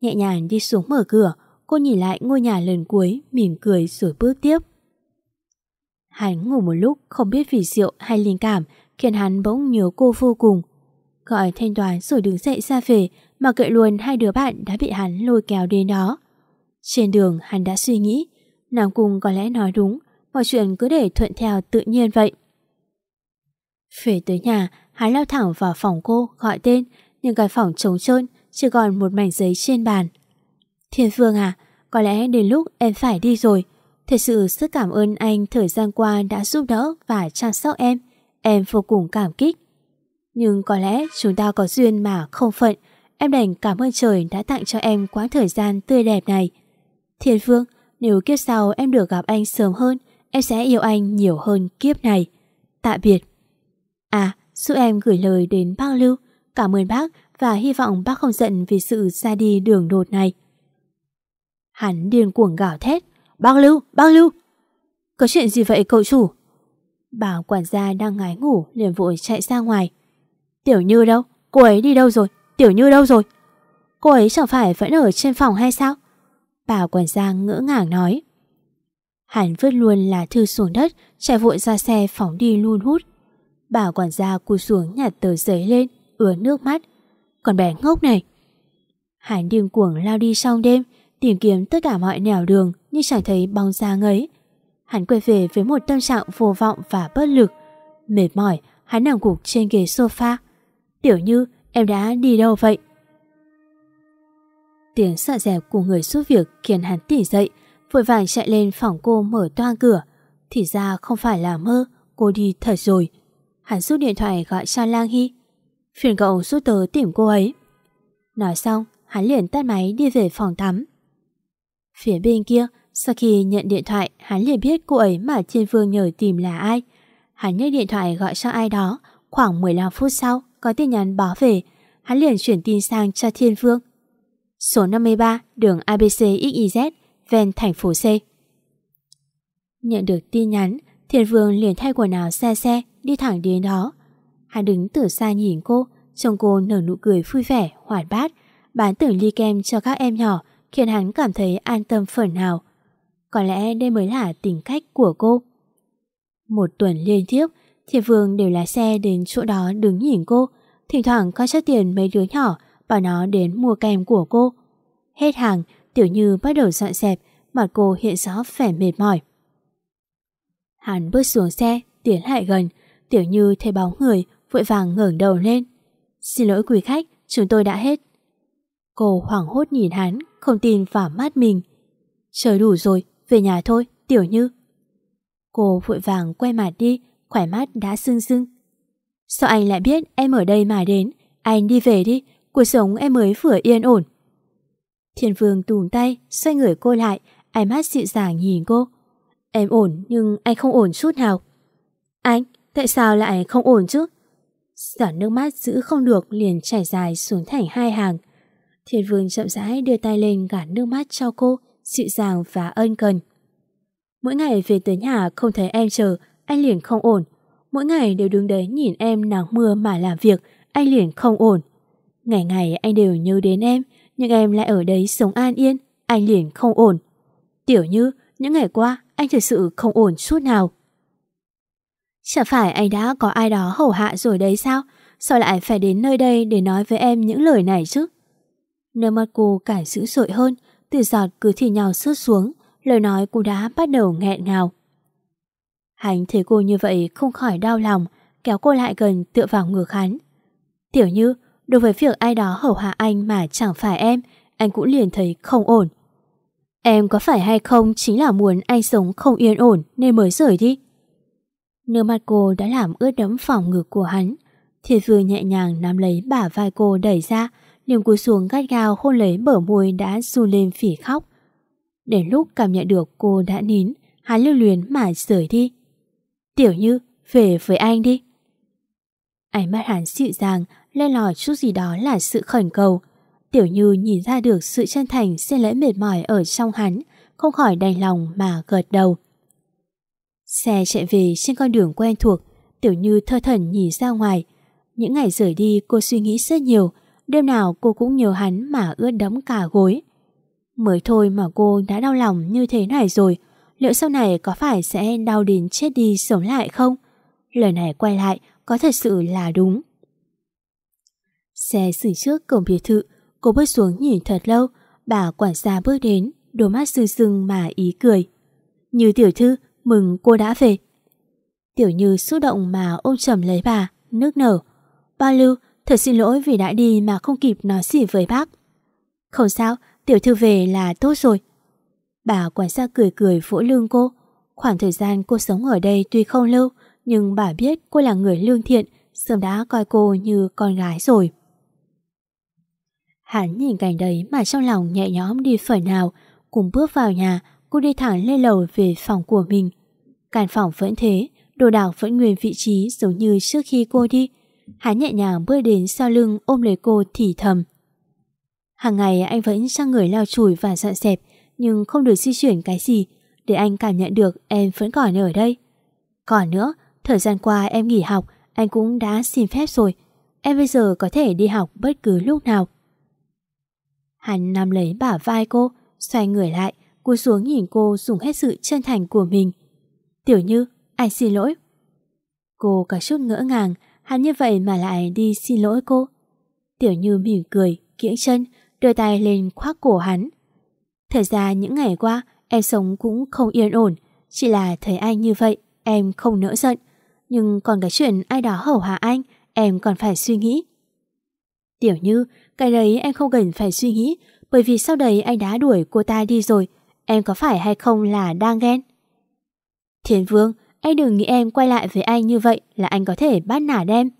Nhẹ nhàng đi xuống mở cửa, cô nhìn lại ngôi nhà lần cuối, mỉm cười rồi bước tiếp. Hắn ngủ một lúc không biết vì rượu hay linh cảm khiến hắn bỗng nhớ cô vô cùng. Gọi thanh toán rồi đứng dậy ra về mà kệ luôn hai đứa bạn đã bị hắn lôi kéo đến đó. Trên đường hắn đã suy nghĩ Nam Cung có lẽ nói đúng, Mọi chuyện cứ để thuận theo tự nhiên vậy Về tới nhà, Hắn lao thẳng vào phòng cô, gọi tên, Nhưng cái phòng trống trơn, Chỉ còn một mảnh giấy trên bàn Thiên Phương à Có lẽ đến lúc em phải đi rồi Thật sự rất cảm ơn anh thời gian qua đã giúp đỡ và chăm sóc em. Em vô cùng cảm kích. Nhưng có lẽ chúng ta có duyên mà không phận. Em đành cảm ơn trời đã tặng cho em quãng thời gian tươi đẹp này. Thiên Phương, nếu kiếp sau em được gặp anh sớm hơn, em sẽ yêu anh nhiều hơn kiếp này. Tạm biệt. À, giúp em gửi lời đến bác Lưu. Cảm ơn bác và hy vọng bác không giận vì sự ra đi đường đột này. Hắn điên cuồng gào thét. Bác Lưu, bác Lưu. Có chuyện gì vậy cậu chủ? Bảo quản gia đang ngái ngủ liền vội chạy ra ngoài. Tiểu Như đâu? Cô ấy đi đâu rồi? Tiểu Như đâu rồi? Cô ấy chẳng phải vẫn ở trên phòng hay sao? Bà quản gia ngỡ ngàng nói. Hắn vứt luôn lá thư xuống đất, chạy vội ra xe phóng đi luôn hút. Bà quản gia cúi xuống nhặt tờ giấy lên, ứa nước mắt. Còn bé ngốc này. Hắn điên cuồng lao đi trong đêm, tìm kiếm tất cả mọi nẻo đường nhưng chẳng thấy bóng dáng ấy. Hắn quay về với một tâm trạng vô vọng và bất lực. Mệt mỏi, hắn nằm gục trên ghế sofa. Tiểu Như, em đã đi đâu vậy? Tiếng sợ dẹp của người giúp việc khiến hắn tỉnh dậy, vội vàng chạy lên phòng cô mở toang cửa. Thì ra không phải là mơ, cô đi thật rồi. Hắn rút điện thoại gọi cho Lang Hy. Phiền cậu giúp tớ tìm cô ấy. Nói xong, hắn liền tắt máy đi về phòng tắm. Phía bên kia, sau khi nhận điện thoại, hắn liền biết cô ấy mà Thiên Vương nhờ tìm là ai. Hắn nhấc điện thoại gọi cho ai đó, khoảng 15 phút sau, có tin nhắn báo về. Hắn liền chuyển tin sang cho Thiên Vương. Số 53, đường ABC XYZ, ven thành phố C. Nhận được tin nhắn, Thiên Vương liền thay quần áo xe xe, đi thẳng đến đó. Hắn đứng từ xa nhìn cô, trông cô nở nụ cười vui vẻ, hoạt bát, bán từng ly kem cho các em nhỏ, khiến hắn cảm thấy an tâm phần nào. Có lẽ đây mới là tính cách của cô. Một tuần liên tiếp, Thiên Vương đều lái xe đến chỗ đó đứng nhìn cô, thỉnh thoảng có cho tiền mấy đứa nhỏ bảo nó đến mua kem của cô. Hết hàng, Tiểu Như bắt đầu dọn dẹp, mặt cô hiện rõ vẻ mệt mỏi. Hắn bước xuống xe, tiến lại gần, Tiểu Như thấy bóng người, vội vàng ngẩng đầu lên. Xin lỗi quý khách, chúng tôi đã hết. Cô hoảng hốt nhìn hắn, không tin vào mắt mình. Trời đủ rồi, về nhà thôi, Tiểu Như. Cô vội vàng quay mặt đi, khỏe mắt đã sưng sưng. Sao anh lại biết em ở đây mà đến? Anh đi về đi, cuộc sống em mới vừa yên ổn. Thiên Vương tùm tay, xoay người cô lại, ánh mắt dịu dàng nhìn cô. Em ổn nhưng anh không ổn chút nào. Anh, tại sao lại không ổn chứ? Giọt nước mắt giữ không được liền chảy dài xuống thành hai hàng. Thiên Vương chậm rãi đưa tay lên gạt nước mắt cho cô, dịu dàng và ân cần. Mỗi ngày về tới nhà không thấy em chờ, anh liền không ổn. Mỗi ngày đều đứng đấy nhìn em nắng mưa mà làm việc, anh liền không ổn. Ngày ngày anh đều nhớ đến em, nhưng em lại ở đấy sống an yên, anh liền không ổn. Tiểu như, những ngày qua anh thật sự không ổn chút nào. Chẳng phải anh đã có ai đó hầu hạ rồi đấy sao? Sao lại phải đến nơi đây để nói với em những lời này chứ? Nơi mắt cô càng dữ dội hơn, từ giọt cứ thì nhau sướt xuống, lời nói cô đã bắt đầu nghẹn ngào. Hành thấy cô như vậy không khỏi đau lòng, kéo cô lại gần tựa vào ngược hắn. Tiểu như, đối với việc ai đó hầu hạ anh mà chẳng phải em, anh cũng liền thấy không ổn. Em có phải hay không chính là muốn anh sống không yên ổn nên mới rời đi. Nước mắt cô đã làm ướt đẫm phòng ngực của hắn. Thiệt vừa nhẹ nhàng nắm lấy bả vai cô đẩy ra, liền cúi xuống gắt gao hôn lấy bờ môi đã run lên phỉ khóc. Đến lúc cảm nhận được cô đã nín, hắn lưu luyến mà rời đi. Tiểu Như, về với anh đi. Ánh mắt hắn dịu dàng, lên lòi chút gì đó là sự khẩn cầu. Tiểu Như nhìn ra được sự chân thành xen lẫn mệt mỏi ở trong hắn, không khỏi đành lòng mà gật đầu. Xe chạy về trên con đường quen thuộc, Tiểu Như thơ thẩn nhìn ra ngoài. Những ngày rời đi cô suy nghĩ rất nhiều, đêm nào cô cũng nhớ hắn mà ướt đẫm cả gối. Mới thôi mà cô đã đau lòng như thế này rồi, liệu sau này có phải sẽ đau đến chết đi sống lại không? Lời này quay lại có thật sự là đúng. Xe xử trước cổng biệt thự, cô bước xuống nhìn thật lâu, bà quản gia bước đến, đôi mắt sưng sưng mà ý cười. Như tiểu thư, mừng cô đã về. Tiểu Như xúc động mà ôm chầm lấy bà, nước nở. Ba Lưu, thật xin lỗi vì đã đi mà không kịp nói gì với bác. Không sao, tiểu thư về là tốt rồi. Bà quản gia cười cười vỗ lưng cô. Khoảng thời gian cô sống ở đây tuy không lâu, nhưng bà biết cô là người lương thiện, sớm đã coi cô như con gái rồi. Hắn nhìn cảnh đấy mà trong lòng nhẹ nhõm đi phần nào, cùng bước vào nhà, cô đi thẳng lên lầu về phòng của mình. Căn phòng vẫn thế, đồ đạc vẫn nguyên vị trí giống như trước khi cô đi. Hắn nhẹ nhàng bước đến sau lưng ôm lấy cô thì thầm. Hàng ngày anh vẫn sang người lau chùi và dọn dẹp, nhưng không được di chuyển cái gì, để anh cảm nhận được em vẫn còn ở đây. Còn nữa, thời gian qua em nghỉ học, anh cũng đã xin phép rồi. Em bây giờ có thể đi học bất cứ lúc nào. Hắn nắm lấy bả vai cô, xoay người lại, cúi xuống nhìn cô dùng hết sự chân thành của mình. Tiểu Như, anh xin lỗi. Cô có chút ngỡ ngàng, hắn như vậy mà lại đi xin lỗi cô. Tiểu Như mỉm cười, kiễng chân, đưa tay lên khoác cổ hắn. Thật ra những ngày qua em sống cũng không yên ổn, chỉ là thấy anh như vậy em không nỡ giận. Nhưng còn cái chuyện ai đó hầu hạ anh, em còn phải suy nghĩ. Tiểu Như, cái đấy em không cần phải suy nghĩ, bởi vì sau đấy anh đã đuổi cô ta đi rồi, em có phải hay không là đang ghen? Thiên Vương, anh đừng nghĩ em quay lại với anh như vậy là anh có thể bắt nả đem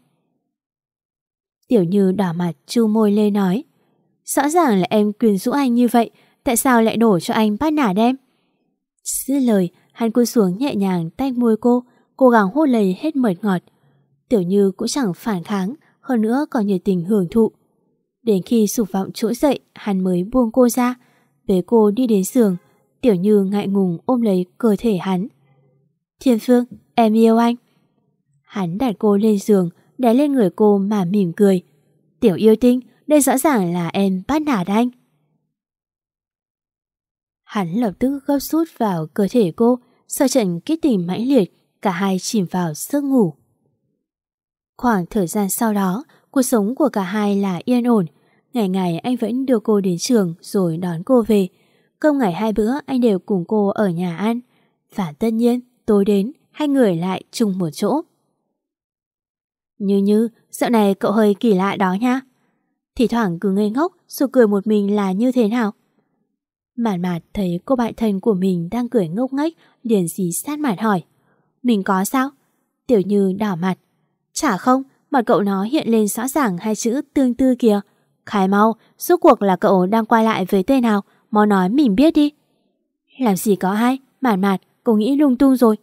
Tiểu Như đỏ mặt chu môi lê nói. Rõ ràng là em quyền rũ anh như vậy, tại sao lại đổ cho anh bắt nả đem Dứt lời, hắn cúi xuống nhẹ nhàng tay môi cô, cố gắng hô lầy hết mệt ngọt. Tiểu Như cũng chẳng phản kháng, hơn nữa còn nhiệt tình hưởng thụ. Đến khi sụp vọng trỗi dậy, hắn mới buông cô ra. Bế cô đi đến giường, Tiểu Như ngại ngùng ôm lấy cơ thể hắn. Thiên Phương, em yêu anh. Hắn đặt cô lên giường, đè lên người cô mà mỉm cười. Tiểu yêu tinh, đây rõ ràng là em bắt nạt anh. Hắn lập tức gấp rút vào cơ thể cô, sau trận kích tình mãnh liệt, cả hai chìm vào giấc ngủ. Khoảng thời gian sau đó, cuộc sống của cả hai là yên ổn. Ngày ngày anh vẫn đưa cô đến trường rồi đón cô về. Cơm ngày hai bữa anh đều cùng cô ở nhà ăn. Và tất nhiên, tối đến, hai người lại chung một chỗ. Như như, dạo này cậu hơi kỳ lạ đó nha. Thì thoảng cứ ngây ngốc rồi cười một mình là như thế nào? Mạn mạt thấy cô bạn thân của mình đang cười ngốc nghếch liền dí sát mặt hỏi. Mình có sao? Tiểu Như đỏ mặt. Chả không, mặt cậu nó hiện lên rõ ràng hai chữ tương tư kìa. khải mau, suốt cuộc là cậu đang quay lại với tên nào, mau nói mình biết đi. Làm gì có ai, mạn mạt, cô nghĩ lung tung rồi.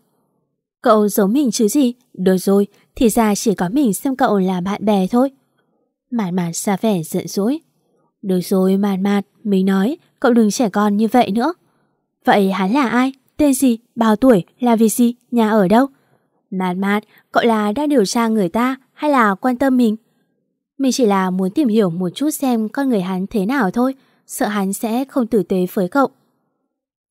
Cậu giống mình chứ gì? Được rồi, thì ra chỉ có mình xem cậu là bạn bè thôi. Mạn mạt xa vẻ giận dỗi. Được rồi mạn mạt, mình nói, cậu đừng trẻ con như vậy nữa. Vậy hắn là ai? Tên gì? Bao tuổi? Là vì gì? Nhà ở đâu? Mạt mạt, cậu là đang điều tra người ta hay là quan tâm mình? Mình chỉ là muốn tìm hiểu một chút xem con người hắn thế nào thôi, sợ hắn sẽ không tử tế với cậu.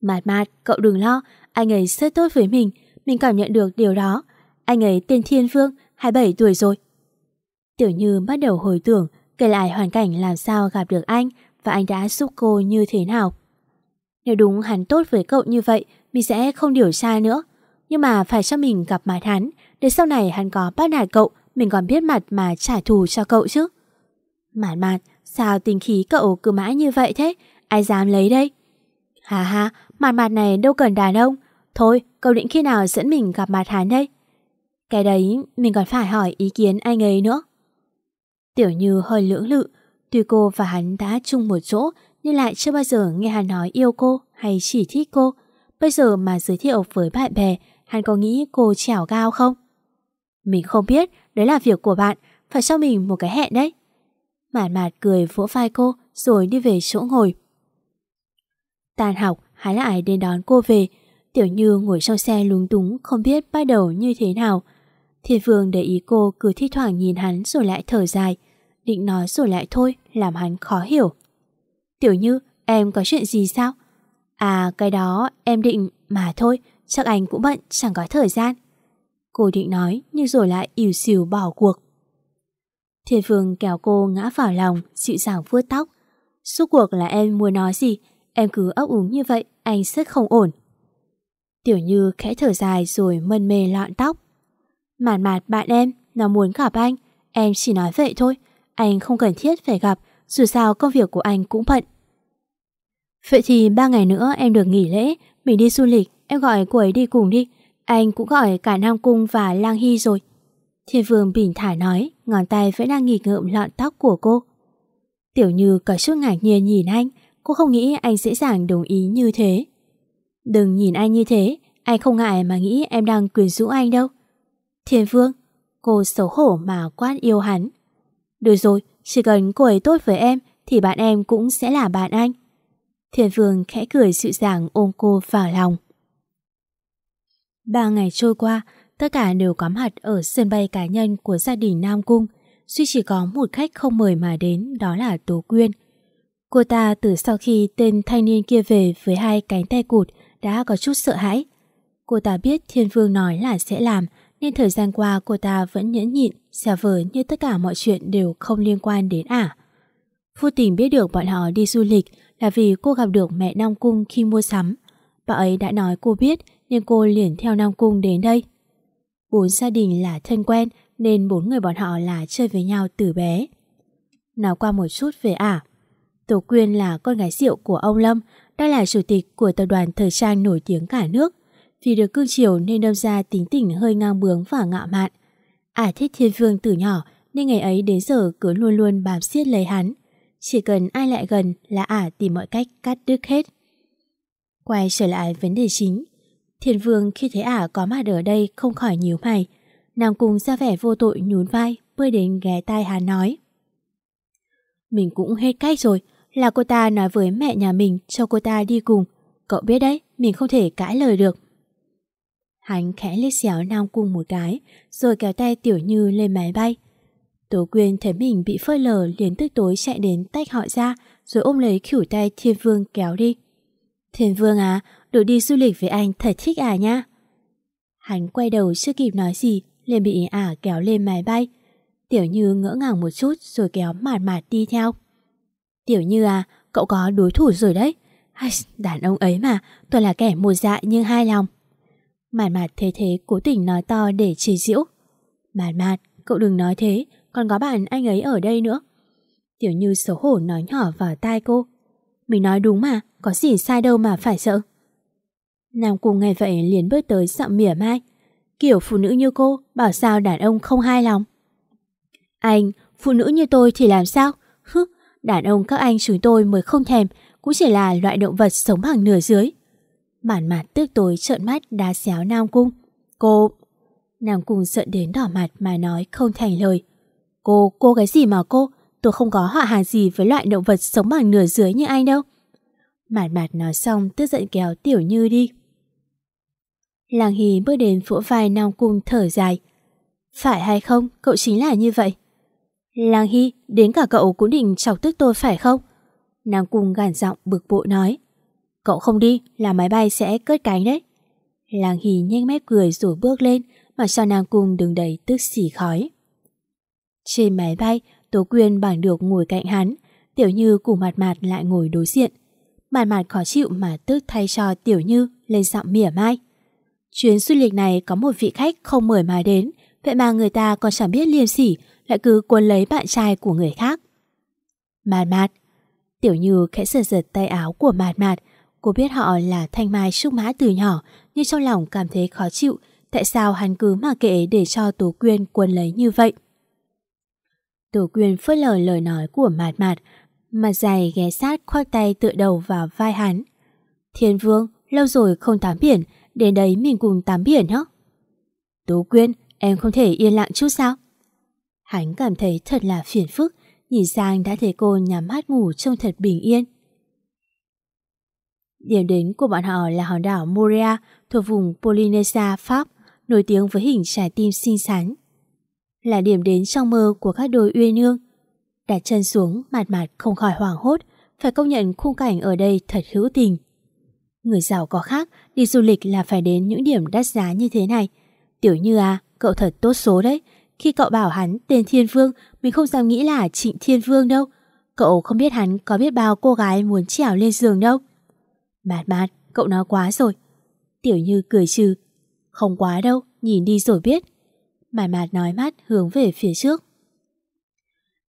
Mạt mạt, cậu đừng lo, anh ấy rất tốt với mình, mình cảm nhận được điều đó. Anh ấy tên Thiên Vương, 27 tuổi rồi. Tiểu Như bắt đầu hồi tưởng, kể lại hoàn cảnh làm sao gặp được anh và anh đã giúp cô như thế nào. Nếu đúng hắn tốt với cậu như vậy, mình sẽ không điều tra nữa. Nhưng mà phải cho mình gặp mặt hắn, để sau này hắn có bắt nạt cậu, mình còn biết mặt mà trả thù cho cậu chứ. Mạt mạt, sao tình khí cậu cứ mãi như vậy thế? Ai dám lấy đây? Hà hà, mạt mặt này đâu cần đàn ông. Thôi, cậu định khi nào dẫn mình gặp mặt hắn đây? Cái đấy mình còn phải hỏi ý kiến anh ấy nữa. Tiểu Như hơi lưỡng lự, tuy cô và hắn đã chung một chỗ nhưng lại chưa bao giờ nghe hắn nói yêu cô hay chỉ thích cô. Bây giờ mà giới thiệu với bạn bè, hắn có nghĩ cô trẻo cao không? Mình không biết, đấy là việc của bạn, phải cho mình một cái hẹn đấy. Mạt mạt cười vỗ vai cô rồi đi về chỗ ngồi. Tàn học, hắn lại đến đón cô về. Tiểu Như ngồi trong xe lúng túng không biết bắt đầu như thế nào. Thiên Vương để ý cô cứ thi thoảng nhìn hắn rồi lại thở dài. Định nói rồi lại thôi, làm hắn khó hiểu. Tiểu Như, em có chuyện gì sao? À, cái đó em định, mà thôi, chắc anh cũng bận, chẳng có thời gian. Cô định nói, nhưng rồi lại ỉu xìu bỏ cuộc. Thiên Phương kéo cô ngã vào lòng, dịu dàng vuốt tóc. Suốt cuộc là em muốn nói gì, em cứ ấp úng như vậy, anh rất không ổn. Tiểu Như khẽ thở dài rồi mân mê lọn tóc. Mạt mạt bạn em, nó muốn gặp anh, em chỉ nói vậy thôi, anh không cần thiết phải gặp, dù sao công việc của anh cũng bận. Vậy thì ba ngày nữa em được nghỉ lễ, mình đi du lịch, em gọi cô ấy đi cùng đi. Anh cũng gọi cả Nam Cung và Lang Hy rồi. Thiên Vương bình thả nói, ngón tay vẫn đang nghỉ ngợm lọn tóc của cô. Tiểu Như có chút ngạc nhiên nhìn anh, cô không nghĩ anh dễ dàng đồng ý như thế. Đừng nhìn anh như thế, anh không ngại mà nghĩ em đang quyền rũ anh đâu. Thiên Vương, cô xấu hổ mà quát yêu hắn. Được rồi, chỉ cần cô ấy tốt với em thì bạn em cũng sẽ là bạn anh. Thiên Vương khẽ cười dịu dàng ôm cô vào lòng. Ba ngày trôi qua, tất cả đều có mặt ở sân bay cá nhân của gia đình Nam Cung. Duy chỉ có một khách không mời mà đến, đó là Tố Quyên. Cô ta từ sau khi tên thanh niên kia về với hai cánh tay cụt đã có chút sợ hãi. Cô ta biết Thiên Vương nói là sẽ làm nên thời gian qua cô ta vẫn nhẫn nhịn, xà vờ như tất cả mọi chuyện đều không liên quan đến ả. Phu tình biết được bọn họ đi du lịch là vì cô gặp được mẹ Nam Cung khi mua sắm. Bà ấy đã nói cô biết nên cô liền theo Nam Cung đến đây. Bốn gia đình là thân quen nên bốn người bọn họ là chơi với nhau từ bé. Nói qua một chút về ả. Tổ Quyên là con gái rượu của ông Lâm, đã là chủ tịch của tập đoàn thời trang nổi tiếng cả nước. Vì được cương chiều nên đâm ra tính tình hơi ngang bướng và ngạo mạn. Ả thích thiên vương từ nhỏ nên ngày ấy đến giờ cứ luôn luôn bám siết lấy hắn. Chỉ cần ai lại gần là ả tìm mọi cách cắt đứt hết. Quay trở lại vấn đề chính. Thiên vương khi thấy ả có mặt ở đây không khỏi nhíu mày. Nàng cùng ra vẻ vô tội nhún vai, bơi đến ghé tai hắn nói. Mình cũng hết cách rồi, là cô ta nói với mẹ nhà mình cho cô ta đi cùng. Cậu biết đấy, mình không thể cãi lời được. Hắn khẽ liếc xéo Nam Cung một cái, rồi kéo tay Tiểu Như lên máy bay. Tố Quyên thấy mình bị phơi lờ liền tức tối chạy đến tách họ ra, rồi ôm lấy khỉu tay Thiên Vương kéo đi. Thiên Vương à, được đi du lịch với anh thật thích à nha. Hắn quay đầu chưa kịp nói gì, liền bị ả kéo lên máy bay. Tiểu Như ngỡ ngàng một chút rồi kéo mạt mạt đi theo. Tiểu Như à, cậu có đối thủ rồi đấy. ai? đàn ông ấy mà, toàn là kẻ một dạ nhưng hai lòng. Mạt mạt thế thế cố tình nói to để chỉ diễu. Mạt mạt, cậu đừng nói thế, còn có bạn anh ấy ở đây nữa. Tiểu Như xấu hổ nói nhỏ vào tai cô. Mình nói đúng mà, có gì sai đâu mà phải sợ. Nam Cung nghe vậy liền bước tới giọng mỉa mai. Kiểu phụ nữ như cô, bảo sao đàn ông không hai lòng. Anh, phụ nữ như tôi thì làm sao? Hứ, đàn ông các anh chúng tôi mới không thèm, cũng chỉ là loại động vật sống bằng nửa dưới. Mản mặt tức tối trợn mắt đá xéo Nam Cung. Cô... Nam Cung sợ đến đỏ mặt mà nói không thành lời. Cô, cô cái gì mà cô? Tôi không có họ hàng gì với loại động vật sống bằng nửa dưới như anh đâu. Mạt mạt nói xong tức giận kéo Tiểu Như đi. Làng Hì bước đến vỗ vai Nam Cung thở dài. Phải hay không, cậu chính là như vậy. Làng Hy, đến cả cậu cũng định chọc tức tôi phải không? Nam Cung gàn giọng bực bội nói. Cậu không đi là máy bay sẽ cất cánh đấy. Làng Hì nhanh mép cười rồi bước lên mà cho Nam Cung đứng đầy tức xỉ khói. Trên máy bay, Tố Quyên bằng được ngồi cạnh hắn, Tiểu Như cùng mặt mặt lại ngồi đối diện. Mặt mặt khó chịu mà tức thay cho Tiểu Như lên giọng mỉa mai. Chuyến du lịch này có một vị khách không mời mà đến, vậy mà người ta còn chẳng biết liêm sỉ, lại cứ cuốn lấy bạn trai của người khác. Mạt mạt, Tiểu Như khẽ giật giật tay áo của mạt mạt, cô biết họ là thanh mai trúc mã từ nhỏ, nhưng trong lòng cảm thấy khó chịu, tại sao hắn cứ mà kệ để cho Tố Quyên cuốn lấy như vậy. Tố Quyên phớt lờ lời nói của mạt mạt, mặt dày ghé sát khoác tay tựa đầu vào vai hắn. Thiên Vương, lâu rồi không tắm biển, đến đấy mình cùng tắm biển hả? Tố Quyên, em không thể yên lặng chút sao? Hắn cảm thấy thật là phiền phức, nhìn sang đã thấy cô nhắm mắt ngủ trông thật bình yên. Điểm đến của bọn họ là hòn đảo Moria thuộc vùng Polynesia, Pháp, nổi tiếng với hình trái tim xinh xắn. Là điểm đến trong mơ của các đôi uyên ương. Đặt chân xuống, mặt mặt không khỏi hoảng hốt, phải công nhận khung cảnh ở đây thật hữu tình. Người giàu có khác, đi du lịch là phải đến những điểm đắt giá như thế này. Tiểu Như à, cậu thật tốt số đấy. Khi cậu bảo hắn tên Thiên Vương, mình không dám nghĩ là Trịnh Thiên Vương đâu. Cậu không biết hắn có biết bao cô gái muốn trèo lên giường đâu. Mạt mạt, cậu nói quá rồi. Tiểu Như cười trừ. Không quá đâu, nhìn đi rồi biết. Mạt mạt nói mắt hướng về phía trước.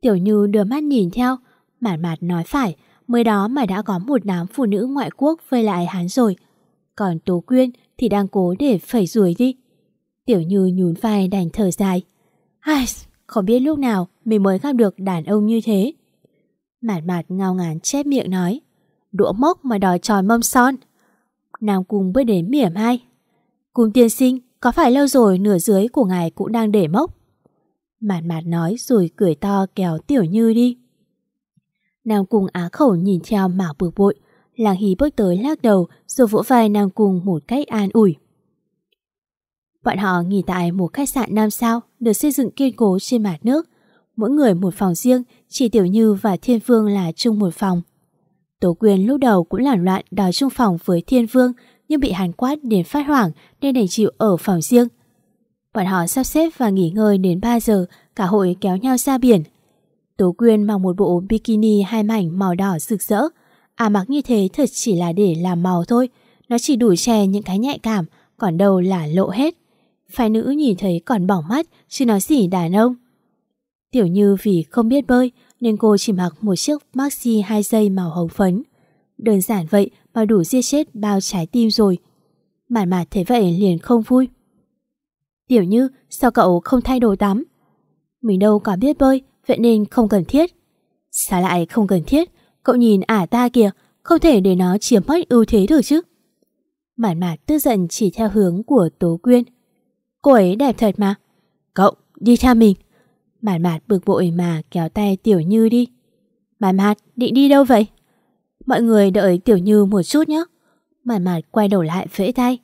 Tiểu Như đưa mắt nhìn theo. Mạt mạt nói phải, mới đó mà đã có một đám phụ nữ ngoại quốc vây lại hắn rồi. Còn Tố Quyên thì đang cố để phẩy rủi đi. Tiểu Như nhún vai đành thở dài. Ai, không biết lúc nào mình mới gặp được đàn ông như thế. Mạt mạt ngao ngán chép miệng nói. Đũa mốc mà đòi tròi mâm son. Nam Cung bước đến mỉa mai. Cung tiên sinh, có phải lâu rồi nửa dưới của ngài cũng đang để mốc? Mạt mạt nói rồi cười to kéo Tiểu Như đi. Nam Cung á khẩu nhìn theo mà bực bội. Làng Hí bước tới lắc đầu rồi vỗ vai Nam Cung một cách an ủi. Bọn họ nghỉ tại một khách sạn 5 sao được xây dựng kiên cố trên mặt nước. Mỗi người một phòng riêng, chỉ Tiểu Như và Thiên Vương là chung một phòng. Tố Quyên lúc đầu cũng lản loạn đòi chung phòng với Thiên Vương nhưng bị Hàn quát đến phát hoảng nên đành chịu ở phòng riêng. Bọn họ sắp xếp và nghỉ ngơi đến 3 giờ, cả hội kéo nhau ra biển. Tố Quyên mặc một bộ bikini hai mảnh màu đỏ rực rỡ. À mặc như thế thật chỉ là để làm màu thôi, nó chỉ đủ che những cái nhạy cảm, còn đâu là lộ hết. Phái nữ nhìn thấy còn bỏng mắt, chứ nói gì đàn ông. Tiểu Như vì không biết bơi nên cô chỉ mặc một chiếc maxi hai dây màu hồng phấn. Đơn giản vậy mà đủ giết chết bao trái tim rồi. Mạn mạt thế vậy liền không vui. Tiểu Như, sao cậu không thay đồ tắm? Mình đâu có biết bơi, vậy nên không cần thiết. Sao lại không cần thiết? Cậu nhìn ả ta kìa, không thể để nó chiếm mất ưu thế được chứ. Mạn mạt tức giận chỉ theo hướng của Tố Quyên. Cô ấy đẹp thật mà. Cậu, đi theo mình. Mạn mạt bực bội mà kéo tay Tiểu Như đi. Mạn mạt, định đi đâu vậy? Mọi người đợi Tiểu Như một chút nhé. Mạn mạt quay đầu lại vẫy tay.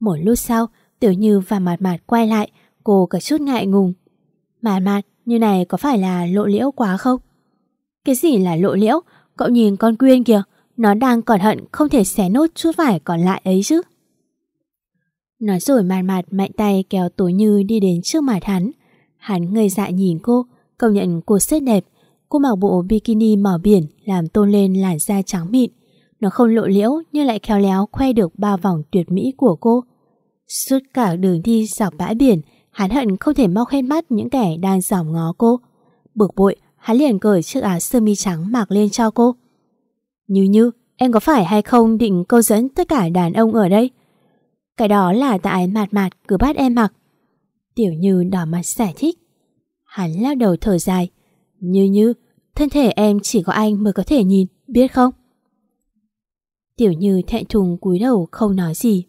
Một lúc sau, Tiểu Như và Mạt Mạt quay lại, cô có chút ngại ngùng. Mạt Mạt, như này có phải là lộ liễu quá không? Cái gì là lộ liễu? Cậu nhìn con Quyên kìa, nó đang còn hận không thể xé nốt chút vải còn lại ấy chứ. Nói rồi Mạt Mạt mạnh tay kéo Tố Như đi đến trước mặt hắn. Hắn ngây dại nhìn cô, công nhận cô xếp đẹp. Cô mặc bộ bikini màu biển làm tôn lên làn da trắng mịn. Nó không lộ liễu nhưng lại khéo léo khoe được ba vòng tuyệt mỹ của cô. Suốt cả đường đi dọc bãi biển, hắn hận không thể mau khen mắt những kẻ đang dòm ngó cô. Bực bội, hắn liền cởi chiếc áo sơ mi trắng mặc lên cho cô. Như như, em có phải hay không định câu dẫn tất cả đàn ông ở đây? Cái đó là tại mạt mạt cứ bắt em mặc. Tiểu Như đỏ mặt giải thích. Hắn lắc đầu thở dài. Như như, thân thể em chỉ có anh mới có thể nhìn, biết không? Tiểu Như thẹn thùng cúi đầu không nói gì.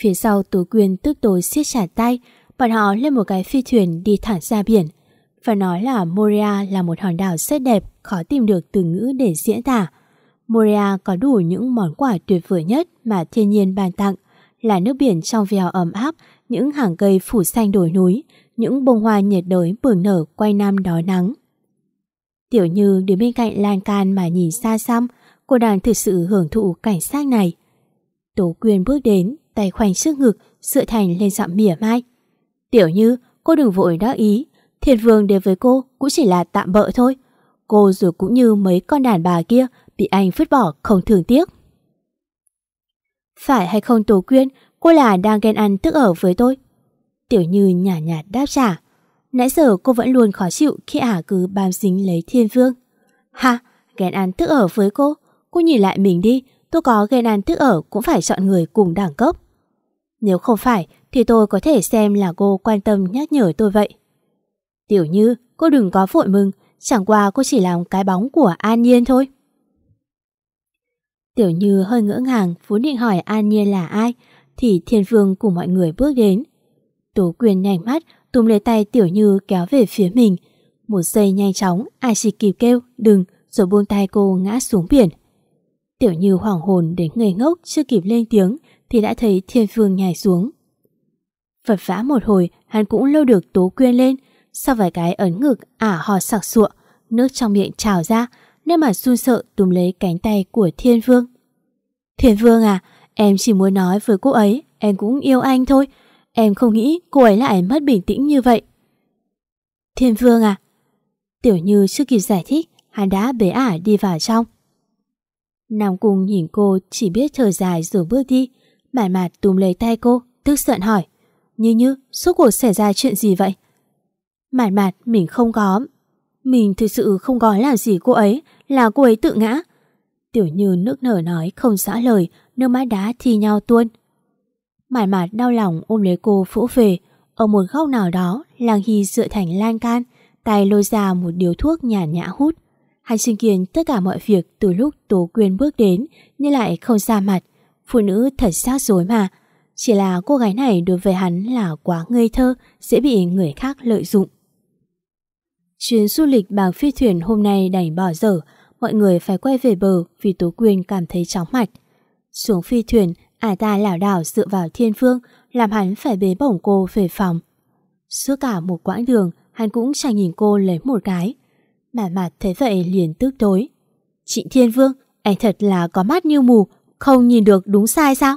Phía sau tú Quyên tức tối siết chặt tay, bọn họ lên một cái phi thuyền đi thẳng ra biển. Phải nói là Moria là một hòn đảo rất đẹp, khó tìm được từ ngữ để diễn tả. Moria có đủ những món quà tuyệt vời nhất mà thiên nhiên ban tặng, là nước biển trong veo ấm áp, những hàng cây phủ xanh đồi núi, những bông hoa nhiệt đới bừng nở quay năm đói nắng. Tiểu Như đứng bên cạnh lan can mà nhìn xa xăm, cô đang thực sự hưởng thụ cảnh sát này. Tố Quyên bước đến, tay khoanh trước ngực, dựa thành lên giọng mỉa mai. Tiểu Như, cô đừng vội đắc ý, Thiên Vương đến với cô cũng chỉ là tạm bợ thôi. Cô rồi cũng như mấy con đàn bà kia bị anh vứt bỏ không thường tiếc. Phải hay không Tố Quyên, cô là đang ghen ăn tức ở với tôi. Tiểu Như nhả nhạt đáp trả. Nãy giờ cô vẫn luôn khó chịu khi ả cứ bám dính lấy Thiên Vương. Ha, ghen ăn tức ở với cô, cô nhìn lại mình đi, tôi có ghen ăn tức ở cũng phải chọn người cùng đẳng cấp. Nếu không phải thì tôi có thể xem là cô quan tâm nhắc nhở tôi vậy. Tiểu Như, cô đừng có vội mừng, chẳng qua cô chỉ làm cái bóng của An Nhiên thôi. Tiểu Như hơi ngỡ ngàng vốn định hỏi An Nhiên là ai thì Thiên Vương cùng mọi người bước đến. Tố quyền nhanh mắt túm lấy tay Tiểu Như kéo về phía mình. Một giây nhanh chóng ai chỉ kịp kêu đừng rồi buông tay cô ngã xuống biển. Tiểu Như hoảng hồn đến ngây ngốc chưa kịp lên tiếng thì đã thấy Thiên Vương nhảy xuống. Vật vã một hồi, hắn cũng lâu được Tố Quyên lên, sau vài cái ấn ngực ả hò sặc sụa, nước trong miệng trào ra, nên mà run sợ túm lấy cánh tay của Thiên Vương. Thiên Vương à, em chỉ muốn nói với cô ấy, em cũng yêu anh thôi, em không nghĩ cô ấy lại mất bình tĩnh như vậy. Thiên Vương à, Tiểu Như chưa kịp giải thích, hắn đã bế ả đi vào trong. Nam Cung nhìn cô chỉ biết thở dài rồi bước đi, Mạn mạt túm lấy tay cô, tức giận hỏi. Như như, suốt cuộc xảy ra chuyện gì vậy? Mạn mạt, mình không có. Mình thực sự không có làm gì cô ấy, là cô ấy tự ngã. Tiểu như nước nở nói không rõ lời, nước mắt đá thi nhau tuôn. Mạn mạt đau lòng ôm lấy cô phũ về. Ở một góc nào đó, Lang Hy dựa thành lan can, tay lôi ra một điếu thuốc nhàn nhã hút. Hắn chứng kiến tất cả mọi việc từ lúc Tố Quyên bước đến, nhưng lại không ra mặt. Phụ nữ thật xác dối mà. Chỉ là cô gái này đối với hắn là quá ngây thơ, sẽ bị người khác lợi dụng. Chuyến du lịch bằng phi thuyền hôm nay đành bỏ dở, mọi người phải quay về bờ vì Tố Quyên cảm thấy chóng mạch. Xuống phi thuyền, ả ta lảo đảo dựa vào thiên phương, làm hắn phải bế bổng cô về phòng. Suốt cả một quãng đường, hắn cũng chẳng nhìn cô lấy một cái. Mà mặt thấy vậy liền tức tối. Trịnh Thiên Vương, anh thật là có mắt như mù, không nhìn được đúng sai sao?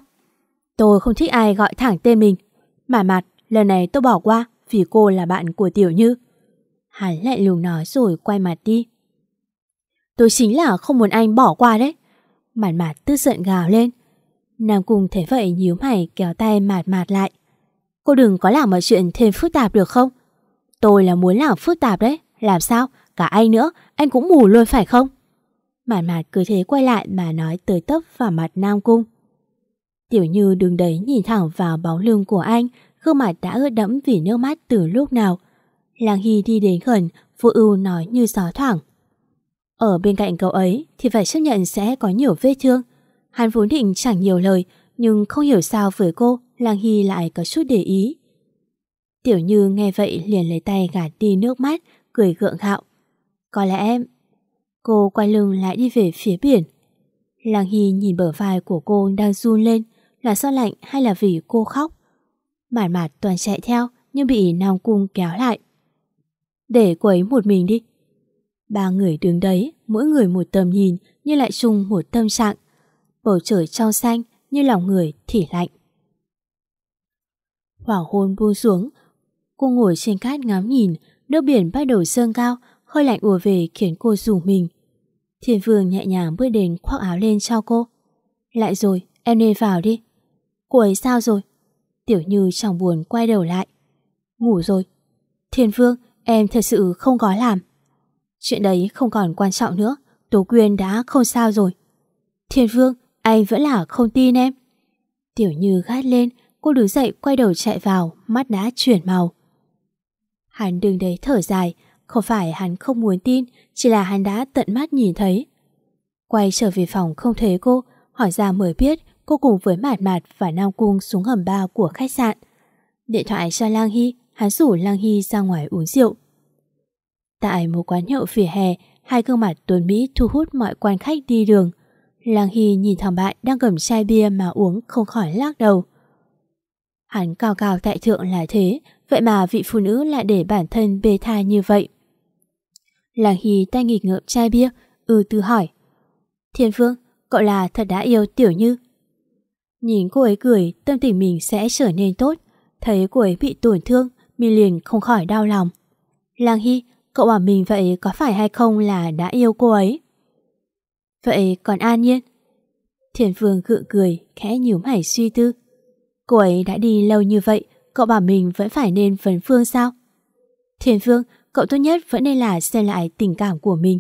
Tôi không thích ai gọi thẳng tên mình. Mà mặt, lần này tôi bỏ qua vì cô là bạn của Tiểu Như. Hắn lại lùng nói rồi quay mặt đi. Tôi chính là không muốn anh bỏ qua đấy. Mạt mạt tức giận gào lên. Nam Cung thấy vậy nhíu mày kéo tay mạt mạt lại. Cô đừng có làm mọi chuyện thêm phức tạp được không? Tôi là muốn làm phức tạp đấy. Làm sao? Cả anh nữa, anh cũng mù luôn phải không? Mạt mạt cứ thế quay lại mà nói tới tấp vào mặt Nam Cung. Tiểu Như đứng đấy nhìn thẳng vào bóng lưng của anh, gương mặt đã ướt đẫm vì nước mắt từ lúc nào. Lang Hy đi đến gần, vô ưu nói như gió thoảng. Ở bên cạnh cậu ấy thì phải chấp nhận sẽ có nhiều vết thương. Hắn vốn định chẳng nhiều lời, nhưng không hiểu sao với cô, Lang Hy lại có chút để ý. Tiểu Như nghe vậy liền lấy tay gạt đi nước mắt, cười gượng gạo. Có lẽ em... Cô quay lưng lại đi về phía biển. Lang Hy nhìn bờ vai của cô đang run lên, là do lạnh hay là vì cô khóc. Mạt mạt toàn chạy theo nhưng bị Nam Cung kéo lại. Để cô ấy một mình đi. Ba người đứng đấy, mỗi người một tầm nhìn như lại chung một tâm trạng. Bầu trời trong xanh như lòng người thì lạnh. Hoàng hôn buông xuống, cô ngồi trên cát ngắm nhìn, nước biển bắt đầu dâng cao, hơi lạnh ùa về khiến cô rủ mình. Thiên vương nhẹ nhàng bước đến khoác áo lên cho cô. Lại rồi, em nên vào đi. Cô ấy sao rồi? Tiểu Như chẳng buồn quay đầu lại. Ngủ rồi. Thiên Vương, em thật sự không có làm. Chuyện đấy không còn quan trọng nữa. Tố Quyên đã không sao rồi. Thiên Vương, anh vẫn là không tin em. Tiểu Như gắt lên, cô đứng dậy quay đầu chạy vào, mắt đã chuyển màu. Hắn đứng đấy thở dài, không phải hắn không muốn tin, chỉ là hắn đã tận mắt nhìn thấy. Quay trở về phòng không thấy cô, hỏi ra mới biết cô cùng với Mạt Mạt và Nam Cung xuống hầm ba của khách sạn. Điện thoại cho Lang Hy, hắn rủ Lang Hy ra ngoài uống rượu. Tại một quán nhậu vỉa hè, hai gương mặt tuấn Mỹ thu hút mọi quan khách đi đường. Lang Hy nhìn thằng bạn đang cầm chai bia mà uống không khỏi lắc đầu. Hắn cao cao tại thượng là thế, vậy mà vị phụ nữ lại để bản thân bê tha như vậy. Lang Hy tay nghịch ngợm chai bia, ừ tư hỏi. Thiên Phương, cậu là thật đã yêu Tiểu Như. Nhìn cô ấy cười, tâm tình mình sẽ trở nên tốt. Thấy cô ấy bị tổn thương, mình liền không khỏi đau lòng. Lang Hy, cậu bảo mình vậy có phải hay không là đã yêu cô ấy? Vậy còn An Nhiên? Thiên Phương gượng cười, khẽ nhíu mày suy tư. Cô ấy đã đi lâu như vậy, cậu bảo mình vẫn phải nên vấn Phương sao? Thiên Phương, cậu tốt nhất vẫn nên là xem lại tình cảm của mình.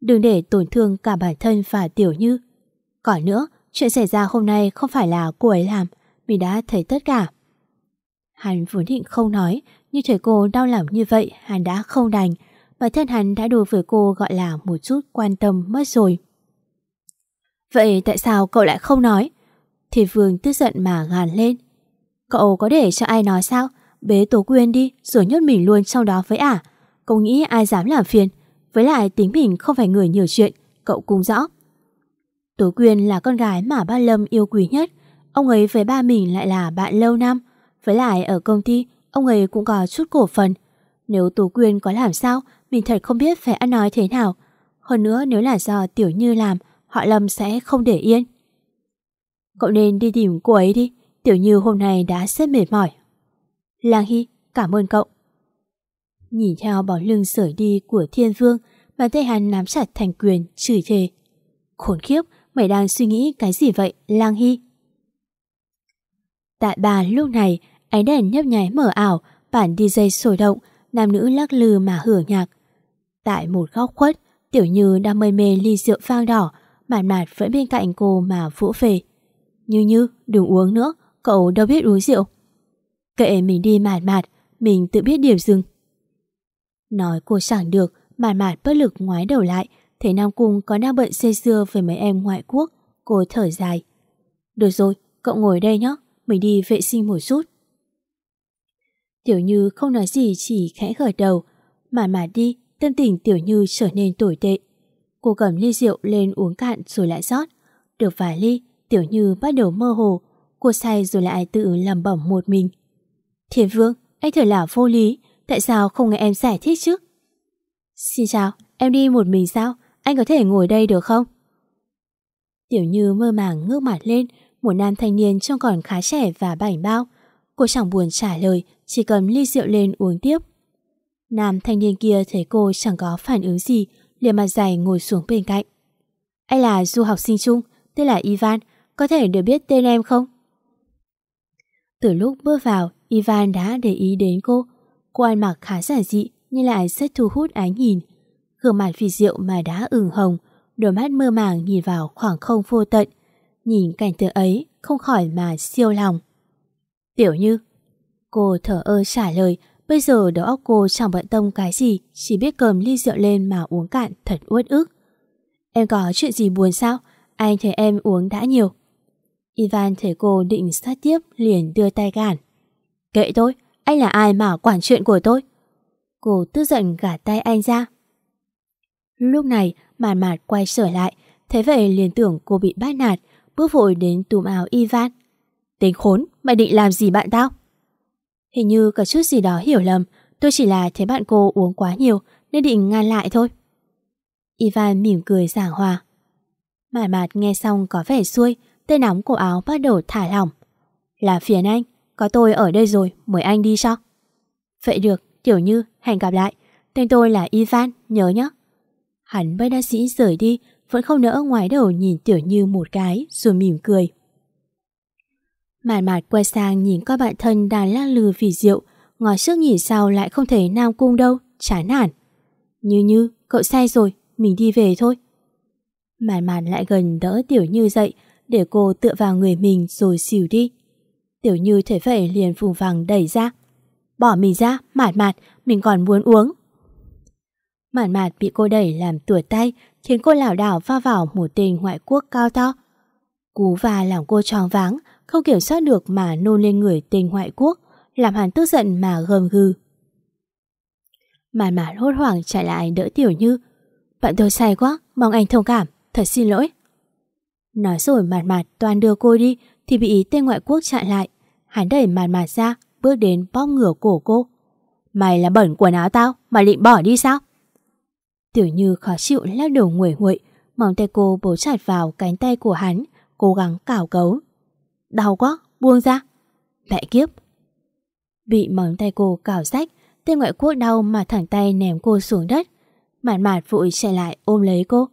Đừng để tổn thương cả bản thân và Tiểu Như. Còn nữa, chuyện xảy ra hôm nay không phải là cô ấy làm, mình đã thấy tất cả. Hắn vốn định không nói, nhưng thấy cô đau lòng như vậy, hắn đã không đành. Bản thân hắn đã đối với cô gọi là một chút quan tâm mất rồi. Vậy tại sao cậu lại không nói? Thì Vương tức giận mà gàn lên. Cậu có để cho ai nói sao? Bế Tố Quyên đi rồi nhốt mình luôn trong đó với ả. Cậu nghĩ ai dám làm phiền? Với lại tính mình không phải người nhiều chuyện, cậu cũng rõ. Tố Quyên là con gái mà ba Lâm yêu quý nhất. Ông ấy với ba mình lại là bạn lâu năm. Với lại ở công ty, ông ấy cũng có chút cổ phần. Nếu Tố Quyên có làm sao, mình thật không biết phải ăn nói thế nào. Hơn nữa nếu là do Tiểu Như làm, họ Lâm sẽ không để yên. Cậu nên đi tìm cô ấy đi. Tiểu Như hôm nay đã rất mệt mỏi. Lang Hy, cảm ơn cậu. Nhìn theo bóng lưng rời đi của Thiên Vương, bàn tay hắn nắm chặt thành quyền, chửi thề. Khốn khiếp, mày đang suy nghĩ cái gì vậy, Lang Hy? Tại bà lúc này, ánh đèn nhấp nháy mở ảo, bản DJ sôi động, nam nữ lắc lư mà hưởng nhạc. Tại một góc khuất, Tiểu Như đang mây mê ly rượu vang đỏ, mạt mạt vẫn bên cạnh cô mà vỗ về. Như Như, đừng uống nữa, cậu đâu biết uống rượu. Kệ mình đi mạt mạt, mình tự biết điểm dừng. Nói cô chẳng được, mạt mạt bất lực ngoái đầu lại, thấy Nam Cung có đang bận xê dưa với mấy em ngoại quốc. Cô thở dài. Được rồi, cậu ngồi đây nhé, mình đi vệ sinh một chút. Tiểu Như không nói gì chỉ khẽ gật đầu. Mạt mạt đi, tâm tình Tiểu Như trở nên tồi tệ. Cô cầm ly rượu lên uống cạn rồi lại rót. Được vài ly, Tiểu Như bắt đầu mơ hồ. Cô say rồi lại tự lầm bẩm một mình. Thiên Vương, anh thật là vô lý. Tại sao không nghe em giải thích chứ? Xin chào, em đi một mình sao? anh có thể ngồi đây được không? Tiểu Như mơ màng ngước mặt lên, một nam thanh niên trông còn khá trẻ và bảnh bao. Cô chẳng buồn trả lời, chỉ cầm ly rượu lên uống tiếp. Nam thanh niên kia thấy cô chẳng có phản ứng gì, liền mặt dày ngồi xuống bên cạnh. Anh là du học sinh chung, tên là Ivan, có thể được biết tên em không? Từ lúc bước vào, Ivan đã để ý đến cô. Cô ăn mặc khá giản dị nhưng lại rất thu hút ánh nhìn. Gương mặt vì rượu mà đã ửng hồng, đôi mắt mơ màng nhìn vào khoảng không vô tận. Nhìn cảnh tượng ấy không khỏi mà siêu lòng. Tiểu Như Cô thở ơ trả lời Bây giờ đầu óc cô chẳng bận tâm cái gì Chỉ biết cầm ly rượu lên mà uống cạn thật uất ức Em có chuyện gì buồn sao? Anh thấy em uống đã nhiều Ivan thấy cô định sát tiếp liền đưa tay gạt. Kệ tôi, anh là ai mà quản chuyện của tôi? Cô tức giận gạt tay anh ra. Lúc này màn mạt quay trở lại Thế vậy liền tưởng cô bị bắt nạt Bước vội đến túm áo Ivan. Tính khốn, mày định làm gì bạn tao? Hình như có chút gì đó hiểu lầm Tôi chỉ là thấy bạn cô uống quá nhiều Nên định ngăn lại thôi. Ivan mỉm cười giảng hòa. Mạt mạt nghe xong có vẻ xuôi Tay nóng cổ áo bắt đầu thả lỏng. Là phiền anh Có tôi ở đây rồi, mời anh đi cho. Vậy được, Tiểu Như, hẹn gặp lại. Tên tôi là Ivan, nhớ nhé. Hắn bất đa sĩ rời đi Vẫn không nỡ ngoài đầu nhìn Tiểu Như một cái Rồi mỉm cười. Mạn mạt quay sang nhìn các bạn thân đang lắc lư vì rượu, ngó trước nhìn sau lại không thấy Nam Cung đâu, chán nản. Như như, cậu say rồi, mình đi về thôi. Mạn mạt lại gần đỡ Tiểu Như dậy, để cô tựa vào người mình rồi xỉu đi. Tiểu Như thấy vậy liền phùng vàng đẩy ra. Bỏ mình ra, mạt mạt, mình còn muốn uống. Mạn mạt bị cô đẩy làm tuột tay, khiến cô lảo đảo va vào một tên ngoại quốc cao to. Cú và làm cô tròn váng, không kiểm soát được mà nôn lên người tên ngoại quốc, làm hắn tức giận mà gầm gừ. Màn màn hốt hoảng chạy lại đỡ Tiểu Như. Bạn tôi say quá, mong anh thông cảm, thật xin lỗi. Nói rồi mạt mạt toàn đưa cô đi thì bị tên ngoại quốc chặn lại. Hắn đẩy mạt mạt ra, bước đến bóp ngửa cổ cô. Mày là bẩn quần áo tao, mày định bỏ đi sao? Tiểu Như khó chịu lắc đầu nguội nguội, móng tay cô bố chặt vào cánh tay của hắn, cố gắng cào cấu. Đau quá, buông ra. Mẹ kiếp. Bị móng tay cô cào rách, tên ngoại quốc đau mà thẳng tay ném cô xuống đất. Mạn mạt vội chạy lại ôm lấy cô.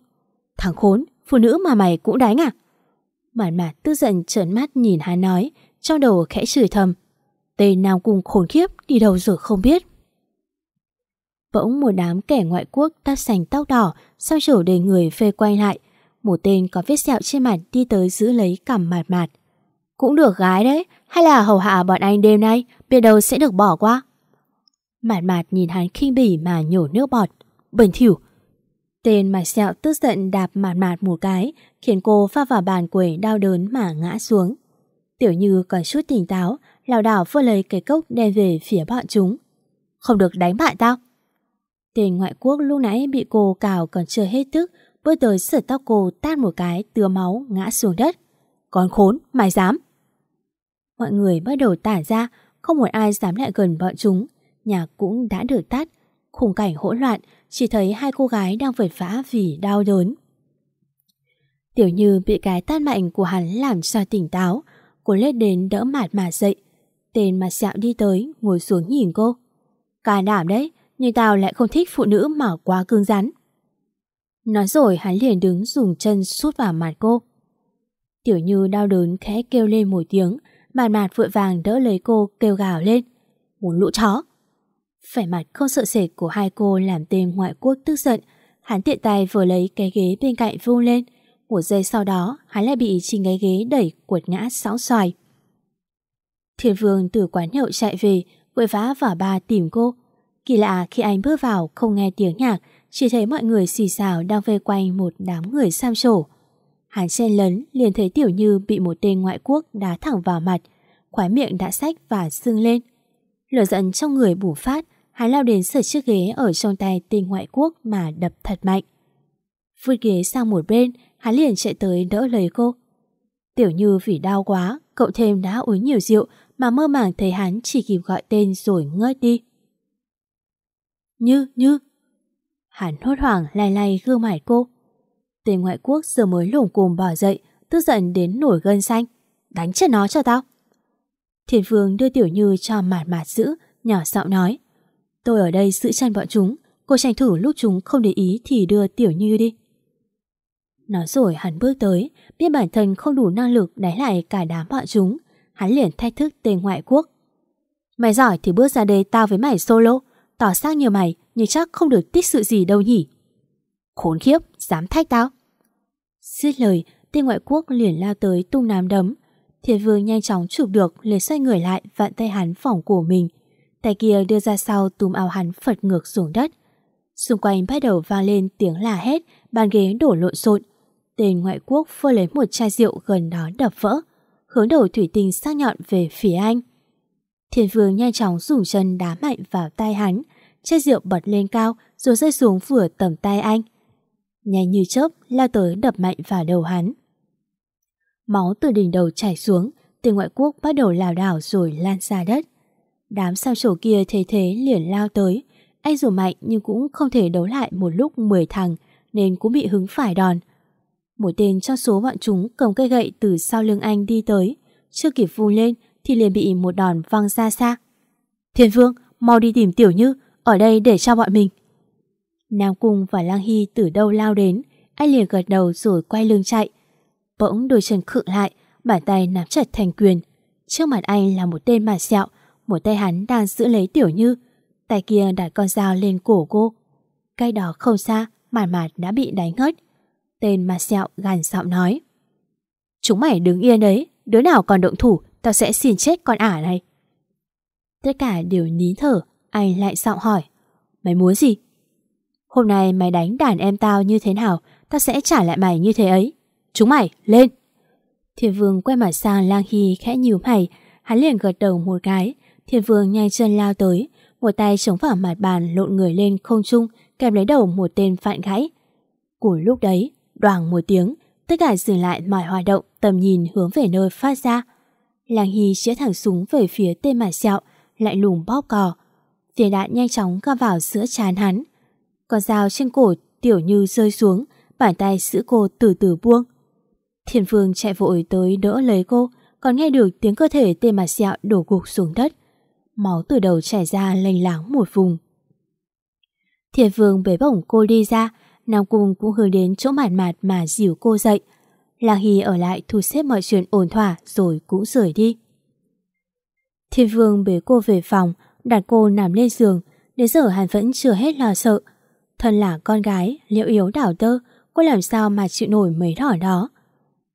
Thằng khốn, phụ nữ mà mày cũng đánh à? Mạn mạn tức giận trợn mắt nhìn hắn nói, trong đầu khẽ chửi thầm. Tên nào cùng khốn khiếp đi đâu rồi không biết. Bỗng một đám kẻ ngoại quốc tắt sành tóc đỏ, sau chỗ đầy người phê quay lại. Một tên có vết sẹo trên mặt đi tới giữ lấy cằm mạt mạt. Cũng được gái đấy, hay là hầu hạ bọn anh đêm nay, biết đâu sẽ được bỏ qua. Mạt mạt nhìn hắn khinh bỉ mà nhổ nước bọt. Bẩn thỉu. Tên mặt sẹo tức giận đạp mạt mạt một cái, khiến cô pha vào bàn quầy đau đớn mà ngã xuống. Tiểu Như còn chút tỉnh táo, lảo đảo vơ lấy cái cốc đem về phía bọn chúng. Không được đánh bại tao. Tên ngoại quốc lúc nãy bị cô cào còn chưa hết tức, bước tới sửa tóc cô tát một cái tưa máu ngã xuống đất. Con khốn, mày dám. Mọi người bắt đầu tản ra, không một ai dám lại gần bọn chúng. Nhà cũng đã được tắt. Khung cảnh hỗn loạn, chỉ thấy hai cô gái đang vật vã vì đau đớn. Tiểu Như bị cái tát mạnh của hắn làm cho tỉnh táo. Cô lết đến đỡ mạt mà dậy. Tên mà sẹo đi tới, ngồi xuống nhìn cô. Cả đảm đấy, nhưng tao lại không thích phụ nữ mà quá cứng rắn. Nói rồi hắn liền đứng dùng chân sút vào mặt cô. Tiểu Như đau đớn khẽ kêu lên một tiếng, Mạt mạt vội vàng đỡ lấy cô kêu gào lên. Một lũ chó. Phải mặt không sợ sệt của hai cô làm tên ngoại quốc tức giận. Hắn tiện tay vừa lấy cái ghế bên cạnh vung lên. Một giây sau đó, hắn lại bị chính cái ghế đẩy quật ngã sóng xoài. Thiên vương từ quán nhậu chạy về, vội vã vào ba tìm cô. Kỳ lạ khi anh bước vào không nghe tiếng nhạc, chỉ thấy mọi người xì xào đang vây quanh một đám người sam sổ. Hắn chen lấn liền thấy Tiểu Như bị một tên ngoại quốc đá thẳng vào mặt, khóe miệng đã sách và sưng lên. Lửa giận trong người bùng phát, hắn lao đến sửa chiếc ghế ở trong tay tình ngoại quốc mà đập thật mạnh. Vứt ghế sang một bên, hắn liền chạy tới đỡ lấy cô. Tiểu Như vì đau quá, cậu thêm đã uống nhiều rượu mà mơ màng thấy hắn chỉ kịp gọi tên rồi ngất đi. Như, Như. Hắn hốt hoảng lay lay gương mặt cô. Tên ngoại quốc giờ mới lủng cùm bỏ dậy, tức giận đến nổi gân xanh. Đánh chết nó cho tao thiền Vương đưa Tiểu Như cho mạt mạt giữ, nhỏ giọng nói. Tôi ở đây giữ chân bọn chúng, cô tranh thủ lúc chúng không để ý thì đưa Tiểu Như đi. Nói rồi hắn bước tới, biết bản thân không đủ năng lực đánh lại cả đám bọn chúng. Hắn liền thách thức tên ngoại quốc. Mày giỏi thì bước ra đây tao với mày solo, tỏ xác như mày nhưng chắc không được tích sự gì đâu nhỉ. Khốn khiếp, dám thách tao. Dứt lời, tên ngoại quốc liền lao tới tung nám đấm. Thiên vương nhanh chóng chụp được liền xoay người lại vặn tay hắn phỏng của mình. Tay kia đưa ra sau túm áo hắn phật ngược xuống đất. Xung quanh bắt đầu vang lên tiếng là hét, bàn ghế đổ lộn xộn. Tên ngoại quốc phơ lấy một chai rượu gần đó đập vỡ, hướng đầu thủy tinh sắc nhọn về phía anh. Thiên vương nhanh chóng dùng chân đá mạnh vào tay hắn, chai rượu bật lên cao rồi rơi xuống vừa tầm tay anh. Nhanh như chớp lao tới đập mạnh vào đầu hắn. Máu từ đỉnh đầu chảy xuống, tên ngoại quốc bắt đầu lảo đảo rồi lan ra đất. Đám sao trổ kia thế thế liền lao tới. Anh dù mạnh nhưng cũng không thể đấu lại một lúc 10 thằng nên cũng bị hứng phải đòn. Một tên trong số bọn chúng cầm cây gậy từ sau lưng anh đi tới. Chưa kịp vung lên thì liền bị một đòn văng ra xa. Thiên Vương, mau đi tìm Tiểu Như, ở đây để cho bọn mình. Nam Cung và Lang Hy từ đâu lao đến, anh liền gật đầu rồi quay lưng chạy. Bỗng đôi chân khựng lại, bàn tay nắm chặt thành quyền. Trước mặt anh là một tên mà sẹo, một tay hắn đang giữ lấy Tiểu Như, tay kia đặt con dao lên cổ cô. Cái đó không xa, màn mạt đã bị đánh ngất. Tên mà sẹo gằn giọng nói. Chúng mày đứng yên đấy, đứa nào còn động thủ, tao sẽ xin chết con ả này. Tất cả đều nín thở, anh lại giọng hỏi. Mày muốn gì? Hôm nay mày đánh đàn em tao như thế nào, tao sẽ trả lại mày như thế ấy. Chúng mày, lên! Thiên vương quay mặt sang lang hy khẽ nhíu mày, hắn liền gật đầu một cái. Thiên vương nhanh chân lao tới, một tay chống vào mặt bàn lộn người lên không trung, kèm lấy đầu một tên phạn gãy. Của lúc đấy, đoàng một tiếng, tất cả dừng lại mọi hoạt động, tầm nhìn hướng về nơi phát ra. Lang Hy chĩa thẳng súng về phía tên mặt sẹo, lại lùm bóp cò. Viên đạn nhanh chóng găm vào giữa chán hắn. Con dao trên cổ tiểu như rơi xuống, bàn tay giữ cô từ từ buông. Thiên Phương chạy vội tới đỡ lấy cô, còn nghe được tiếng cơ thể tên mặt sẹo đổ gục xuống đất. Máu từ đầu chảy ra lênh láng một vùng. Thiên Phương bế bổng cô đi ra, Nam Cung cũng hướng đến chỗ mạt mạt mà dìu cô dậy. lạc Hy ở lại thu xếp mọi chuyện ổn thỏa rồi cũng rời đi. Thiên Vương bế cô về phòng, đặt cô nằm lên giường, đến giờ hắn vẫn chưa hết lo sợ. Thân là con gái, liệu yếu đảo tơ, cô làm sao mà chịu nổi mấy đỏ đó.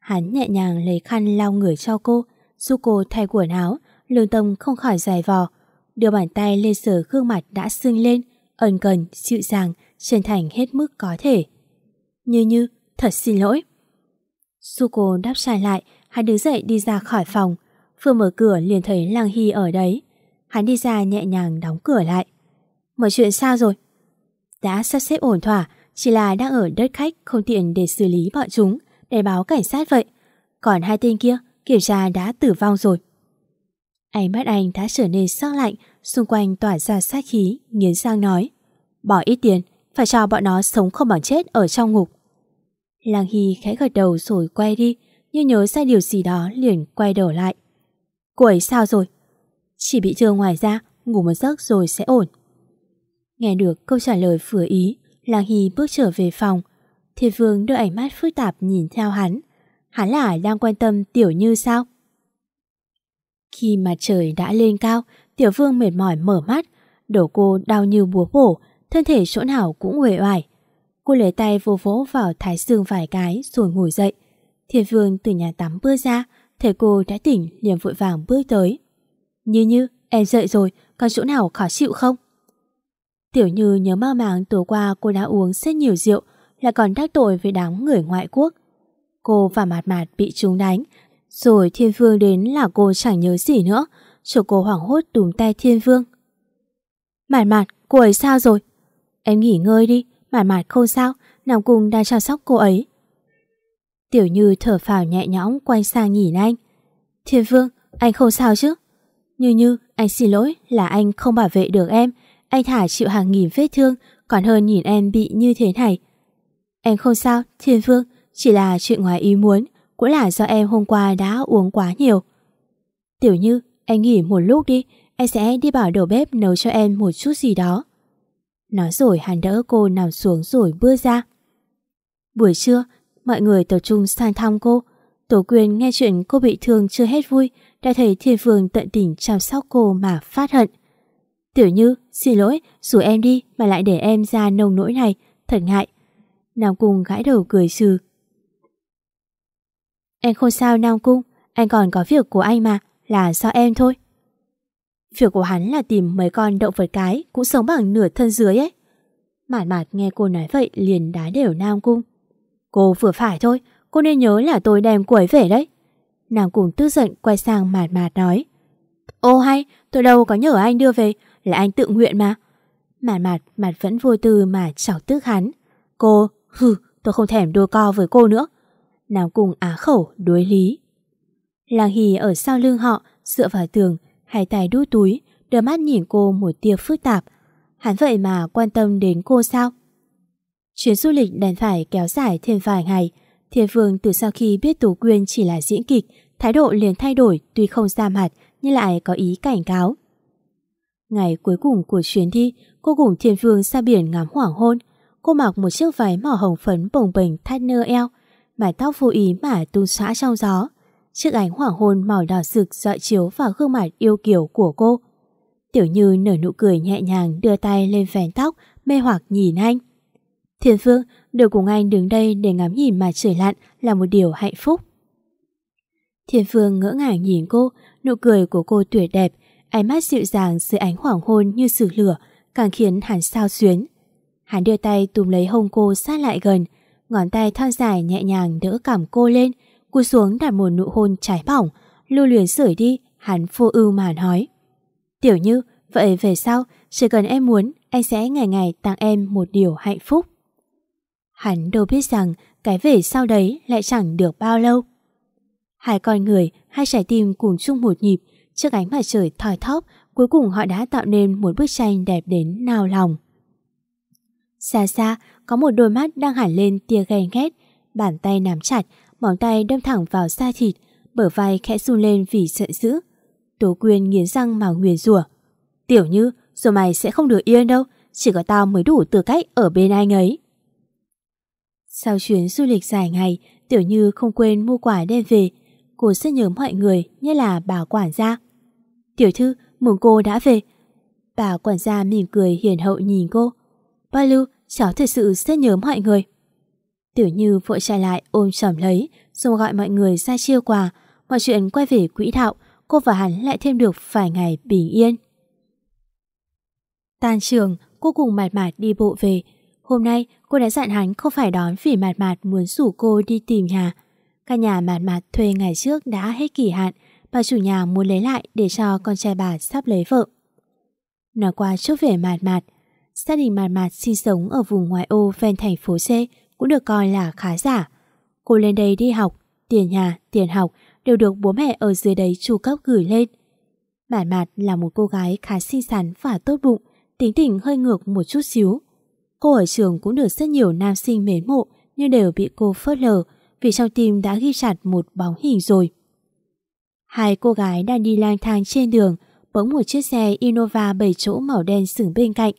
Hắn nhẹ nhàng lấy khăn lau người cho cô, giúp cô thay quần áo, lương tâm không khỏi dài vò. Đưa bàn tay lên sờ gương mặt đã sưng lên, ẩn cần, dịu dàng, chân thành hết mức có thể. Như như, thật xin lỗi. Suko đáp trả lại, hắn đứng dậy đi ra khỏi phòng. Vừa mở cửa liền thấy Lang Hy ở đấy. Hắn đi ra nhẹ nhàng đóng cửa lại. Mọi chuyện sao rồi? Đã sắp xếp ổn thỏa, chỉ là đang ở đất khách không tiện để xử lý bọn chúng, để báo cảnh sát vậy. Còn hai tên kia, kiểm tra đã tử vong rồi. Ánh mắt anh đã trở nên sắc lạnh, xung quanh tỏa ra sát khí, nghiến sang nói. Bỏ ít tiền, phải cho bọn nó sống không bằng chết ở trong ngục. Lang Hy khẽ gật đầu rồi quay đi, như nhớ ra điều gì đó liền quay đầu lại. Cô ấy sao rồi? Chỉ bị thương ngoài ra, ngủ một giấc rồi sẽ ổn. Nghe được câu trả lời vừa ý, Lang Hy bước trở về phòng. Thiên Vương đưa ánh mắt phức tạp nhìn theo hắn. Hắn là đang quan tâm Tiểu Như sao? Khi mà trời đã lên cao, Tiểu Vương mệt mỏi mở mắt, đầu cô đau như búa bổ, thân thể chỗ nào cũng uể oải. Cô lấy tay vô vỗ vào thái xương vài cái rồi ngồi dậy. Thiên Vương từ nhà tắm bước ra, thấy cô đã tỉnh liền vội vàng bước tới. Như như, em dậy rồi, còn chỗ nào khó chịu không? Tiểu Như nhớ mơ màng tối qua cô đã uống rất nhiều rượu, lại còn đắc tội với đám người ngoại quốc. Cô và Mạt Mạt bị chúng đánh, rồi Thiên Vương đến là cô chẳng nhớ gì nữa, cho cô hoảng hốt túm tay Thiên Vương. Mạt Mạt, cô ấy sao rồi? Em nghỉ ngơi đi, Mạt Mạt không sao, Nam Cung đang chăm sóc cô ấy. Tiểu Như thở phào nhẹ nhõm quay sang nhìn anh. Thiên Vương, anh không sao chứ? Như Như, anh xin lỗi là anh không bảo vệ được em. Anh thả chịu hàng nghìn vết thương còn hơn nhìn em bị như thế này. Em không sao, Thiên Phương, chỉ là chuyện ngoài ý muốn, cũng là do em hôm qua đã uống quá nhiều. Tiểu Như, anh nghỉ một lúc đi, em sẽ đi bảo đầu bếp nấu cho em một chút gì đó. Nói rồi hắn đỡ cô nằm xuống rồi bước ra. Buổi trưa, mọi người tập trung sang thăm cô. Tổ quyền nghe chuyện cô bị thương chưa hết vui, đã thấy Thiên Phương tận tình chăm sóc cô mà phát hận. Tiểu Như, xin lỗi, dù em đi mà lại để em ra nông nỗi này, thật ngại. Nam Cung gãi đầu cười trừ. Em không sao Nam Cung, anh còn có việc của anh mà, là do em thôi. Việc của hắn là tìm mấy con động vật cái cũng sống bằng nửa thân dưới ấy. Mạn mạt nghe cô nói vậy liền đá đều Nam Cung. Cô vừa phải thôi, cô nên nhớ là tôi đem cô ấy về đấy. Nam Cung tức giận quay sang mạt mạt nói. Ô hay, tôi đâu có nhờ anh đưa về, là anh tự nguyện mà. Mạt mạt mặt vẫn vô tư mà chọc tức hắn. Cô, hừ, tôi không thèm đua co với cô nữa. Nam Cung á khẩu đối lý. Làng Hì ở sau lưng họ, dựa vào tường, hai tay đút túi, đôi mắt nhìn cô một tia phức tạp. Hắn vậy mà quan tâm đến cô sao? Chuyến du lịch đành phải kéo dài thêm vài ngày. Thiên Vương từ sau khi biết Tú Quyên chỉ là diễn kịch, thái độ liền thay đổi tuy không ra mặt nhưng lại có ý cảnh cáo. Ngày cuối cùng của chuyến đi, cô cùng Thiên Vương ra biển ngắm hoàng hôn. Cô mặc một chiếc váy màu hồng phấn bồng bềnh thắt nơ eo, mái tóc vô ý mà tung xõa trong gió. Chiếc ánh hoàng hôn màu đỏ rực dọi chiếu vào gương mặt yêu kiều của cô. Tiểu Như nở nụ cười nhẹ nhàng đưa tay lên vén tóc, mê hoặc nhìn anh. Thiên Phương, được cùng anh đứng đây để ngắm nhìn mà trời lặn là một điều hạnh phúc. Thiên Phương ngỡ ngàng nhìn cô, nụ cười của cô tuyệt đẹp, ánh mắt dịu dàng dưới ánh hoàng hôn như sử lửa, càng khiến hắn sao xuyến. Hắn đưa tay túm lấy hông cô sát lại gần, ngón tay thon dài nhẹ nhàng đỡ cảm cô lên, cúi xuống đặt một nụ hôn trái bỏng, lưu luyến sưởi đi, hắn vô ưu mà nói. Tiểu Như, vậy về sau, chỉ cần em muốn, anh sẽ ngày ngày tặng em một điều hạnh phúc. Hắn đâu biết rằng cái về sau đấy lại chẳng được bao lâu. Hai con người, hai trái tim cùng chung một nhịp, trước ánh mặt trời thoi thóp, cuối cùng họ đã tạo nên một bức tranh đẹp đến nao lòng. Xa xa, có một đôi mắt đang hẳn lên tia ghen ghét, bàn tay nắm chặt, móng tay đâm thẳng vào da thịt, bờ vai khẽ run lên vì giận dữ. Tố Quyên nghiến răng mà nguyền rủa. Tiểu Như, rồi mày sẽ không được yên đâu, chỉ có tao mới đủ tư cách ở bên anh ấy. Sau chuyến du lịch dài ngày, Tiểu Như không quên mua quà đem về. Cô rất nhớ mọi người, như là bà quản gia. Tiểu thư, mừng cô đã về. Bà quản gia mỉm cười hiền hậu nhìn cô. Ba Lưu, cháu thật sự sẽ nhớ mọi người. Tiểu Như vội chạy lại ôm chầm lấy, rồi gọi mọi người ra chiêu quà. Mọi chuyện quay về quỹ đạo, cô và hắn lại thêm được vài ngày bình yên. Tan trường, cô cùng Mạt Mạt đi bộ về. Hôm nay, cô đã dặn hắn không phải đón vì Mạt Mạt muốn rủ cô đi tìm nhà. Căn nhà Mạt Mạt thuê ngày trước đã hết kỳ hạn, bà chủ nhà muốn lấy lại để cho con trai bà sắp lấy vợ. Nói qua chút về Mạt Mạt, gia đình Mạt Mạt sinh sống ở vùng ngoại ô ven thành phố C cũng được coi là khá giả. Cô lên đây đi học, tiền nhà, tiền học đều được bố mẹ ở dưới đấy chu cấp gửi lên. Mạt Mạt là một cô gái khá xinh xắn và tốt bụng, tính tình hơi ngược một chút xíu. Cô ở trường cũng được rất nhiều nam sinh mến mộ nhưng đều bị cô phớt lờ vì trong tim đã ghi chặt một bóng hình rồi. Hai cô gái đang đi lang thang trên đường bỗng một chiếc xe Innova 7 chỗ màu đen sừng bên cạnh.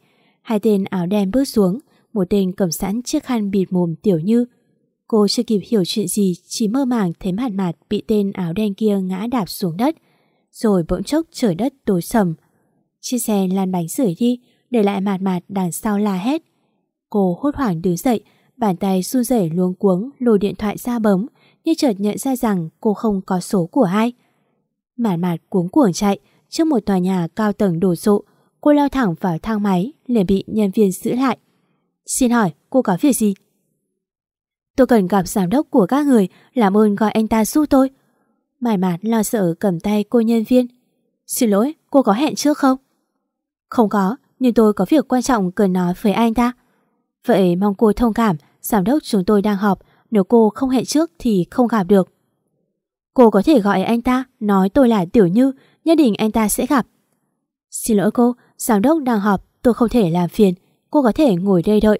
Hai tên áo đen bước xuống, một tên cầm sẵn chiếc khăn bịt mồm tiểu như. Cô chưa kịp hiểu chuyện gì, chỉ mơ màng thấy mặt mặt bị tên áo đen kia ngã đạp xuống đất. Rồi bỗng chốc trời đất tối sầm. Chiếc xe lăn bánh rửa đi, để lại mạt mạt đằng sau la hét. Cô hốt hoảng đứng dậy, bàn tay run rẩy luống cuống lôi điện thoại ra bấm, nhưng chợt nhận ra rằng cô không có số của ai. Mạt mạt cuống cuồng chạy, trước một tòa nhà cao tầng đổ sộ, cô lao thẳng vào thang máy, liền bị nhân viên giữ lại. Xin hỏi, cô có việc gì? Tôi cần gặp giám đốc của các người, làm ơn gọi anh ta giúp tôi. Mải mạt lo sợ cầm tay cô nhân viên. Xin lỗi, cô có hẹn trước không? Không có, nhưng tôi có việc quan trọng cần nói với anh ta. Vậy mong cô thông cảm, giám đốc chúng tôi đang họp, nếu cô không hẹn trước thì không gặp được. Cô có thể gọi anh ta, nói tôi là Tiểu Như, nhất định anh ta sẽ gặp. Xin lỗi cô, giám đốc đang họp, tôi không thể làm phiền, cô có thể ngồi đây đợi.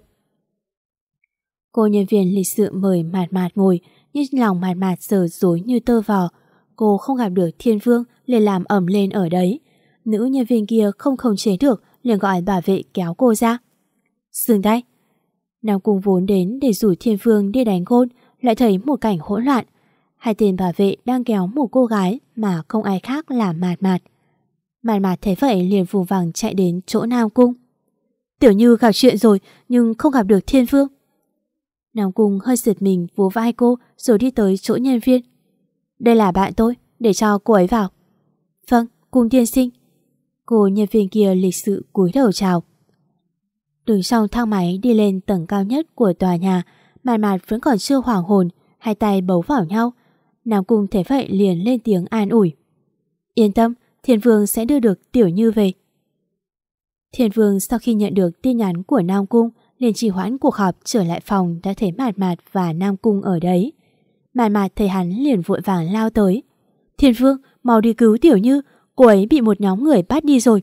Cô nhân viên lịch sự mời mạt mạt ngồi, nhưng lòng mạt mạt giờ dối như tơ vò. Cô không gặp được thiên vương liền làm ẩm lên ở đấy. Nữ nhân viên kia không khống chế được liền gọi bảo vệ kéo cô ra. Dừng tay. Nam Cung vốn đến để rủ thiên vương đi đánh gôn lại thấy một cảnh hỗn loạn. Hai tên bảo vệ đang kéo một cô gái mà không ai khác là mạt mạt. Mạt mạt thấy vậy liền vù vàng chạy đến chỗ Nam Cung. Tiểu Như gặp chuyện rồi nhưng không gặp được thiên vương. Nam Cung hơi giật mình vỗ vai cô rồi đi tới chỗ nhân viên. Đây là bạn tôi, để cho cô ấy vào. Vâng, cung Thiên sinh. Cô nhân viên kia lịch sự cúi đầu chào. Đứng sau thang máy đi lên tầng cao nhất của tòa nhà, màn mạt vẫn còn chưa hoàng hồn, hai tay bấu vào nhau. Nam Cung thấy vậy liền lên tiếng an ủi. Yên tâm, Thiên Vương sẽ đưa được Tiểu Như về. Thiên Vương sau khi nhận được tin nhắn của Nam Cung liền chỉ hoãn cuộc họp trở lại phòng đã thấy Mạt Mạt và Nam Cung ở đấy. Mạt Mạt thấy hắn liền vội vàng lao tới. Thiên Vương, mau đi cứu Tiểu Như, cô ấy bị một nhóm người bắt đi rồi.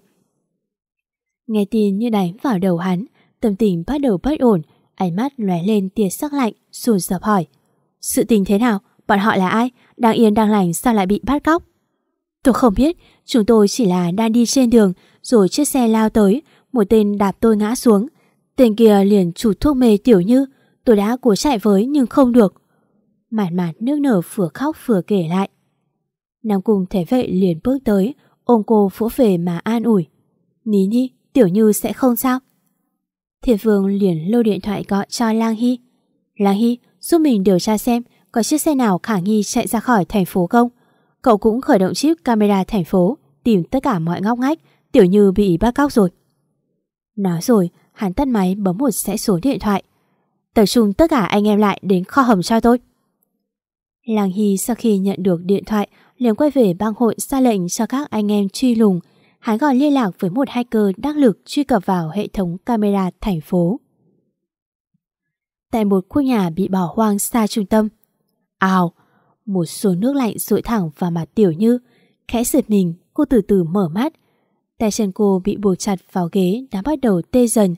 Nghe tin như đánh vào đầu hắn, tâm tình bắt đầu bất ổn, ánh mắt lóe lên tia sắc lạnh, sùn sập hỏi. Sự tình thế nào? Bọn họ là ai? Đang yên đang lành sao lại bị bắt cóc? Tôi không biết, chúng tôi chỉ là đang đi trên đường, rồi chiếc xe lao tới, một tên đạp tôi ngã xuống. Tên kia liền chụt thuốc mê tiểu như, tôi đã cố chạy với nhưng không được. Mạn mạn nước nở vừa khóc vừa kể lại. Nam Cung thấy vậy liền bước tới, ôm cô vỗ về mà an ủi. Ní nhi, tiểu như sẽ không sao. Thiệt vương liền lôi điện thoại gọi cho Lang Hy. Lang Hy, giúp mình điều tra xem có chiếc xe nào khả nghi chạy ra khỏi thành phố không. Cậu cũng khởi động chip camera thành phố, tìm tất cả mọi ngóc ngách, tiểu như bị bắt cóc rồi. Nói rồi, hắn tắt máy bấm một sẽ số điện thoại. Tập trung tất cả anh em lại đến kho hầm cho tôi. Làng Hy sau khi nhận được điện thoại liền quay về bang hội ra lệnh cho các anh em truy lùng. Hắn gọi liên lạc với một hacker đắc lực truy cập vào hệ thống camera thành phố. Tại một khu nhà bị bỏ hoang xa trung tâm. Ào, một số nước lạnh rội thẳng vào mặt Tiểu Như. Khẽ giật mình, cô từ từ mở mắt. Tay chân cô bị buộc chặt vào ghế đã bắt đầu tê dần.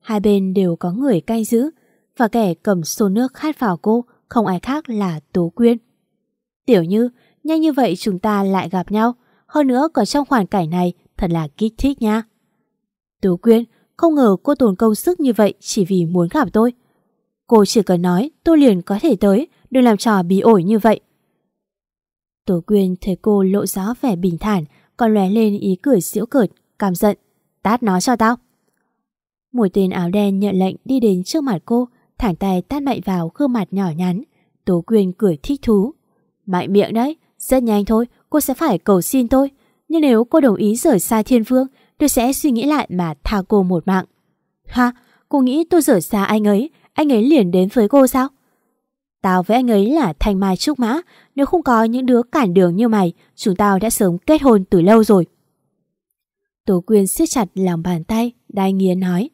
Hai bên đều có người canh giữ và kẻ cầm xô nước khát vào cô không ai khác là Tố Quyên. Tiểu Như, nhanh như vậy chúng ta lại gặp nhau. Hơn nữa còn trong hoàn cảnh này thật là kích thích nha. Tố Quyên, không ngờ cô tồn công sức như vậy chỉ vì muốn gặp tôi. Cô chỉ cần nói tôi liền có thể tới, đừng làm trò bí ổi như vậy. Tố Quyên thấy cô lộ rõ vẻ bình thản, còn lóe lên ý cười giễu cợt, cảm giận. Tát nó cho tao. Một tên áo đen nhận lệnh đi đến trước mặt cô, thẳng tay tát mạnh vào gương mặt nhỏ nhắn. Tố Quyên cười thích thú. Mạnh miệng đấy, rất nhanh thôi, cô sẽ phải cầu xin tôi. Nhưng nếu cô đồng ý rời xa thiên vương, tôi sẽ suy nghĩ lại mà tha cô một mạng. Ha, cô nghĩ tôi rời xa anh ấy, anh ấy liền đến với cô sao? Tao với anh ấy là thanh mai trúc mã, nếu không có những đứa cản đường như mày, chúng tao đã sớm kết hôn từ lâu rồi. Tố Quyên siết chặt lòng bàn tay, đai nghiến nói.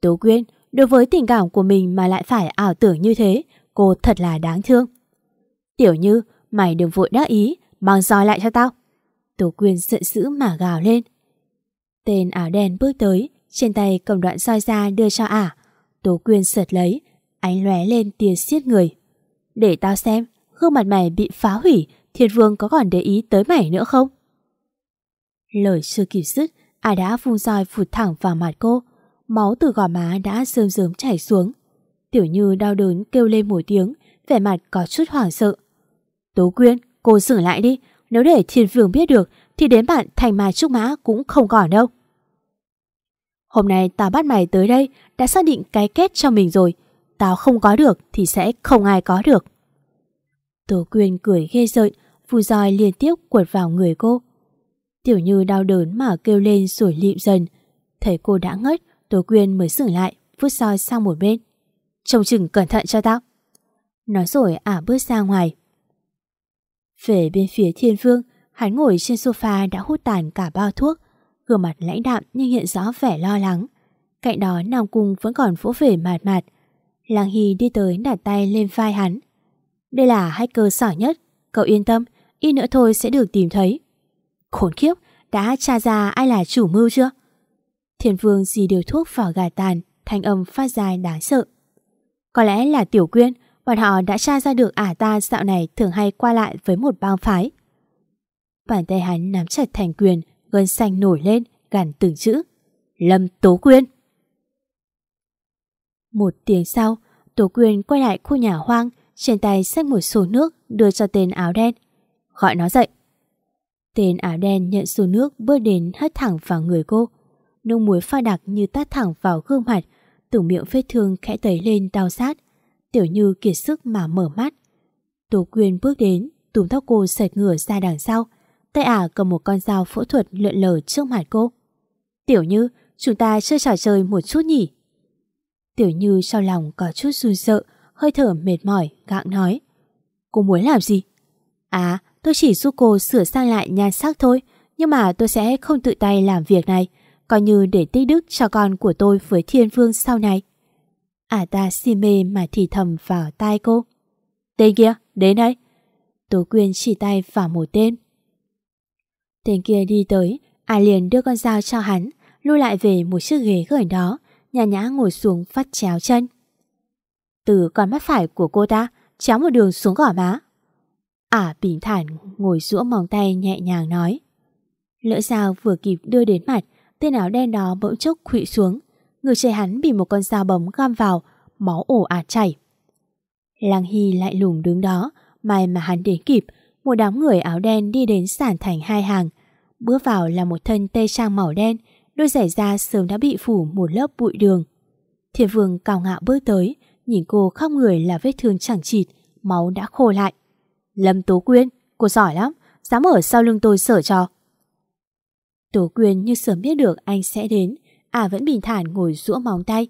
Tố Quyên, đối với tình cảm của mình mà lại phải ảo tưởng như thế, cô thật là đáng thương. Tiểu Như, mày đừng vội đắc ý, mang roi lại cho tao. Tố Quyên giận dữ mà gào lên. Tên áo đen bước tới, trên tay cầm đoạn roi ra đưa cho ả. Tố Quyên sợt lấy, ánh lóe lên tia xiết người. Để tao xem, gương mặt mày bị phá hủy, thiên vương có còn để ý tới mày nữa không? Lời chưa kịp dứt, ai đã vung roi phụt thẳng vào mặt cô. Máu từ gò má đã rơm rớm chảy xuống. Tiểu Như đau đớn kêu lên một tiếng, vẻ mặt có chút hoảng sợ. Tố Quyên, cô sửa lại đi, nếu để thiên vương biết được thì đến bạn thành mà trúc mã cũng không còn đâu. Hôm nay tao bắt mày tới đây đã xác định cái kết cho mình rồi. Tao không có được thì sẽ không ai có được. Tố Quyên cười ghê rợn, phù roi liên tiếp quật vào người cô. Tiểu Như đau đớn mà kêu lên rồi lịm dần. Thấy cô đã ngất, Tố Quyên mới dừng lại, vứt roi sang một bên. Trông chừng cẩn thận cho tao. Nói rồi ả bước ra ngoài. Về bên phía thiên vương, hắn ngồi trên sofa đã hút tàn cả bao thuốc, gương mặt lãnh đạm nhưng hiện rõ vẻ lo lắng. Cạnh đó Nam Cung vẫn còn vỗ về mạt mạt. Lăng Hy đi tới đặt tay lên vai hắn. Đây là hacker giỏi nhất, cậu yên tâm, ít nữa thôi sẽ được tìm thấy. Khốn khiếp, đã tra ra ai là chủ mưu chưa? Thiên vương dì điều thuốc vào gà tàn, thanh âm phát dài đáng sợ. Có lẽ là Tiểu Quyên, bọn họ đã tra ra được ả ta dạo này thường hay qua lại với một bang phái. Bàn tay hắn nắm chặt thành quyền, gân xanh nổi lên, gằn từng chữ. Lâm Tố Quyên. Một tiếng sau, Tố Quyên quay lại khu nhà hoang, trên tay xách một xô nước đưa cho tên áo đen. Gọi nó dậy. Tên áo đen nhận xô nước bước đến hất thẳng vào người cô. Nước muối pha đặc như tát thẳng vào gương mặt, từ miệng vết thương khẽ tấy lên đau sát. Tiểu Như kiệt sức mà mở mắt. Tố Quyên bước đến, túm tóc cô sệt ngửa ra đằng sau. Tay ả cầm một con dao phẫu thuật lượn lờ trước mặt cô. Tiểu Như, chúng ta chơi trò chơi một chút nhỉ? Tiểu Như sau lòng có chút run sợ, hơi thở mệt mỏi, gặng nói. Cô muốn làm gì? À, tôi chỉ giúp cô sửa sang lại nhan sắc thôi, nhưng mà tôi sẽ không tự tay làm việc này, coi như để tích đức cho con của tôi với thiên vương sau này. À ta si mê mà thì thầm vào tai cô. Tên kia, đến đây. Tố Quyên chỉ tay vào một tên. Tên kia đi tới, à liền đưa con dao cho hắn, lui lại về một chiếc ghế gần đó, nhà nhã ngồi xuống phát chéo chân. Từ con mắt phải của cô ta, chéo một đường xuống gỏ má. Ả bình thản ngồi rũa mỏng tay nhẹ nhàng nói. Lỡ dao vừa kịp đưa đến mặt, tên áo đen đó bỗng chốc khụy xuống. Người trời hắn bị một con dao bấm găm vào, máu ổ ạt chảy. Lăng Hy lại lùng đứng đó, may mà hắn đến kịp, một đám người áo đen đi đến sản thành hai hàng. Bước vào là một thân tê trang màu đen, đôi giày da sớm đã bị phủ một lớp bụi đường. Thiên vương cao ngạo bước tới, nhìn cô khóc người là vết thương chẳng chịt, máu đã khô lại. Lâm Tố Quyên, cô giỏi lắm, dám ở sau lưng tôi sở cho. Tố Quyên như sớm biết được anh sẽ đến, à vẫn bình thản ngồi rũa móng tay.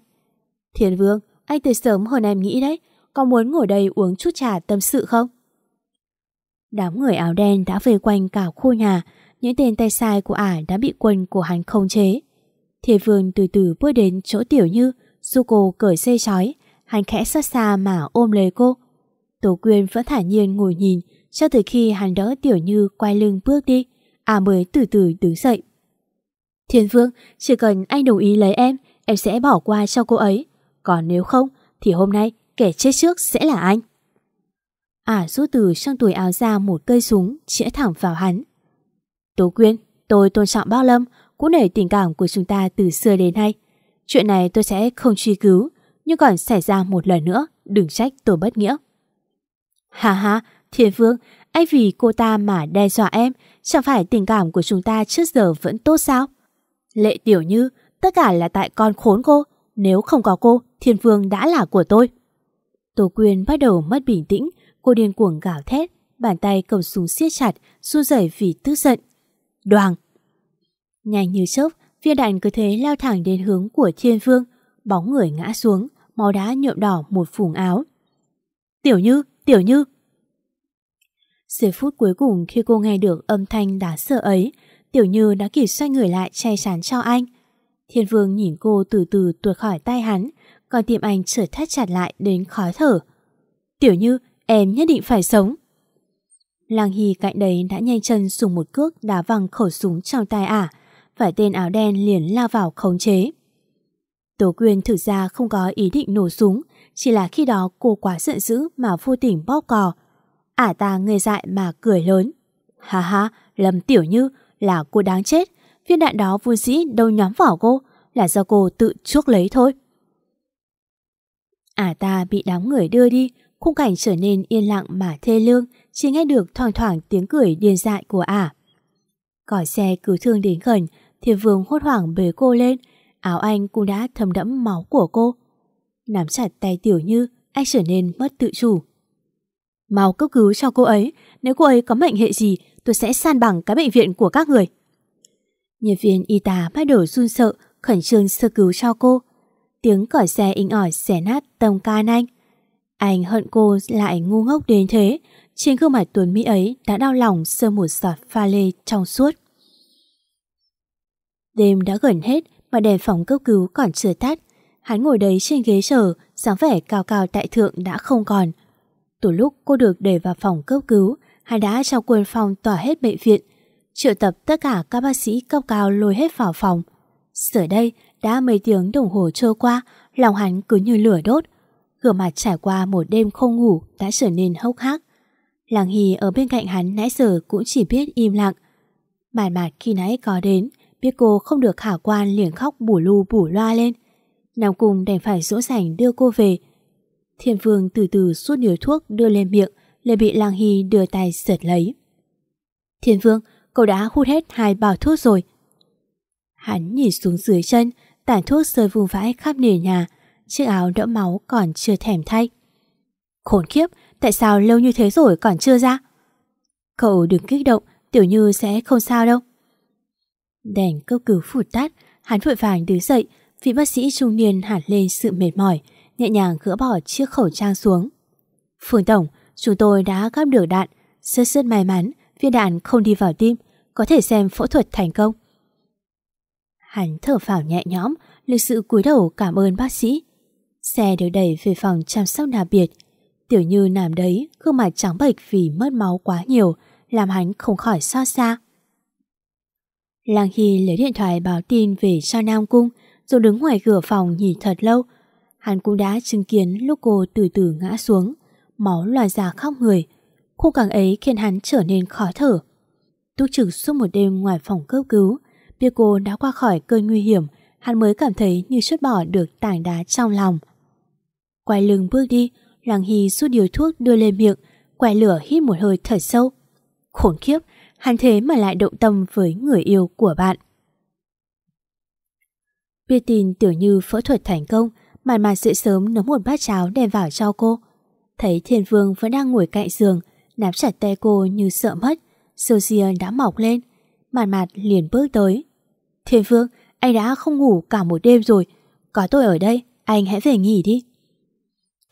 Thiên Vương, anh tới sớm hơn em nghĩ đấy, có muốn ngồi đây uống chút trà tâm sự không? Đám người áo đen đã vây quanh cả khu nhà, những tên tay sai của ả đã bị quân của hắn khống chế. Thiên Vương từ từ bước đến chỗ Tiểu Như, giúp cô cởi dây chói, hắn khẽ sát xa mà ôm lấy cô. Tố Quyên vẫn thả nhiên ngồi nhìn cho tới khi hắn đỡ Tiểu Như quay lưng bước đi, ả mới từ từ đứng dậy. Thiên Vương, chỉ cần anh đồng ý lấy em, em sẽ bỏ qua cho cô ấy. Còn nếu không, thì hôm nay kẻ chết trước sẽ là anh. À rút từ trong túi áo ra một cây súng, chĩa thẳng vào hắn. Tố Quyên, tôi tôn trọng Bác Lâm, cũng nể tình cảm của chúng ta từ xưa đến nay. Chuyện này tôi sẽ không truy cứu, nhưng còn xảy ra một lần nữa, đừng trách tôi bất nghĩa. Hà hà, Thiên Vương, anh vì cô ta mà đe dọa em, chẳng phải tình cảm của chúng ta trước giờ vẫn tốt sao? Lệ Tiểu Như, tất cả là tại con khốn cô, nếu không có cô, Thiên Vương đã là của tôi. Tô Quyên bắt đầu mất bình tĩnh, cô điên cuồng gào thét, bàn tay cầm súng siết chặt, run rẩy vì tức giận. Đoàn! Nhanh như chớp, viên đạn cứ thế lao thẳng đến hướng của Thiên Vương, bóng người ngã xuống, máu đá nhuộm đỏ một phùng áo. Tiểu Như, Tiểu Như! Giây phút cuối cùng khi cô nghe được âm thanh đáng sợ ấy, Tiểu Như đã kịp xoay người lại che chắn cho anh. Thiên Vương nhìn cô từ từ tuột khỏi tay hắn, còn tim anh trở thắt chặt lại đến khó thở. Tiểu Như, em nhất định phải sống. Lăng Hy cạnh đấy đã nhanh chân dùng một cước đá văng khẩu súng trong tay ả, phải tên áo đen liền lao vào khống chế. Tố Quyên thực ra không có ý định nổ súng, chỉ là khi đó cô quá giận dữ mà vô tình bóp cò. Ả ta ngây dại mà cười lớn. Ha ha, Lâm Tiểu Như là cô đáng chết. Viên đạn đó vui dĩ đâu nhóm vào cô, là do cô tự chuốc lấy thôi. Ả ta bị đám người đưa đi, khung cảnh trở nên yên lặng mà thê lương, chỉ nghe được thoảng thoảng tiếng cười điên dại của ả. Còi xe cứ thương đến gần, Thiên Vương hốt hoảng bế cô lên, áo anh cũng đã thấm đẫm máu của cô. Nắm chặt tay Tiểu Như, anh trở nên mất tự chủ. Mau cấp cứu cho cô ấy, nếu cô ấy có mệnh hệ gì, tôi sẽ san bằng cái bệnh viện của các người. Nhân viên y tá bắt đầu run sợ, khẩn trương sơ cứu cho cô. Tiếng còi xe inh ỏi xé nát tâm can anh. Anh hận cô lại ngu ngốc đến thế, trên gương mặt tuấn Mỹ ấy đã đau lòng sơ một giọt pha lê trong suốt. Đêm đã gần hết mà đèn phòng cấp cứu còn chưa tắt. Hắn ngồi đấy trên ghế chờ, dáng vẻ cao cao tại thượng đã không còn. Từ lúc cô được đẩy vào phòng cấp cứu, hắn đã cho quân phòng tỏa hết bệnh viện, triệu tập tất cả các bác sĩ cấp cao lôi hết vào phòng. Giờ đây, đã mấy tiếng đồng hồ trôi qua, lòng hắn cứ như lửa đốt. gương mặt trải qua một đêm không ngủ đã trở nên hốc hác. Làng Hì ở bên cạnh hắn nãy giờ cũng chỉ biết im lặng. Bản mặt khi nãy có đến, biết cô không được khả quan liền khóc bủ lu bủ loa lên. Nam Cung đành phải dỗ dành đưa cô về. Thiên Vương từ từ suốt điều thuốc đưa lên miệng, lại bị Lang Hy đưa tay giật lấy. Thiên Vương, cậu đã hút hết hai bao thuốc rồi. Hắn nhìn xuống dưới chân, tàn thuốc rơi vùng vãi khắp nền nhà, chiếc áo đẫm máu còn chưa thèm thay. Khốn kiếp, tại sao lâu như thế rồi còn chưa ra? Cậu đừng kích động, Tiểu Như sẽ không sao đâu. Đèn cấp cứu phụt tắt, hắn vội vàng đứng dậy, vị bác sĩ trung niên hẳn lên sự mệt mỏi, nhẹ nhàng gỡ bỏ chiếc khẩu trang xuống. Phương Tổng, chúng tôi đã gắp được đạn, rất rất may mắn, viên đạn không đi vào tim, có thể xem phẫu thuật thành công. Hắn thở phào nhẹ nhõm, lịch sự cúi đầu cảm ơn bác sĩ. Xe được đẩy về phòng chăm sóc đặc biệt. Tiểu Như nằm đấy, gương mặt trắng bệch vì mất máu quá nhiều, làm hắn không khỏi xót xa. Lang Hy lấy điện thoại báo tin về cho Nam Cung, rồi đứng ngoài cửa phòng nhìn thật lâu. Hắn cũng đã chứng kiến lúc cô từ từ ngã xuống, máu loài ra khóc người. Khu càng ấy khiến hắn trở nên khó thở. Túc trực suốt một đêm ngoài phòng cấp cứu, biết cô đã qua khỏi cơn nguy hiểm, hắn mới cảm thấy như chút bỏ được tảng đá trong lòng. Quay lưng bước đi, Lăng Hy rút điều thuốc đưa lên miệng, quay lửa hít một hơi thở sâu. Khốn khiếp, hắn thế mà lại động tâm với người yêu của bạn. Biết tin Tiểu Như phẫu thuật thành công, màn màn dậy sớm nấu một bát cháo đem vào cho cô. Thấy Thiên Vương vẫn đang ngồi cạnh giường, nắm chặt tay cô như sợ mất. Sophia đã mọc lên. Màn mạt liền bước tới. Thiên Vương, anh đã không ngủ cả một đêm rồi. Có tôi ở đây, anh hãy về nghỉ đi.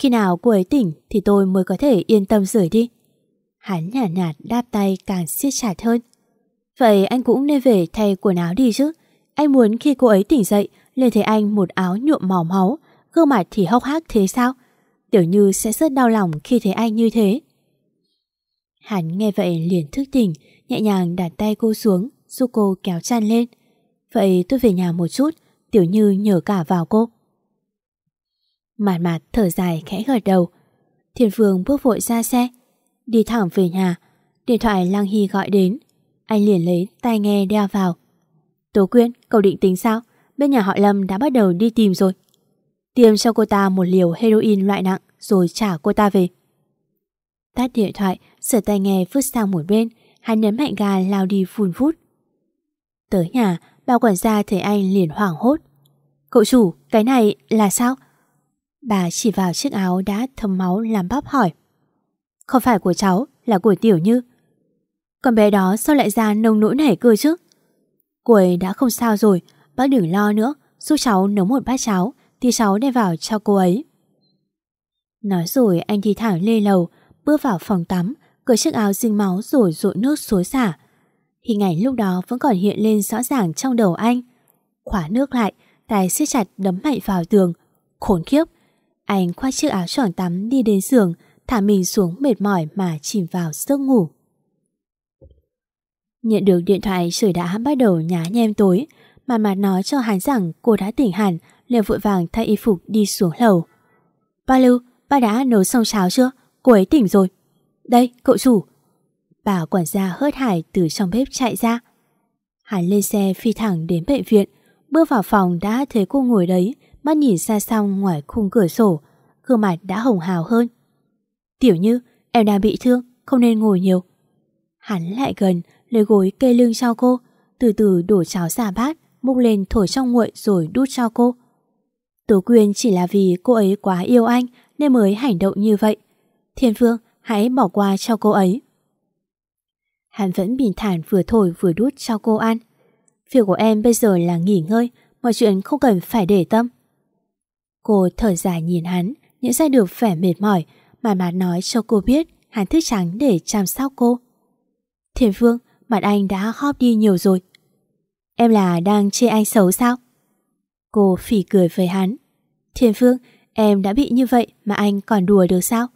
Khi nào cô ấy tỉnh thì tôi mới có thể yên tâm rời đi. Hắn nhạt nhạt đáp tay càng siết chặt hơn. Vậy anh cũng nên về thay quần áo đi chứ. Anh muốn khi cô ấy tỉnh dậy lên thấy anh một áo nhuộm màu máu, gương mặt thì hốc hác thế sao? Tiểu Như sẽ rất đau lòng khi thấy anh như thế. Hắn nghe vậy liền thức tỉnh, nhẹ nhàng đặt tay cô xuống, giúp cô kéo chăn lên. Vậy tôi về nhà một chút, Tiểu Như nhờ cả vào cô. Mạt mạt thở dài khẽ gật đầu. Thiên Phương bước vội ra xe, đi thẳng về nhà. Điện thoại Lăng Hy gọi đến, anh liền lấy tai nghe đeo vào. Tố Quyên, cậu định tính sao? Bên nhà họ Lâm đã bắt đầu đi tìm rồi. Tiêm cho cô ta một liều heroin loại nặng rồi trả cô ta về. Tắt điện thoại, sửa tai nghe vứt sang một bên, hắn nhấn mạnh ga lao đi phun phút. Tới nhà, bao quản gia thấy anh liền hoảng hốt. Cậu chủ, cái này là sao? Bà chỉ vào chiếc áo đã thấm máu làm bắp hỏi. Không phải của cháu, là của Tiểu Như. Con bé đó sao lại ra nông nỗi này cơ chứ? Cô ấy đã không sao rồi, bác đừng lo nữa, giúp cháu nấu một bát cháo, thì cháu đem vào cho cô ấy. Nói rồi anh đi thẳng lê lầu, bước vào phòng tắm, cởi chiếc áo dính máu rồi rội nước xối xả. Hình ảnh lúc đó vẫn còn hiện lên rõ ràng trong đầu anh. Khóa nước lại, tay siết chặt đấm mạnh vào tường. Khốn khiếp! Anh khoác chiếc áo choàng tắm đi đến giường, thả mình xuống mệt mỏi mà chìm vào giấc ngủ. Nhận được điện thoại trời đã bắt đầu nhá nhem tối, mà mặt nói cho hắn rằng cô đã tỉnh hẳn, liền vội vàng thay y phục đi xuống lầu. Ba Lưu, ba đã nấu xong cháo chưa? Cô ấy tỉnh rồi. Đây, cậu chủ. Bà quản gia hớt hải từ trong bếp chạy ra. Hắn lên xe phi thẳng đến bệnh viện, bước vào phòng đã thấy cô ngồi đấy, mắt nhìn xa xong ngoài khung cửa sổ, gương mặt đã hồng hào hơn. Tiểu Như, em đang bị thương, không nên ngồi nhiều. Hắn lại gần, lấy gối kê lưng cho cô, từ từ đổ cháo xà bát, múc lên thổi trong nguội rồi đút cho cô. Tố Quyên chỉ là vì cô ấy quá yêu anh nên mới hành động như vậy. Thiên Phương, hãy bỏ qua cho cô ấy. Hắn vẫn bình thản vừa thổi vừa đút cho cô ăn. Việc của em bây giờ là nghỉ ngơi, mọi chuyện không cần phải để tâm. Cô thở dài nhìn hắn, nhận ra được vẻ mệt mỏi, mà mà nói cho cô biết hắn thức trắng để chăm sóc cô. Thiên Phương, mặt anh đã hóp đi nhiều rồi. Em là đang chê anh xấu sao? Cô phỉ cười với hắn. Thiên Phương, em đã bị như vậy mà anh còn đùa được sao?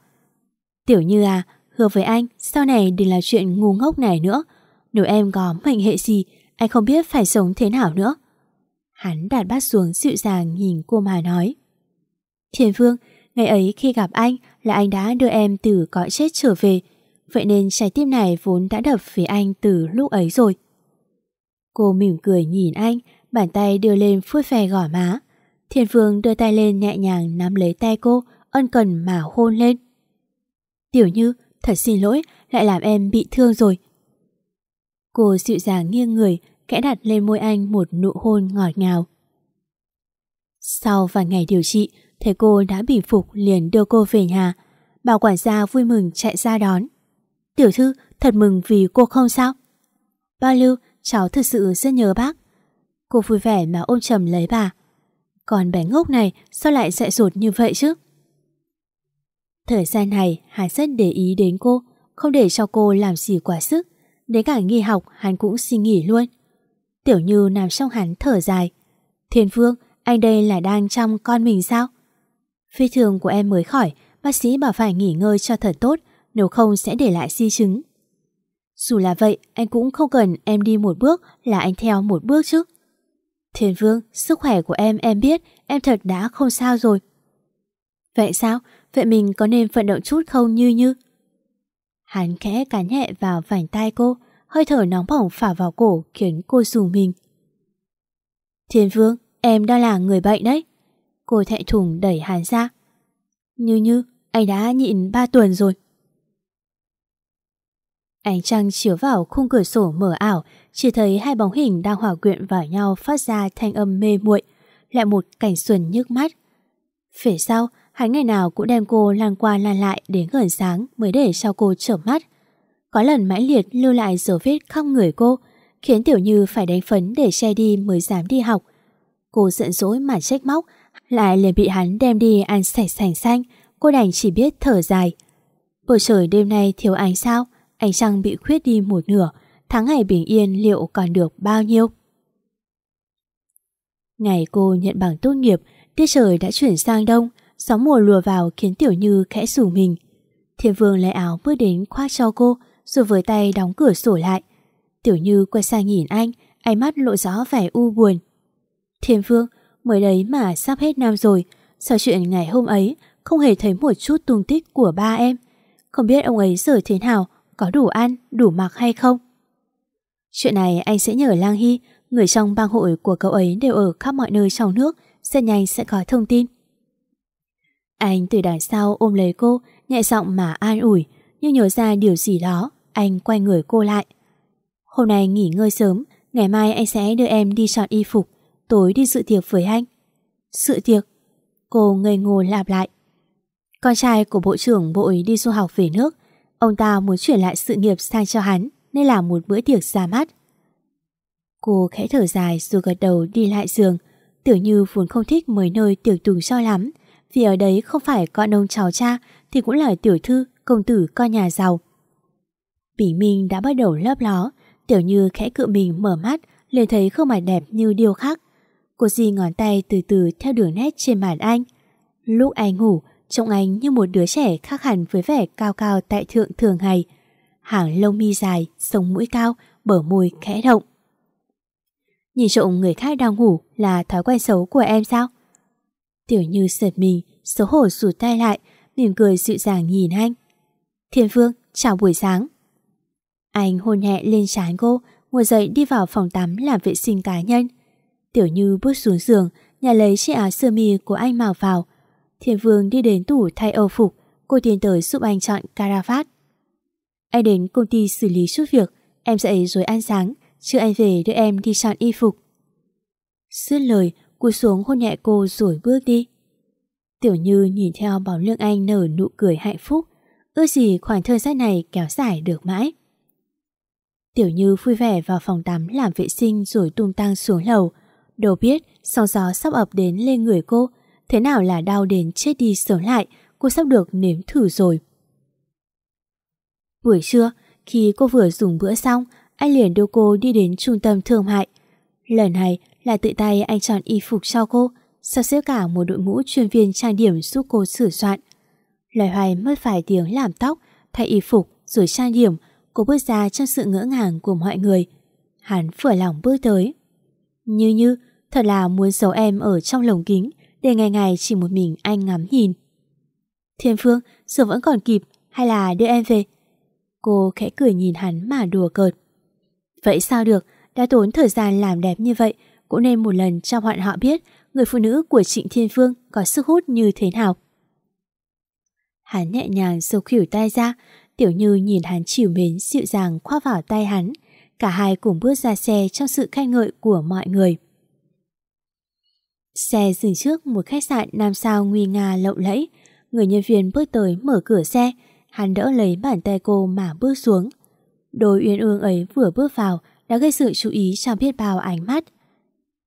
Tiểu Như à, hứa với anh sau này đừng là chuyện ngu ngốc này nữa. Nếu em có mệnh hệ gì, anh không biết phải sống thế nào nữa. Hắn đặt bát xuống dịu dàng nhìn cô mà nói. Thiên Vương, Ngày ấy khi gặp anh là anh đã đưa em từ cõi chết trở về, vậy nên trái tim này vốn đã đập về anh từ lúc ấy rồi. Cô mỉm cười nhìn anh, bàn tay đưa lên phút phè gỏ má. Thiên Vương đưa tay lên nhẹ nhàng nắm lấy tay cô, ân cần mà hôn lên. Tiểu Như, thật xin lỗi, lại làm em bị thương rồi. Cô dịu dàng nghiêng người, kẽ đặt lên môi anh một nụ hôn ngọt ngào. Sau vài ngày điều trị, thấy cô đã bình phục liền đưa cô về nhà. Bảo quản gia vui mừng chạy ra đón. Tiểu thư, thật mừng vì cô không sao. Ba Lưu, cháu thực sự rất nhớ bác. Cô vui vẻ mà ôm chầm lấy bà. Còn bé ngốc này sao lại dại dột như vậy chứ? Thời gian này hắn rất để ý đến cô, không để cho cô làm gì quá sức. Đến cả nghỉ học hắn cũng xin nghỉ luôn. Tiểu Như nằm trong hắn thở dài. Thiên Phương, anh đây là đang chăm con mình sao? Phi thường của em mới khỏi, bác sĩ bảo phải nghỉ ngơi cho thật tốt, nếu không sẽ để lại di chứng. Dù là vậy, anh cũng không cần em đi một bước là anh theo một bước chứ. Thiên Vương, sức khỏe của em em biết, em thật đã không sao rồi. Vậy sao? Vậy mình có nên vận động chút không Như Như? Hắn khẽ cắn nhẹ vào vành tay cô, hơi thở nóng bỏng phả vào cổ khiến cô rủ mình. Thiên Vương, em đang là người bệnh đấy. Cô thẹn thùng đẩy hàn ra. Như Như, anh đã nhịn 3 tuần rồi. Ánh trăng chiếu vào khung cửa sổ mở ảo, chỉ thấy hai bóng hình đang hòa quyện vào nhau phát ra thanh âm mê muội, lại một cảnh xuân nhức mắt. Phía sau, hắn ngày nào cũng đem cô lan qua lan lại đến gần sáng mới để cho cô trở mắt. Có lần mãnh liệt lưu lại dấu vết khắp người cô, khiến Tiểu Như phải đánh phấn để che đi mới dám đi học. Cô giận dỗi mà trách móc, lại liền bị hắn đem đi ăn sạch sành xanh, cô đành chỉ biết thở dài. Bầu trời đêm nay thiếu ánh sao, ánh trăng bị khuyết đi một nửa, tháng ngày bình yên liệu còn được bao nhiêu? Ngày cô nhận bằng tốt nghiệp, tiết trời đã chuyển sang đông, gió mùa lùa vào khiến Tiểu Như khẽ rủ mình. Thiên Vương lấy áo bước đến khoác cho cô, rồi với tay đóng cửa sổ lại. Tiểu Như quay sang nhìn anh, ánh mắt lộ rõ vẻ u buồn. Thiên Vương, mới đấy mà sắp hết năm rồi, sao chuyện ngày hôm ấy không hề thấy một chút tung tích của ba em. Không biết ông ấy giờ thế nào, có đủ ăn, đủ mặc hay không? Chuyện này anh sẽ nhờ Lang Hy, người trong bang hội của cậu ấy đều ở khắp mọi nơi trong nước, rất nhanh sẽ có thông tin. Anh từ đằng sau ôm lấy cô, nhẹ giọng mà an ủi, nhưng nhớ ra điều gì đó, anh quay người cô lại. Hôm nay nghỉ ngơi sớm, ngày mai anh sẽ đưa em đi chọn y phục, tối đi dự tiệc với anh. Dự tiệc? Cô ngây ngô lặp lại. Con trai của bộ trưởng bội đi du học về nước, ông ta muốn chuyển lại sự nghiệp sang cho hắn nên làm một bữa tiệc ra mắt. Cô khẽ thở dài rồi gật đầu đi lại giường. Tiểu Như vốn không thích mấy nơi tiệc tùng cho lắm, vì ở đấy không phải con ông cháu cha thì cũng là tiểu thư, công tử con nhà giàu. Bỉ Minh đã bắt đầu lấp ló, Tiểu Như khẽ cự mình mở mắt, liền thấy khuôn mặt đẹp như điêu khắc. Cô di ngón tay từ từ theo đường nét trên màn anh. Lúc anh ngủ, trông anh như một đứa trẻ khác hẳn với vẻ cao cao tại thượng thường ngày. Hàng lông mi dài, sống mũi cao, bờ môi khẽ động. Nhìn trộm người khác đang ngủ là thói quen xấu của em sao? Tiểu Như sợt mình, xấu hổ rụt tay lại, mỉm cười dịu dàng nhìn anh. Thiên Phương, chào buổi sáng. Anh hôn nhẹ lên trán cô, ngồi dậy đi vào phòng tắm làm vệ sinh cá nhân. Tiểu Như bước xuống giường, nhà lấy chiếc áo sơ mi của anh mặc vào. Thiên Vương đi đến tủ thay âu phục, cô tiến tới giúp anh chọn caravat. Anh đến công ty xử lý chút việc, em dậy rồi ăn sáng, chứ anh về đưa em đi chọn y phục. Sứt lời, cúi xuống hôn nhẹ cô rồi bước đi. Tiểu Như nhìn theo bóng lưng anh nở nụ cười hạnh phúc, ước gì khoảng thời gian này kéo dài được mãi. Tiểu Như vui vẻ vào phòng tắm làm vệ sinh rồi tung tăng xuống lầu. Đâu biết sau gió sắp ập đến lên người cô, thế nào là đau đến chết đi sớm lại, cô sắp được nếm thử rồi. Buổi trưa, khi cô vừa dùng bữa xong, anh liền đưa cô đi đến trung tâm thương mại. Lần này là tự tay anh chọn y phục cho cô, sắp xếp cả một đội ngũ chuyên viên trang điểm giúp cô sửa soạn. Loài hoài mất vài tiếng làm tóc, thay y phục rồi trang điểm, cô bước ra trong sự ngỡ ngàng của mọi người. Hắn vừa lòng bước tới. Như như, thật là muốn giấu em ở trong lồng kính để ngày ngày chỉ một mình anh ngắm nhìn. Thiên Phương, giờ vẫn còn kịp, hay là đưa em về? Cô khẽ cười nhìn hắn mà đùa cợt. Vậy sao được, đã tốn thời gian làm đẹp như vậy, cũng nên một lần cho bọn họ biết người phụ nữ của Trịnh Thiên Phương có sức hút như thế nào. Hắn nhẹ nhàng sâu khỉu tay ra, Tiểu Như nhìn hắn chiều mến dịu dàng khoác vào tay hắn. Cả hai cùng bước ra xe trong sự khen ngợi của mọi người. Xe dừng trước một khách sạn năm sao nguy nga lộng lẫy. Người nhân viên bước tới mở cửa xe, hắn đỡ lấy bàn tay cô mà bước xuống. Đôi uyên ương ấy vừa bước vào đã gây sự chú ý trong biết bao ánh mắt.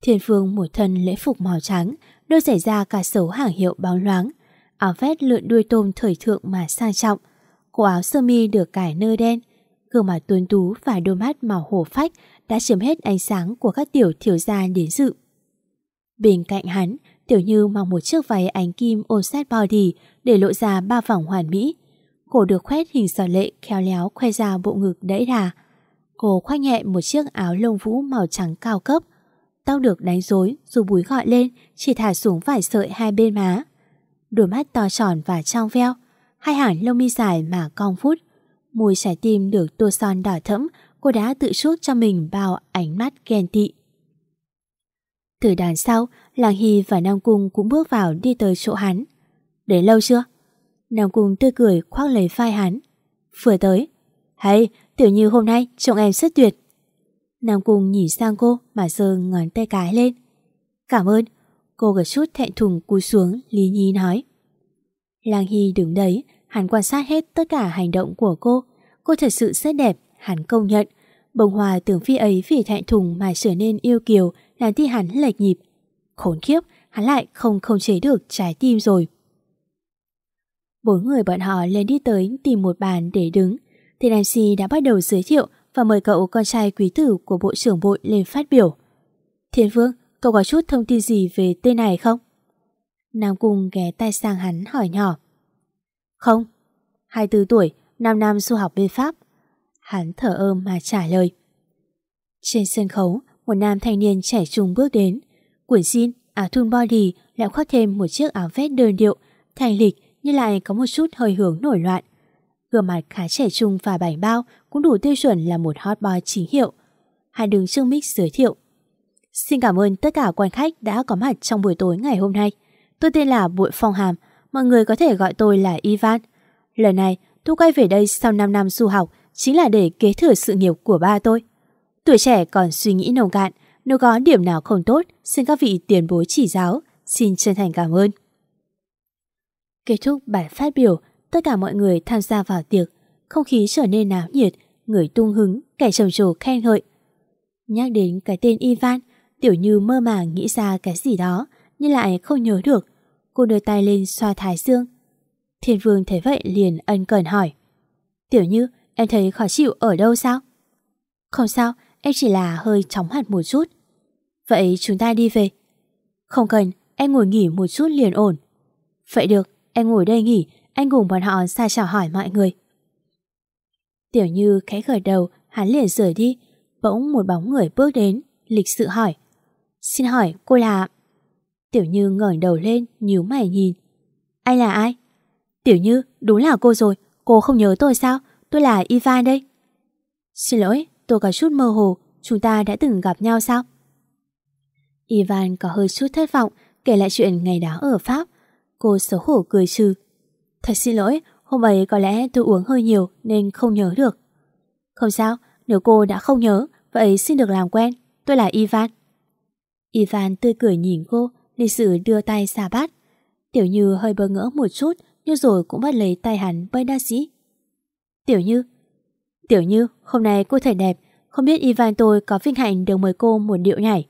Thiên Phương một thân lễ phục màu trắng, đôi giày da cả sấu hàng hiệu bóng loáng, áo vest lượn đuôi tôm thời thượng mà sang trọng. Cổ áo sơ mi được cải nơ đen, gương mặt tuấn tú và đôi mắt màu hổ phách đã chiếm hết ánh sáng của các tiểu thiếu gia đến dự. Bên cạnh hắn, Tiểu Như mặc một chiếc váy ánh kim ôm sát body để lộ ra ba vòng hoàn mỹ. Cổ được khoét hình sò lệ khéo léo khoe ra bộ ngực đẫy đà. Cô khoác nhẹ một chiếc áo lông vũ màu trắng cao cấp. Tóc được đánh rối dù búi gọn lên chỉ thả xuống vài sợi hai bên má. Đôi mắt to tròn và trong veo, hai hàng lông mi dài mà cong phút. Môi trái tim được tô son đỏ thẫm, cô đã tự chuốc cho mình bao ánh mắt ghen tị. Từ đàn sau, Làng Hy và Nam Cung cũng bước vào đi tới chỗ hắn. Đến lâu chưa? Nam Cung tươi cười khoác lấy vai hắn. Vừa tới. Hay, tiểu như hôm nay trông em rất tuyệt. Nam Cung nhìn sang cô mà giơ ngón tay cái lên. Cảm ơn. Cô gật chút thẹn thùng cúi xuống, Lý Nhi nói. Lang Hy đứng đấy, hắn quan sát hết tất cả hành động của cô. Cô thật sự rất đẹp, hắn công nhận. Bông hoa tưởng phi ấy vì thẹn thùng mà trở nên yêu kiều, làm thi hắn lệch nhịp. Khốn kiếp, hắn lại không không chế được trái tim rồi. Bốn người bọn họ lên đi tới tìm một bàn để đứng. Thì MC đã bắt đầu giới thiệu và mời cậu con trai quý tử của Bộ trưởng Bộ lên phát biểu. Thiên Vương, cậu có chút thông tin gì về tên này không? Nam Cung ghé tay sang hắn hỏi nhỏ. Không, 24 tuổi, 5 năm du học bên Pháp. Hắn thở ơ mà trả lời. Trên sân khấu, một nam thanh niên trẻ trung bước đến. Quần jean, áo thun body lại khoác thêm một chiếc áo vest đơn điệu, thành lịch nhưng lại có một chút hơi hướng nổi loạn. Gương mặt khá trẻ trung và bảnh bao cũng đủ tiêu chuẩn là một hot boy chính hiệu. Hắn đứng trương mic giới thiệu. Xin cảm ơn tất cả quan khách đã có mặt trong buổi tối ngày hôm nay. Tôi tên là Bụi Phong Hàm, mọi người có thể gọi tôi là Ivan. Lần này, tôi quay về đây sau 5 năm du học chính là để kế thừa sự nghiệp của ba tôi. Tuổi trẻ còn suy nghĩ nồng cạn, nếu có điểm nào không tốt, xin các vị tiền bối chỉ giáo, xin chân thành cảm ơn. Kết thúc bài phát biểu, tất cả mọi người tham gia vào tiệc, không khí trở nên náo nhiệt, người tung hứng, kẻ trầm trồ khen ngợi. Nhắc đến cái tên Ivan, Tiểu Như mơ màng nghĩ ra cái gì đó, nhưng lại không nhớ được. Cô đưa tay lên xoa thái dương. Thiên Vương thấy vậy liền ân cần hỏi. Tiểu Như, em thấy khó chịu ở đâu sao? Không sao, em chỉ là hơi chóng hạt một chút. Vậy chúng ta đi về. Không cần, em ngồi nghỉ một chút liền ổn. Vậy được, em ngồi đây nghỉ, anh cùng bọn họ ra chào hỏi mọi người. Tiểu Như khẽ gật đầu, hắn liền rời đi. Bỗng một bóng người bước đến, lịch sự hỏi. Xin hỏi cô là... Tiểu Như ngẩng đầu lên, nhíu mày nhìn. Anh là ai? Tiểu Như, đúng là cô rồi, cô không nhớ tôi sao? Tôi là Ivan đây. Xin lỗi, tôi có chút mơ hồ, chúng ta đã từng gặp nhau sao? Ivan có hơi chút thất vọng, kể lại chuyện ngày đó ở Pháp. Cô xấu hổ cười trừ. Thật xin lỗi, hôm ấy có lẽ tôi uống hơi nhiều nên không nhớ được. Không sao, nếu cô đã không nhớ, vậy xin được làm quen. Tôi là Ivan. Ivan tươi cười nhìn cô, lịch sự đưa tay xà bát. Tiểu Như hơi bơ ngỡ một chút, nhưng rồi cũng bắt lấy tay hắn bơi đa sĩ. Tiểu Như Tiểu Như, hôm nay cô thật đẹp, không biết Ivan tôi có vinh hạnh được mời cô một điệu nhảy.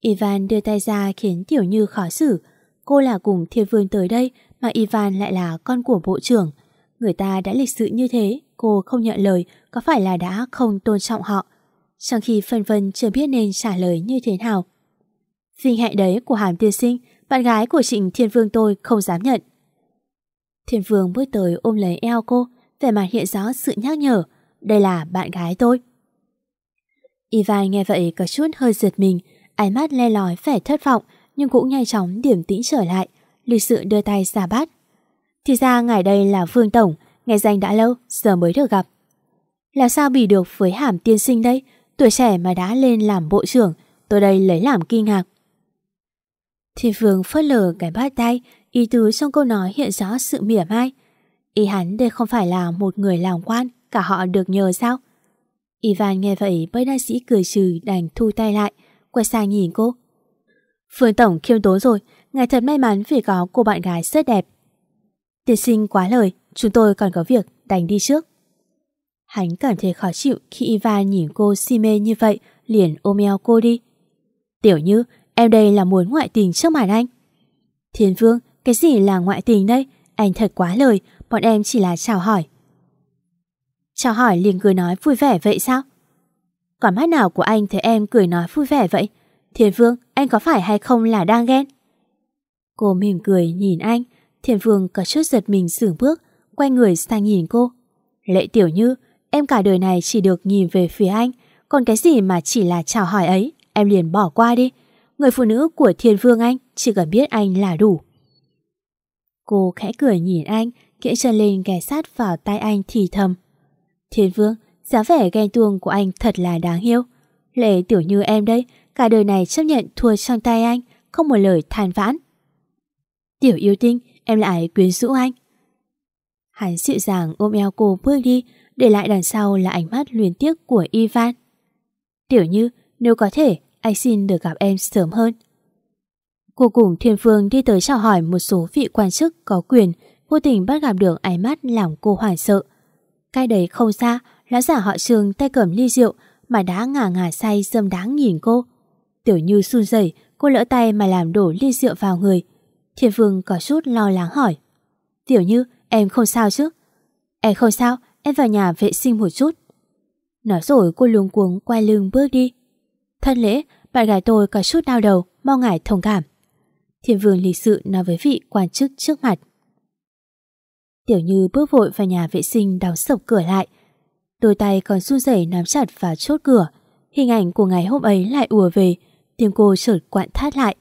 Ivan đưa tay ra khiến Tiểu Như khó xử. Cô là cùng thiên vương tới đây mà Ivan lại là con của bộ trưởng. Người ta đã lịch sự như thế, cô không nhận lời có phải là đã không tôn trọng họ. Trong khi phân vân chưa biết nên trả lời như thế nào. Vinh hạnh đấy của Hàm Tiên Sinh, bạn gái của Trịnh Thiên Vương tôi không dám nhận. Thiên Vương bước tới ôm lấy eo cô, vẻ mặt hiện rõ sự nhắc nhở. Đây là bạn gái tôi. Ivan nghe vậy có chút hơi giật mình, ánh mắt le lói vẻ thất vọng nhưng cũng nhanh chóng điểm tĩnh trở lại, lịch sự đưa tay ra bát. Thì ra ngài đây là vương Tổng, nghe danh đã lâu, giờ mới được gặp. Là sao bị được với hàm tiên sinh đây, tuổi trẻ mà đã lên làm bộ trưởng, tôi đây lấy làm kinh ngạc. Thiên Phương phớt lờ cái bát tay, ý tứ trong câu nói hiện rõ sự mỉa mai. Ý hắn đây không phải là một người làm quan, cả họ được nhờ sao? Ivan nghe vậy bấy đại sĩ cười trừ đành thu tay lại, quay sang nhìn cô. Phương Tổng khiêm tốn rồi, ngài thật may mắn vì có cô bạn gái rất đẹp. Tiên sinh quá lời, chúng tôi còn có việc, đành đi trước. Hắn cảm thấy khó chịu khi Ivan nhìn cô si mê như vậy, liền ôm eo cô đi. Tiểu như, em đây là muốn ngoại tình trước mặt anh. Thiên Vương, cái gì là ngoại tình đây? Anh thật quá lời, bọn em chỉ là chào hỏi. Chào hỏi liền cười nói vui vẻ vậy sao? Còn mắt nào của anh thấy em cười nói vui vẻ vậy? Thiên Vương, anh có phải hay không là đang ghen? Cô mỉm cười nhìn anh, Thiên Vương có chút giật mình sửng bước, quay người sang nhìn cô. Lệ Tiểu Như, em cả đời này chỉ được nhìn về phía anh, còn cái gì mà chỉ là chào hỏi ấy, em liền bỏ qua đi. Người phụ nữ của Thiên Vương anh chỉ cần biết anh là đủ. Cô khẽ cười nhìn anh, kẽ chân lên ghé sát vào tay anh thì thầm. Thiên Vương, dáng vẻ ghen tuông của anh thật là đáng yêu. Lệ Tiểu Như em đây, cả đời này chấp nhận thua trong tay anh, không một lời than vãn. Tiểu yêu tinh, em lại quyến rũ anh. Hắn dịu dàng ôm eo cô bước đi, để lại đằng sau là ánh mắt luyến tiếc của Ivan. Tiểu Như, nếu có thể, anh xin được gặp em sớm hơn. Cô cùng Thiên Phương đi tới chào hỏi một số vị quan chức có quyền, vô tình bắt gặp được ánh mắt làm cô hoảng sợ. Cái đấy không xa, lão giả họ trường tay cầm ly rượu mà đã ngả ngả say dâm đáng nhìn cô. Tiểu Như run rẩy, cô lỡ tay mà làm đổ ly rượu vào người. Thiên Phương có chút lo lắng hỏi. Tiểu Như, em không sao chứ? Em không sao, em vào nhà vệ sinh một chút. Nói rồi cô luống cuống quay lưng bước đi. Thân lễ, bạn gái tôi có chút đau đầu, mong ngài thông cảm. Thiên Vương lịch sự nói với vị quan chức trước mặt. Tiểu Như bước vội vào nhà vệ sinh đóng sập cửa lại. Đôi tay còn run rẩy nắm chặt vào chốt cửa. Hình ảnh của ngày hôm ấy lại ùa về, tim cô chợt quặn thắt lại.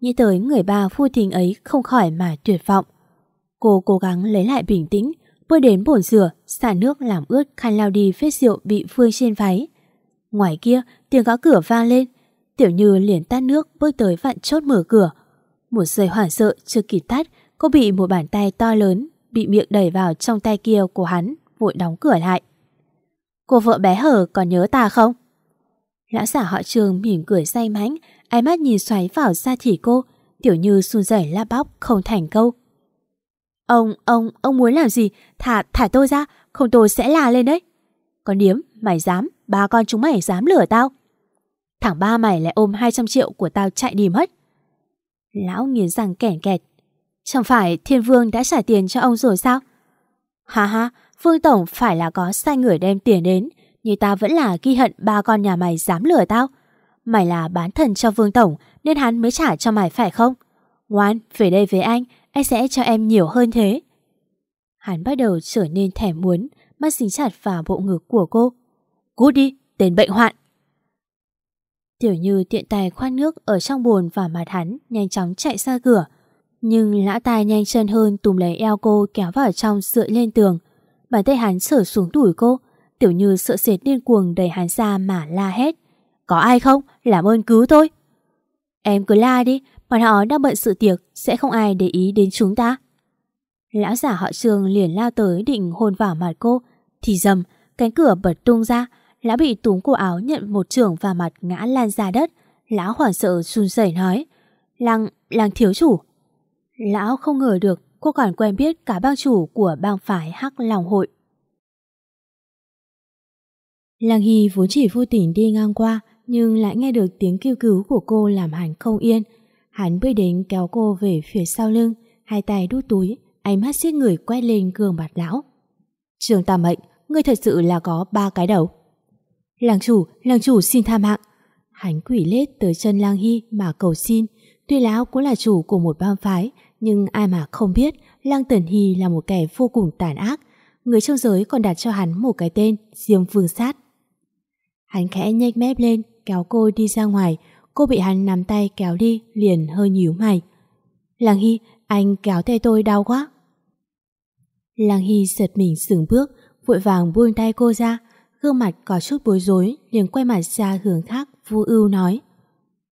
Nghĩ tới người ba phu tình ấy không khỏi mà tuyệt vọng. Cô cố gắng lấy lại bình tĩnh, bước đến bồn rửa, xả nước làm ướt khăn lao đi vết rượu bị phương trên váy. Ngoài kia, tiếng gõ cửa vang lên. Tiểu Như liền tắt nước bước tới vặn chốt mở cửa. Một giây hoảng sợ chưa kịp tắt, cô bị một bàn tay to lớn bị miệng đẩy vào trong tay kia của hắn, vội đóng cửa lại. Cô vợ bé hở còn nhớ ta không? Lão giả họ trường mỉm cười say mánh ánh mắt nhìn xoáy vào da thỉ cô, tiểu như run rẩy la bóc không thành câu. Ông, ông, ông muốn làm gì? Thả, thả tôi ra, không tôi sẽ là lên đấy. Con điếm, mày dám, ba con chúng mày dám lừa tao. Thằng ba mày lại ôm 200 triệu của tao chạy đi mất. Lão nghiến răng kẻn kẹt. Chẳng phải thiên vương đã trả tiền cho ông rồi sao? Ha ha, Vương Tổng phải là có sai người đem tiền đến, nhưng ta vẫn là ghi hận ba con nhà mày dám lừa tao. Mày là bán thần cho Vương Tổng nên hắn mới trả cho mày phải không? Ngoan, về đây với anh, anh sẽ cho em nhiều hơn thế. Hắn bắt đầu trở nên thèm muốn, mắt dính chặt vào bộ ngực của cô. Cút đi, tên bệnh hoạn. Tiểu Như tiện tay khoan nước ở trong bồn và mặt hắn nhanh chóng chạy ra cửa. Nhưng lã tai nhanh chân hơn tùm lấy eo cô kéo vào trong dựa lên tường. Bàn tay hắn sở xuống đuổi cô. Tiểu Như sợ sệt điên cuồng đẩy hắn ra mà la hét. Có ai không? Làm ơn cứu tôi. Em cứ la đi, bọn họ đang bận sự tiệc, sẽ không ai để ý đến chúng ta. Lão giả họ trường liền lao tới định hôn vào mặt cô. Thì dầm, cánh cửa bật tung ra, lão bị túm cổ áo nhận một trường vào mặt ngã lan ra đất. Lão hoảng sợ run rẩy nói. Lăng, lăng thiếu chủ. Lão không ngờ được cô còn quen biết cả bang chủ của bang phái Hắc Long Hội. Lăng Hy vốn chỉ vô tình đi ngang qua nhưng lại nghe được tiếng kêu cứu của cô làm hắn không yên. Hắn bước đến kéo cô về phía sau lưng, hai tay đút túi, ánh mắt giết người quét lên gương mặt lão. Trường Tà Mệnh, ngươi thật sự là có ba cái đầu. Làng chủ, làng chủ xin tha mạng. Hắn quỷ lết tới chân Lang Hy mà cầu xin. Tuy lão cũng là chủ của một bang phái, nhưng ai mà không biết Lang Tần Hy là một kẻ vô cùng tàn ác. Người trong giới còn đặt cho hắn một cái tên Diêm Vương Sát. Hắn khẽ nhếch mép lên, kéo cô đi ra ngoài. Cô bị hắn nắm tay kéo đi, liền hơi nhíu mày. Lang Hy, anh kéo tay tôi đau quá. Lang Hy giật mình sửng bước, vội vàng buông tay cô ra, gương mặt có chút bối rối, liền quay mặt ra hướng khác, vu ưu nói.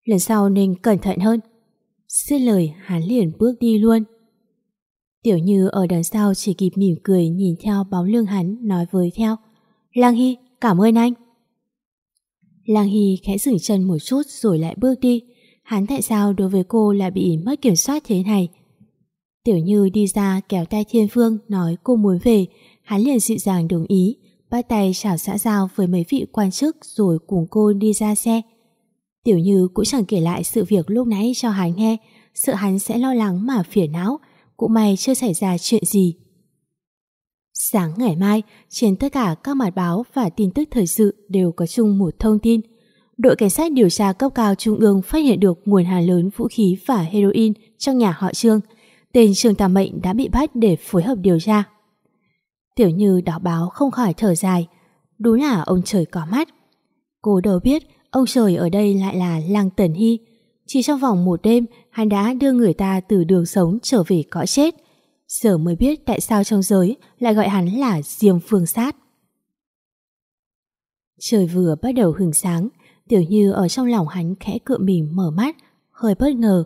Lần sau nên cẩn thận hơn. xin lời, hắn liền bước đi luôn. Tiểu Như ở đằng sau chỉ kịp mỉm cười nhìn theo bóng lưng hắn nói với theo. Lang Hy, cảm ơn anh. Lang Hy khẽ dừng chân một chút rồi lại bước đi. Hắn tại sao đối với cô lại bị mất kiểm soát thế này? Tiểu Như đi ra kéo tay Thiên Phương nói cô muốn về. Hắn liền dịu dàng đồng ý, bắt tay chào xã giao với mấy vị quan chức rồi cùng cô đi ra xe. Tiểu Như cũng chẳng kể lại sự việc lúc nãy cho hắn nghe, sợ hắn sẽ lo lắng mà phiền não, cũng may chưa xảy ra chuyện gì. Sáng ngày mai, trên tất cả các mặt báo và tin tức thời sự đều có chung một thông tin. Đội cảnh sát điều tra cấp cao trung ương phát hiện được nguồn hàng lớn vũ khí và heroin trong nhà họ Trương. Tên Trương Tà Mệnh đã bị bắt để phối hợp điều tra. Tiểu Như đọc báo không khỏi thở dài. Đúng là ông trời có mắt. Cô đâu biết ông trời ở đây lại là Lăng Tần Hy. Chỉ trong vòng một đêm, hắn đã đưa người ta từ đường sống trở về cõi chết. Giờ mới biết tại sao trong giới lại gọi hắn là Diêm Phương Sát. Trời vừa bắt đầu hừng sáng, Tiểu Như ở trong lòng hắn khẽ cựa mình mở mắt, hơi bất ngờ.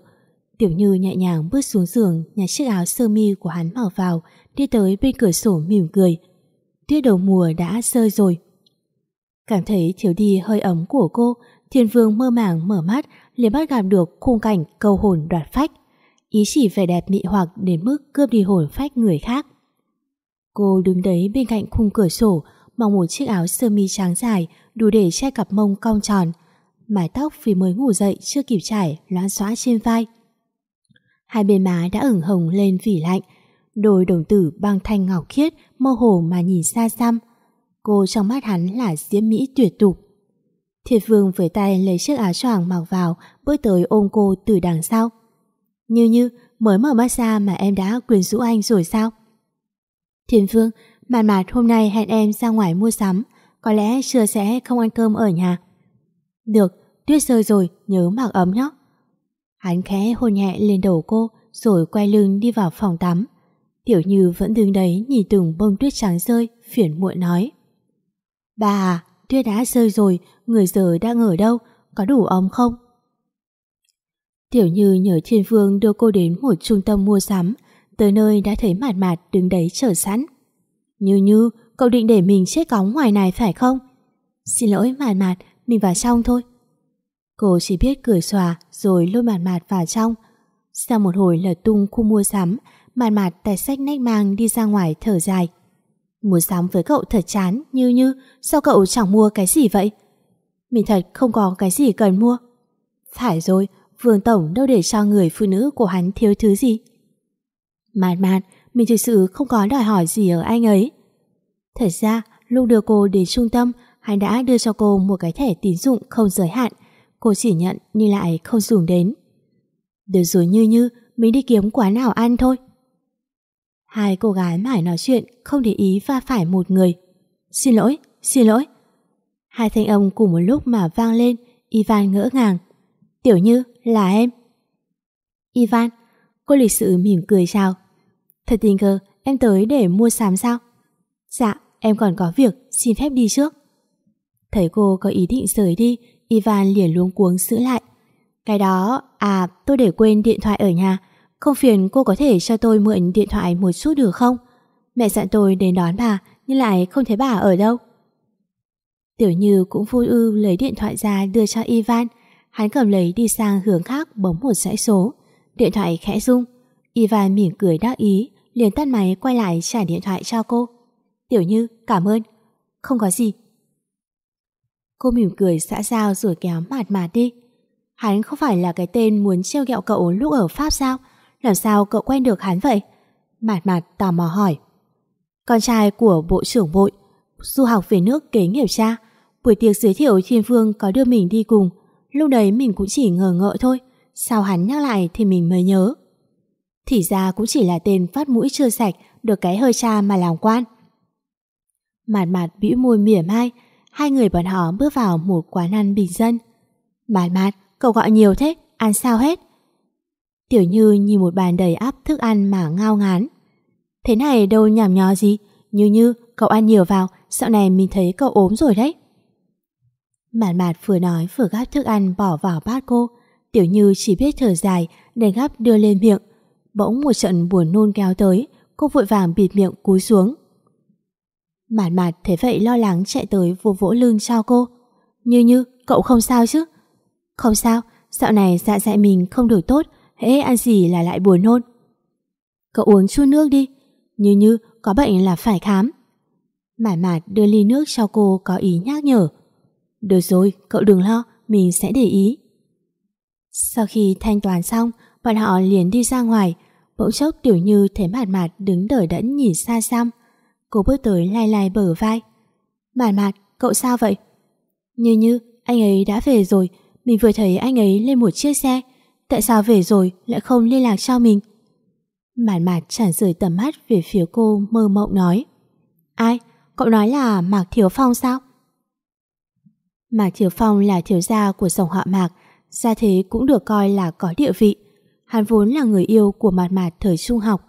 Tiểu Như nhẹ nhàng bước xuống giường, nhặt chiếc áo sơ mi của hắn mở vào, đi tới bên cửa sổ mỉm cười. Tuyết đầu mùa đã rơi rồi. Cảm thấy thiếu đi hơi ấm của cô, Thiên Vương mơ màng mở mắt, liền bắt gặp được khung cảnh câu hồn đoạt phách. Ý chỉ vẻ đẹp mị hoặc đến mức cướp đi hồn phách người khác. Cô đứng đấy bên cạnh khung cửa sổ, mặc một chiếc áo sơ mi trắng dài, đủ để che cặp mông cong tròn. Mái tóc vì mới ngủ dậy chưa kịp trải, loãng xóa trên vai. Hai bên má đã ửng hồng lên vì lạnh, đôi đồng tử băng thanh ngọc khiết, mơ hồ mà nhìn xa xăm. Cô trong mắt hắn là diễm mỹ tuyệt tục. Thiệt vương với tay lấy chiếc áo choàng mặc vào, bước tới ôm cô từ đằng sau. Như như, mới mở mắt ra mà em đã quyền rũ anh rồi sao? Thiên Vương, màn mạt hôm nay hẹn em ra ngoài mua sắm, có lẽ chưa sẽ không ăn cơm ở nhà. Được, tuyết rơi rồi, nhớ mặc ấm nhé. Hắn khẽ hôn nhẹ lên đầu cô, rồi quay lưng đi vào phòng tắm. Tiểu Như vẫn đứng đấy nhìn từng bông tuyết trắng rơi, phiền muộn nói. Bà à, tuyết đã rơi rồi, người giờ đang ở đâu, có đủ ấm không? Tiểu Như nhờ Thiên Vương đưa cô đến một trung tâm mua sắm, tới nơi đã thấy mạt mạt đứng đấy chờ sẵn. Như như, cậu định để mình chết cóng ngoài này phải không? Xin lỗi mạt mạt, mình vào trong thôi. Cô chỉ biết cười xòa rồi lôi mạt mạt vào trong. Sau một hồi lật tung khu mua sắm, mạt mạt tay sách nách mang đi ra ngoài thở dài. Mua sắm với cậu thật chán, như như, sao cậu chẳng mua cái gì vậy? Mình thật không có cái gì cần mua. Phải rồi, Vương Tổng đâu để cho người phụ nữ của hắn thiếu thứ gì. Mạt mạt, mình thực sự không có đòi hỏi gì ở anh ấy. Thật ra, lúc đưa cô đến trung tâm, hắn đã đưa cho cô một cái thẻ tín dụng không giới hạn. Cô chỉ nhận nhưng lại không dùng đến. Được rồi như như, mình đi kiếm quán nào ăn thôi. Hai cô gái mãi nói chuyện, không để ý va phải một người. Xin lỗi, xin lỗi. Hai thanh âm cùng một lúc mà vang lên, Ivan ngỡ ngàng. Tiểu Như, là em. Ivan, cô lịch sự mỉm cười chào. Thật tình cờ, em tới để mua sắm sao? Dạ, em còn có việc, xin phép đi trước. Thấy cô có ý định rời đi, Ivan liền luống cuống giữ lại. Cái đó, à, tôi để quên điện thoại ở nhà. Không phiền cô có thể cho tôi mượn điện thoại một chút được không? Mẹ dặn tôi đến đón bà, nhưng lại không thấy bà ở đâu. Tiểu Như cũng vui ưu lấy điện thoại ra đưa cho Ivan. Hắn cầm lấy đi sang hướng khác bấm một dãy số. Điện thoại khẽ rung. Ivan mỉm cười đắc ý, liền tắt máy quay lại trả điện thoại cho cô. Tiểu Như, cảm ơn. Không có gì. Cô mỉm cười xã giao rồi kéo mạt mạt đi. Hắn không phải là cái tên muốn treo gẹo cậu lúc ở Pháp sao? Làm sao cậu quen được hắn vậy? Mạt mạt tò mò hỏi. Con trai của bộ trưởng bội, du học về nước kế nghiệp cha. Buổi tiệc giới thiệu Thiên Phương có đưa mình đi cùng. Lúc đấy mình cũng chỉ ngờ ngợ thôi. Sao hắn nhắc lại thì mình mới nhớ. Thì ra cũng chỉ là tên phát mũi chưa sạch, được cái hơi cha mà làm quan. Mạt mạt bĩu môi mỉa mai, hai người bọn họ bước vào một quán ăn bình dân. Mạt mạt, cậu gọi nhiều thế, ăn sao hết? Tiểu Như nhìn một bàn đầy áp thức ăn mà ngao ngán. Thế này đâu nhảm nhò gì? Như như, cậu ăn nhiều vào, Dạo này mình thấy cậu ốm rồi đấy. Mạn mạt vừa nói vừa gắp thức ăn bỏ vào bát cô. Tiểu Như chỉ biết thở dài, Để gắp đưa lên miệng. Bỗng một trận buồn nôn kéo tới, Cô vội vàng bịt miệng cúi xuống. Mạn mạt thấy vậy lo lắng chạy tới vỗ vỗ lưng cho cô. Như như, cậu không sao chứ? Không sao, Dạo này dạ dạy mình không được tốt Hễ ăn gì là lại buồn nôn? Cậu uống chút nước đi, Như như có bệnh là phải khám. Mải mạt đưa ly nước cho cô có ý nhắc nhở. Được rồi, cậu đừng lo, Mình sẽ để ý. Sau khi thanh toán xong, Bọn họ liền đi ra ngoài. Bỗng chốc Tiểu Như thấy mạt mạt đứng đợi đẫn nhìn xa xăm. Cô bước tới lai lai bờ vai. Mạt mạt, cậu sao vậy? Như như, anh ấy đã về rồi. Mình vừa thấy anh ấy lên một chiếc xe. Tại sao về rồi lại không liên lạc cho mình Mạn mạc chản rời tầm mắt về phía cô mơ mộng nói Ai? Cậu nói là Mạc Thiếu Phong sao? Mạc Thiếu Phong là thiếu gia của dòng họ Mạc, Gia thế cũng được coi là có địa vị Hắn vốn là người yêu của Mạt Mạt thời trung học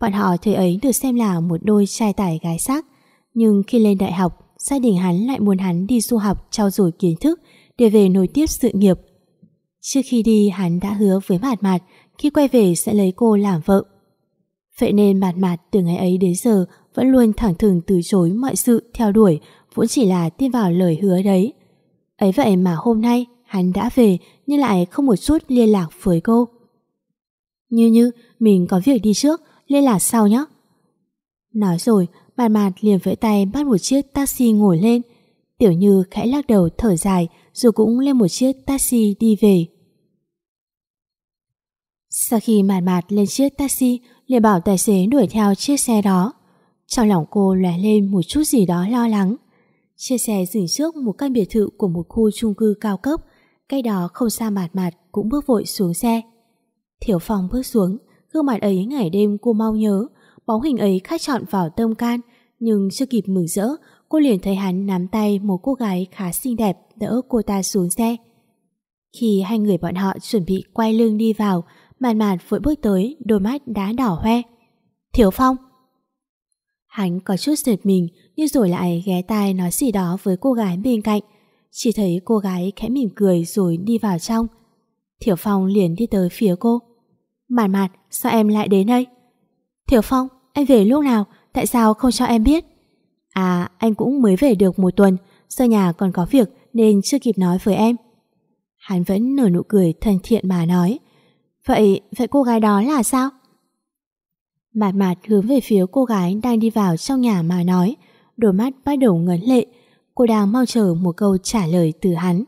Bọn họ thời ấy được xem là một đôi trai tải gái sắc Nhưng khi lên đại học, Gia đình hắn lại muốn hắn đi du học trao dồi kiến thức để về nối tiếp sự nghiệp. Trước khi đi, hắn đã hứa với Mạt Mạt, khi quay về sẽ lấy cô làm vợ. Vậy nên Mạt Mạt từ ngày ấy đến giờ vẫn luôn thẳng thừng từ chối mọi sự, theo đuổi, vốn chỉ là tin vào lời hứa đấy. Ấy vậy mà hôm nay, hắn đã về, nhưng lại không một chút liên lạc với cô. Như như, mình có việc đi trước, liên lạc sau nhé. Nói rồi, Mạt Mạt liền vẫy tay bắt một chiếc taxi ngồi lên Tiểu Như khẽ lắc đầu thở dài, rồi cũng lên một chiếc taxi đi về. Sau khi mạt mạt lên chiếc taxi, liền bảo tài xế đuổi theo chiếc xe đó. Trong lòng cô lóe lên một chút gì đó lo lắng. Chiếc xe dừng trước một căn biệt thự của một khu chung cư cao cấp, cây đó không xa mạt mạt cũng bước vội xuống xe. Thiểu Phong bước xuống, gương mặt ấy ngày đêm cô mau nhớ, bóng hình ấy khát chọn vào tâm can, nhưng chưa kịp mừng rỡ, cô liền thấy hắn nắm tay một cô gái khá xinh đẹp đỡ cô ta xuống xe. Khi hai người bọn họ chuẩn bị quay lưng đi vào, màn màn vội bước tới, đôi mắt đã đỏ hoe. Thiếu Phong! Hắn có chút giật mình, nhưng rồi lại ghé tai nói gì đó với cô gái bên cạnh. Chỉ thấy cô gái khẽ mỉm cười rồi đi vào trong. Thiểu Phong liền đi tới phía cô. Màn màn, sao em lại đến đây? Thiểu Phong, anh về lúc nào? Tại sao không cho em biết? À, anh cũng mới về được một tuần, do nhà còn có việc nên chưa kịp nói với em. Hắn vẫn nở nụ cười thân thiện mà nói. Vậy, vậy cô gái đó là sao? Mạt mạt hướng về phía cô gái đang đi vào trong nhà mà nói, đôi mắt bắt đầu ngấn lệ. Cô đang mong chờ một câu trả lời từ hắn.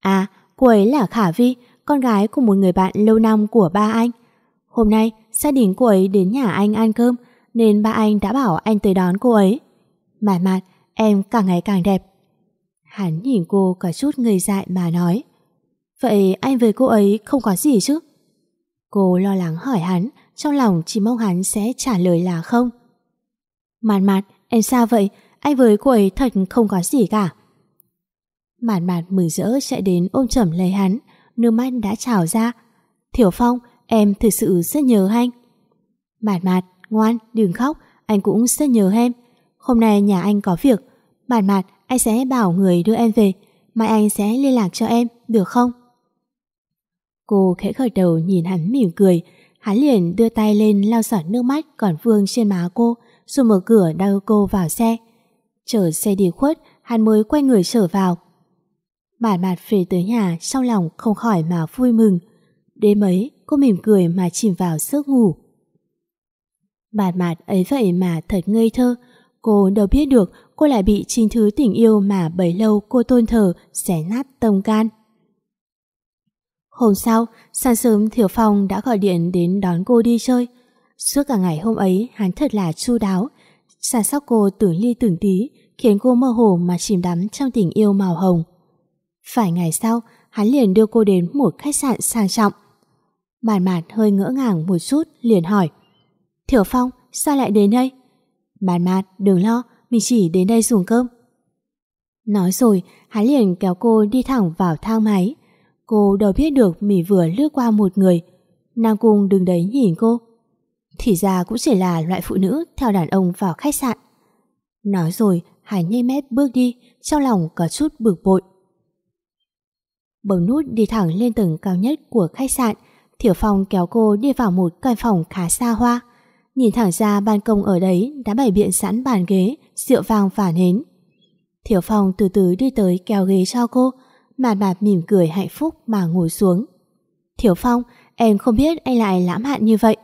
À, cô ấy là Khả Vi, con gái của một người bạn lâu năm của ba anh. Hôm nay, gia đình cô ấy đến nhà anh ăn cơm, nên ba anh đã bảo anh tới đón cô ấy. Mạt mạt, em càng ngày càng đẹp. Hắn nhìn cô có chút ngây dại mà nói. Vậy anh với cô ấy không có gì chứ? Cô lo lắng hỏi hắn, trong lòng chỉ mong hắn sẽ trả lời là không. Mạt mạt, em sao vậy? Anh với cô ấy thật không có gì cả. Mạt mạt mừng rỡ chạy đến ôm chầm lấy hắn, nước mắt đã trào ra. Thiểu Phong, em thực sự rất nhớ anh. Mạt mạt, ngoan, đừng khóc, anh cũng rất nhớ em. Hôm nay nhà anh có việc, mạt mạt, anh sẽ bảo người đưa em về, mai anh sẽ liên lạc cho em, được không? Cô khẽ khởi đầu nhìn hắn mỉm cười, hắn liền đưa tay lên lau giọt nước mắt còn vương trên má cô, rồi mở cửa đưa cô vào xe. Chờ xe đi khuất, hắn mới quay người trở vào. Bản mặt về tới nhà sau lòng không khỏi mà vui mừng. Đêm ấy, cô mỉm cười mà chìm vào giấc ngủ. Bản mặt ấy vậy mà thật ngây thơ, cô đâu biết được cô lại bị chính thứ tình yêu mà bấy lâu cô tôn thờ xé nát tâm can. Hôm sau, sáng sớm Thiểu Phong đã gọi điện đến đón cô đi chơi. Suốt cả ngày hôm ấy, hắn thật là chu đáo, Sàn sóc cô tưởng ly tưởng tí, khiến cô mơ hồ mà chìm đắm trong tình yêu màu hồng. Phải ngày sau, hắn liền đưa cô đến một khách sạn sang trọng. Mạn mạt hơi ngỡ ngàng một chút, liền hỏi. Thiểu Phong, sao lại đến đây? Mạn mạt, đừng lo, mình chỉ đến đây dùng cơm. Nói rồi, hắn liền kéo cô đi thẳng vào thang máy. Cô đâu biết được mỉ vừa lướt qua một người. Nam Cung đứng đấy nhìn cô. Thì ra cũng chỉ là loại phụ nữ theo đàn ông vào khách sạn. Nói rồi, Hải nhây mép bước đi, trong lòng có chút bực bội. Bấm nút đi thẳng lên tầng cao nhất của khách sạn, Thiểu Phong kéo cô đi vào một căn phòng khá xa hoa. Nhìn thẳng ra ban công ở đấy đã bày biện sẵn bàn ghế, rượu vàng và nến. Thiểu Phong từ từ đi tới kéo ghế cho cô, mạt mạt mỉm cười hạnh phúc mà ngồi xuống. Thiểu Phong, em không biết anh lại lãm hạn như vậy.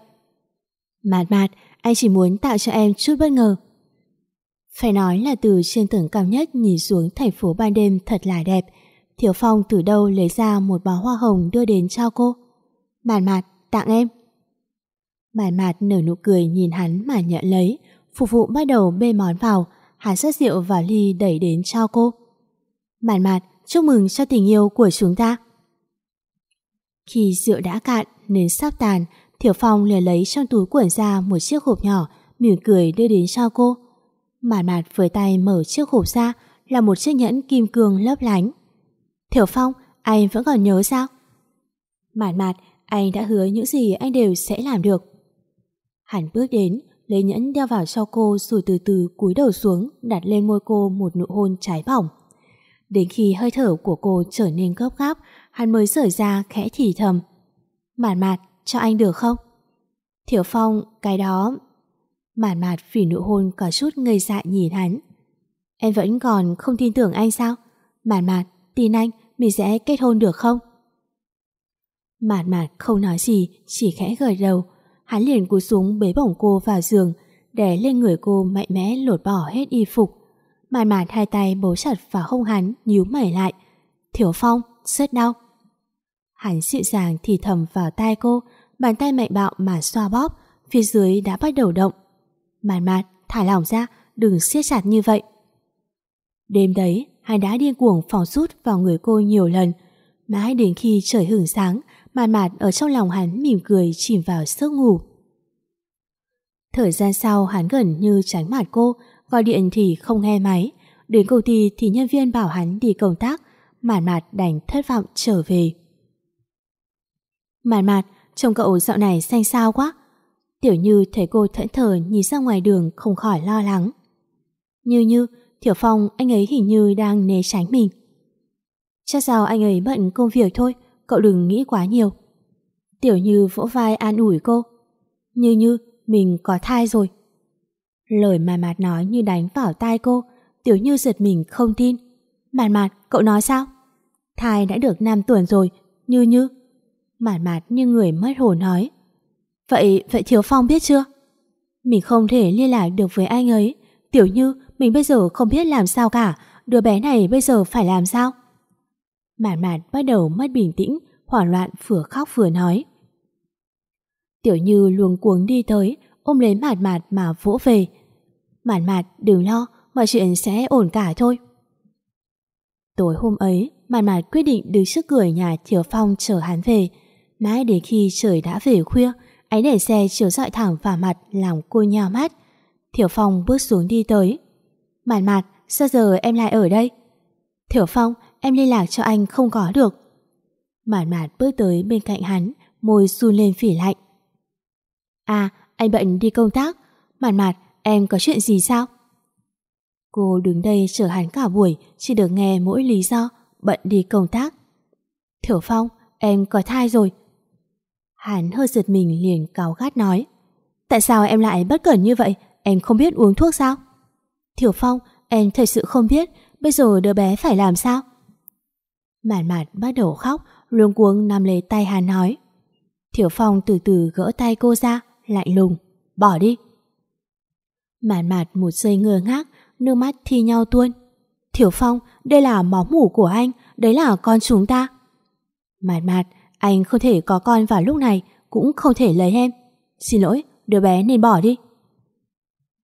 Mạt mạt, anh chỉ muốn tạo cho em chút bất ngờ. Phải nói là từ trên tầng cao nhất nhìn xuống thành phố ban đêm thật là đẹp. Thiểu Phong từ đâu lấy ra một bó hoa hồng đưa đến cho cô. Mạt mạt, tặng em. Mạt mạt nở nụ cười nhìn hắn mà nhận lấy. Phục vụ bắt đầu bê món vào, hắn rót rượu và ly đẩy đến cho cô. Mạt mạt, chúc mừng cho tình yêu của chúng ta. Khi rượu đã cạn nên sắp tàn, Thiểu Phong liền lấy trong túi quần ra một chiếc hộp nhỏ, mỉm cười đưa đến cho cô. Mạt mạt với tay mở chiếc hộp ra là một chiếc nhẫn kim cương lấp lánh. Thiểu Phong, anh vẫn còn nhớ sao? Mạt mạt, anh đã hứa những gì anh đều sẽ làm được. Hắn bước đến, lấy nhẫn đeo vào cho cô rồi từ từ cúi đầu xuống đặt lên môi cô một nụ hôn trái bỏng. Đến khi hơi thở của cô trở nên gấp gáp, hắn mới rời ra khẽ thì thầm. Mạt mạt, cho anh được không? Thiểu Phong, cái đó... Mạt mạt vì nụ hôn có chút ngây dại nhìn hắn. Em vẫn còn không tin tưởng anh sao? Mạt mạt, tin anh, mình sẽ kết hôn được không? Mạt mạt không nói gì, chỉ khẽ gật đầu. Hắn liền cúi xuống bế bổng cô vào giường, đè lên người cô mạnh mẽ lột bỏ hết y phục. Mạn mạt hai tay bấu chặt vào hông hắn, nhíu mày lại. Thiểu Phong, rất đau. Hắn dịu dàng thì thầm vào tai cô, bàn tay mạnh bạo mà xoa bóp, phía dưới đã bắt đầu động. Mạn mạt, thả lỏng ra, đừng siết chặt như vậy. Đêm đấy, hắn đã điên cuồng phòng rút vào người cô nhiều lần. Mãi đến khi trời hửng sáng, mạn mạt ở trong lòng hắn mỉm cười chìm vào giấc ngủ. Thời gian sau hắn gần như tránh mặt cô, gọi điện thì không nghe máy. Đến công ty thì nhân viên bảo hắn đi công tác, Mạn mạt đành thất vọng trở về. Mạn mạt, trông cậu dạo này xanh xao quá. Tiểu Như thấy cô thẫn thờ nhìn ra ngoài đường không khỏi lo lắng. Như Như, Thiểu Phong anh ấy hình như đang né tránh mình. Chắc sao anh ấy bận công việc thôi, cậu đừng nghĩ quá nhiều. Tiểu Như vỗ vai an ủi cô. Như Như, mình có thai rồi. Lời Mạt Mạt nói như đánh vào tai cô, Tiểu Như giật mình không tin. Mạt Mạt, cậu nói sao? Thai đã được 5 tuần rồi, Như Như. Mạt Mạt như người mất hồn nói. Vậy, vậy Thiếu Phong biết chưa? Mình không thể liên lạc được với anh ấy. Tiểu Như, mình bây giờ không biết làm sao cả. Đứa bé này bây giờ phải làm sao? Mạt Mạt bắt đầu mất bình tĩnh, hoảng loạn vừa khóc vừa nói. Tiểu Như luống cuống đi tới, ôm lấy Mạt Mạt mà vỗ về. Mạt Mạt đừng lo, mọi chuyện sẽ ổn cả thôi. Tối hôm ấy, Mạt Mạt quyết định đứng trước cửa nhà Thiều Phong chờ hắn về. Mãi đến khi trời đã về khuya, ánh đèn xe chiếu dọi thẳng vào mặt làm cô nhào mắt. Thiểu Phong bước xuống đi tới. Mạt mạt, sao giờ em lại ở đây? Thiểu Phong, em liên lạc cho anh không có được. Mạt mạt bước tới bên cạnh hắn, môi run lên phỉ lạnh. À, anh bận đi công tác. mạn mạt, em có chuyện gì sao? Cô đứng đây chờ hắn cả buổi, chỉ được nghe mỗi lý do, bận đi công tác. Thiểu Phong, em có thai rồi, Hắn hơi giật mình liền cáo gắt nói. Tại sao em lại bất cẩn như vậy? Em không biết uống thuốc sao? Thiểu Phong em thật sự không biết. Bây giờ đứa bé phải làm sao? Mạn mạn bắt đầu khóc Luống cuống nắm lấy tay hắn nói. Thiểu Phong từ từ gỡ tay cô ra. Lạnh lùng Bỏ đi. Mạn mạt một giây ngơ ngác Nước mắt thi nhau tuôn. Thiểu Phong đây là máu mủ của anh Đấy là con chúng ta. Mạn mạt, anh không thể có con vào lúc này Cũng không thể lấy em. Xin lỗi, đứa bé nên bỏ đi.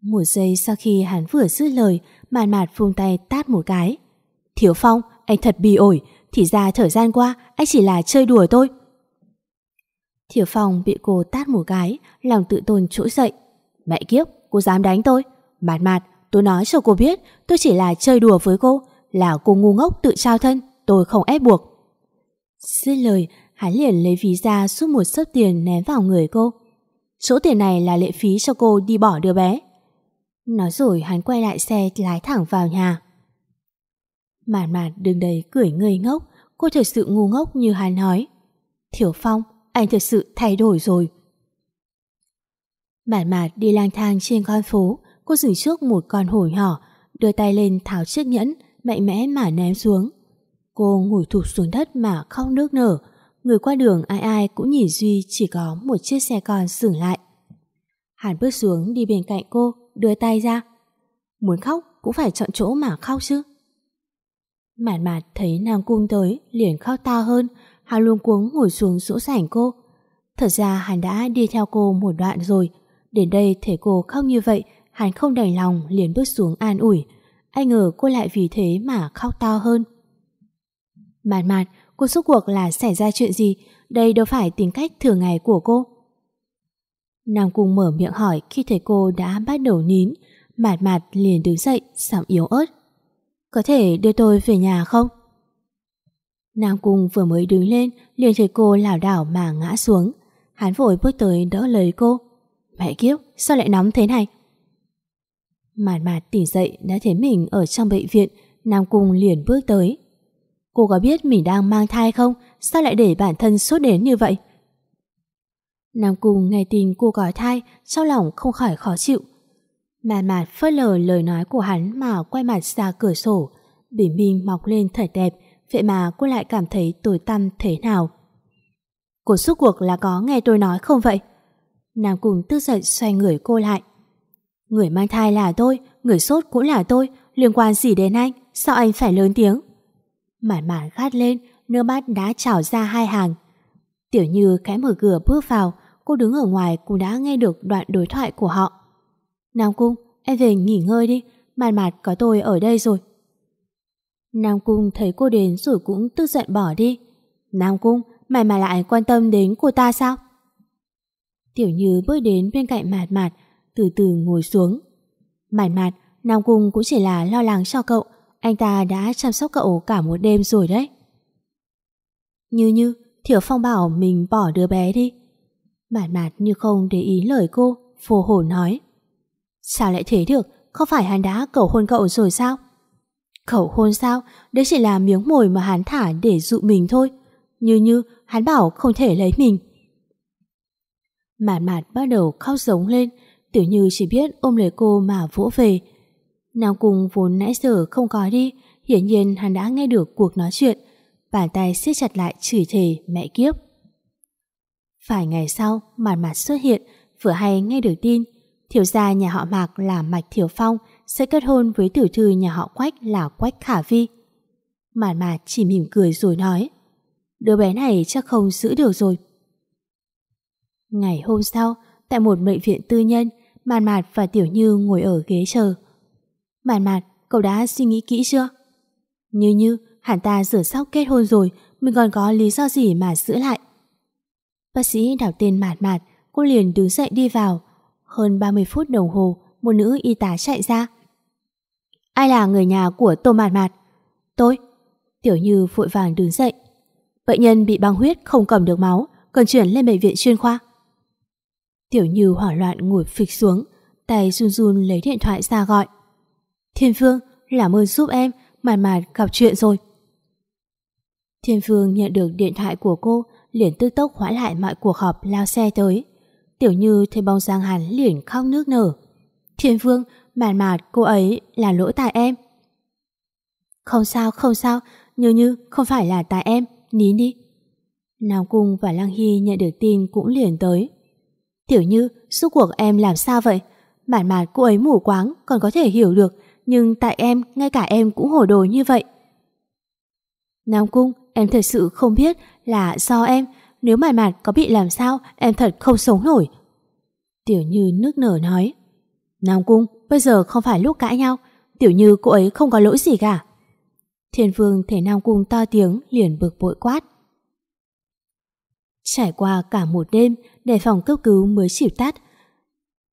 Một giây sau khi hắn vừa dứt lời Màn mạt phung tay tát một cái. Thiểu Phong, anh thật bị ổi Thì ra thời gian qua Anh chỉ là chơi đùa thôi. Thiếu Phong bị cô tát một cái Lòng tự tôn trỗi dậy Mẹ kiếp, cô dám đánh tôi Mạt mạt, tôi nói cho cô biết Tôi chỉ là chơi đùa với cô Là cô ngu ngốc tự trao thân Tôi không ép buộc Xin lời Hắn liền lấy ví ra suốt một sớp tiền ném vào người cô. Số tiền này là lệ phí cho cô đi bỏ đứa bé. Nói rồi hắn quay lại xe lái thẳng vào nhà. Mạn mạn đứng đầy cười ngây ngốc, cô thật sự ngu ngốc như hắn nói. Thiểu Phong, anh thật sự thay đổi rồi. Mạn mạn đi lang thang trên con phố, cô dừng trước một con hổ nhỏ, đưa tay lên tháo chiếc nhẫn, mạnh mẽ mà ném xuống. Cô ngồi thụp xuống đất mà khóc nước nở, người qua đường ai ai cũng nhìn Duy chỉ có một chiếc xe con dừng lại. Hàn bước xuống đi bên cạnh cô, đưa tay ra. Muốn khóc cũng phải chọn chỗ mà khóc chứ. Mạn mạt thấy Nam Cung tới, liền khóc to hơn, Hà luôn cuống ngồi xuống dỗ sảnh cô. Thật ra hắn đã đi theo cô một đoạn rồi. Đến đây thấy cô khóc như vậy, hắn không đành lòng liền bước xuống an ủi. Ai ngờ cô lại vì thế mà khóc to hơn. Mạt mạt, cô suốt cuộc là xảy ra chuyện gì? Đây đâu phải tính cách thường ngày của cô. Nam Cung mở miệng hỏi khi thấy cô đã bắt đầu nín. Mạt mạt liền đứng dậy, giọng yếu ớt. Có thể đưa tôi về nhà không? Nam Cung vừa mới đứng lên liền thấy cô lảo đảo mà ngã xuống. Hắn vội bước tới đỡ lấy cô. Mẹ kiếp, sao lại nóng thế này? Mạt mạt tỉnh dậy đã thấy mình ở trong bệnh viện, Nam Cung liền bước tới. Cô có biết mình đang mang thai không? Sao lại để bản thân sốt đến như vậy? Nam Cung nghe tin cô có thai, trong lòng không khỏi khó chịu. Mạt mạt phớt lờ lời nói của hắn mà quay mặt ra cửa sổ. Bình minh mọc lên thật đẹp, vậy mà cô lại cảm thấy tồi tăm thế nào. Cô suốt cuộc là có nghe tôi nói không vậy? Nam Cung tức giận xoay người cô lại. Người mang thai là tôi, người sốt cũng là tôi, liên quan gì đến anh, sao anh phải lớn tiếng? Mản mản gắt lên, nước mắt đã trào ra hai hàng. Tiểu Như khẽ mở cửa bước vào, cô đứng ở ngoài cũng đã nghe được đoạn đối thoại của họ. Nam Cung, em về nghỉ ngơi đi, màn mạt có tôi ở đây rồi. Nam Cung thấy cô đến rồi cũng tức giận bỏ đi. Nam Cung, mày mà lại quan tâm đến cô ta sao? Tiểu Như bước đến bên cạnh Mạt Mạt, từ từ ngồi xuống. Mạt Mạt, Nam Cung cũng chỉ là lo lắng cho cậu, anh ta đã chăm sóc cậu cả một đêm rồi đấy. Như như, Thiểu Phong bảo mình bỏ đứa bé đi. Mạt Mạt như không để ý lời cô, phô hổ nói. Sao lại thế được, không phải hắn đã cầu hôn cậu rồi sao? Khẩu hôn sao? Đấy chỉ là miếng mồi mà hắn thả để dụ mình thôi. Như như, hắn bảo không thể lấy mình. Mạt mạt bắt đầu khóc giống lên, tiểu như chỉ biết ôm lấy cô mà vỗ về. Nam cùng vốn nãy giờ không có đi, hiển nhiên hắn đã nghe được cuộc nói chuyện. Bàn tay siết chặt lại chửi thề mẹ kiếp. Phải ngày sau, mạt mạt xuất hiện, vừa hay nghe được tin, thiếu gia nhà họ Mạc là Mạch Thiểu Phong sẽ kết hôn với tiểu thư nhà họ Quách là Quách Khả Vi. Mạn mạt chỉ mỉm cười rồi nói đứa bé này chắc không giữ được rồi. Ngày hôm sau, tại một bệnh viện tư nhân, Mạn Mạt và Tiểu Như ngồi ở ghế chờ. Mạn Mạt, cậu đã suy nghĩ kỹ chưa? Như Như, hẳn ta rửa sóc kết hôn rồi, mình còn có lý do gì mà giữ lại? Bác sĩ đọc tên Mạt Mạt, cô liền đứng dậy đi vào. Hơn 30 phút đồng hồ, một nữ y tá chạy ra. Ai là người nhà của Tô Mạt Mạt? Tôi. Tiểu Như vội vàng đứng dậy. Bệnh nhân bị băng huyết không cầm được máu, cần chuyển lên bệnh viện chuyên khoa. Tiểu Như hoảng loạn ngồi phịch xuống, tay run run lấy điện thoại ra gọi. Thiên Phương, làm ơn giúp em, Mạt Mạt gặp chuyện rồi. Thiên Phương nhận được điện thoại của cô, liền tức tốc hoãn lại mọi cuộc họp lao xe tới. Tiểu Như thấy bóng dáng hắn liền khóc nước nở. Thiên Phương, màn mạt cô ấy là lỗi tại em. Không sao, không sao, như như không phải là tại em, nín đi. Nam Cung và Lăng Hy nhận được tin cũng liền tới. Tiểu Như, suốt cuộc em làm sao vậy? Màn mạt cô ấy mù quáng còn có thể hiểu được, nhưng tại em, ngay cả em cũng hồ đồ như vậy. Nam Cung, em thật sự không biết là do em, nếu màn mạt có bị làm sao, em thật không sống nổi. Tiểu Như nước nở nói. Nam Cung, bây giờ không phải lúc cãi nhau, tiểu như cô ấy không có lỗi gì cả. Thiên Vương thấy Nam Cung to tiếng liền bực bội quát. Trải qua cả một đêm, để phòng cấp cứu mới chịu tắt.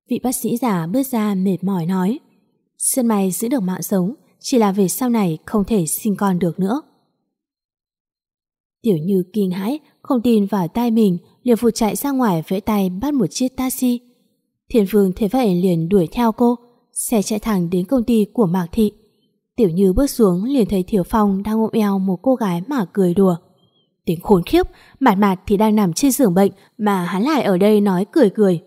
Vị bác sĩ già bước ra mệt mỏi nói Sơn may giữ được mạng sống, chỉ là về sau này không thể sinh con được nữa. Tiểu Như kinh hãi, không tin vào tai mình, liền phụ chạy ra ngoài vẫy tay bắt một chiếc taxi. Thiên Vương thế vậy liền đuổi theo cô, xe chạy thẳng đến công ty của Mạc Thị. Tiểu Như bước xuống liền thấy Thiểu Phong đang ôm eo một cô gái mà cười đùa. Tiếng khốn khiếp, Mạt Mạt thì đang nằm trên giường bệnh mà hắn lại ở đây nói cười cười.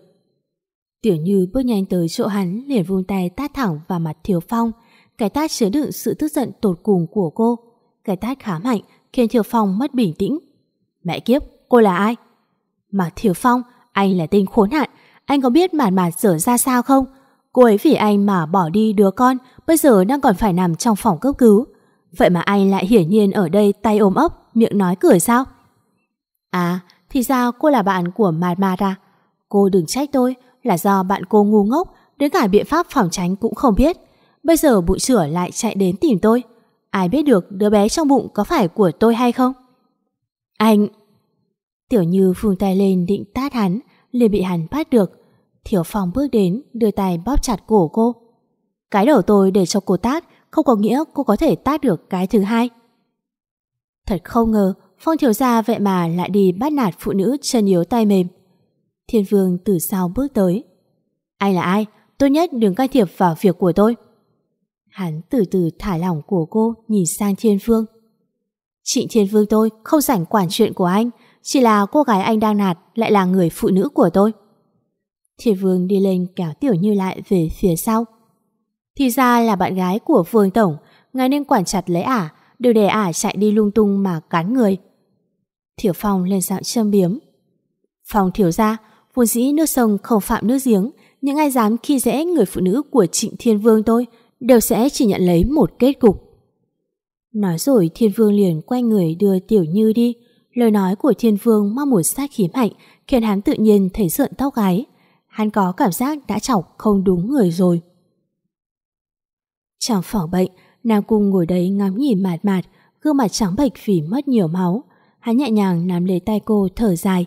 Tiểu Như bước nhanh tới chỗ hắn liền vung tay tát thẳng vào mặt Thiểu Phong, cái tát chứa đựng sự tức giận tột cùng của cô. Cái tát khá mạnh khiến Thiểu Phong mất bình tĩnh. Mẹ kiếp, cô là ai? Mạc Thiểu Phong, anh là tên khốn nạn, anh có biết Mạt Mạt dở ra sao không? Cô ấy vì anh mà bỏ đi đứa con, bây giờ đang còn phải nằm trong phòng cấp cứu. Vậy mà anh lại hiển nhiên ở đây tay ôm ấp, miệng nói cười sao? À, thì ra cô là bạn của Mạt Mạt à? Cô đừng trách tôi, là do bạn cô ngu ngốc, đến cả biện pháp phòng tránh cũng không biết. Bây giờ bụi chửa lại chạy đến tìm tôi. Ai biết được đứa bé trong bụng có phải của tôi hay không? Anh... Tiểu Như phương tay lên định tát hắn, liền bị hắn bắt được. Thiểu Phong bước đến, đưa tay bóp chặt cổ cô. Cái đầu tôi để cho cô tát, không có nghĩa cô có thể tát được cái thứ hai. Thật không ngờ, Phong thiếu Gia vậy mà lại đi bắt nạt phụ nữ chân yếu tay mềm. Thiên Vương từ sau bước tới. Anh là ai? Tốt nhất đừng can thiệp vào việc của tôi. Hắn từ từ thả lỏng của cô nhìn sang Thiên Vương. Trịnh Thiên Vương tôi không rảnh quản chuyện của anh, chỉ là cô gái anh đang nạt lại là người phụ nữ của tôi. Thiên Vương đi lên kéo Tiểu Như lại về phía sau. Thì ra là bạn gái của Vương Tổng, ngài nên quản chặt lấy ả, đừng để ả chạy đi lung tung mà cắn người. Thiểu Phong lên giọng châm biếm. Phong thiểu ra, vốn dĩ nước sông không phạm nước giếng, những ai dám khi dễ người phụ nữ của Trịnh Thiên Vương tôi đều sẽ chỉ nhận lấy một kết cục. Nói rồi Thiên Vương liền quay người đưa Tiểu Như đi. Lời nói của Thiên Vương mang một sát khí mạnh khiến hắn tự nhiên thấy sợn tóc gái. Hắn có cảm giác đã chọc không đúng người rồi. Trong phòng bệnh, Nam Cung ngồi đấy ngắm nhìn mạt mạt, gương mặt trắng bệch vì mất nhiều máu. Hắn nhẹ nhàng nắm lấy tay cô thở dài.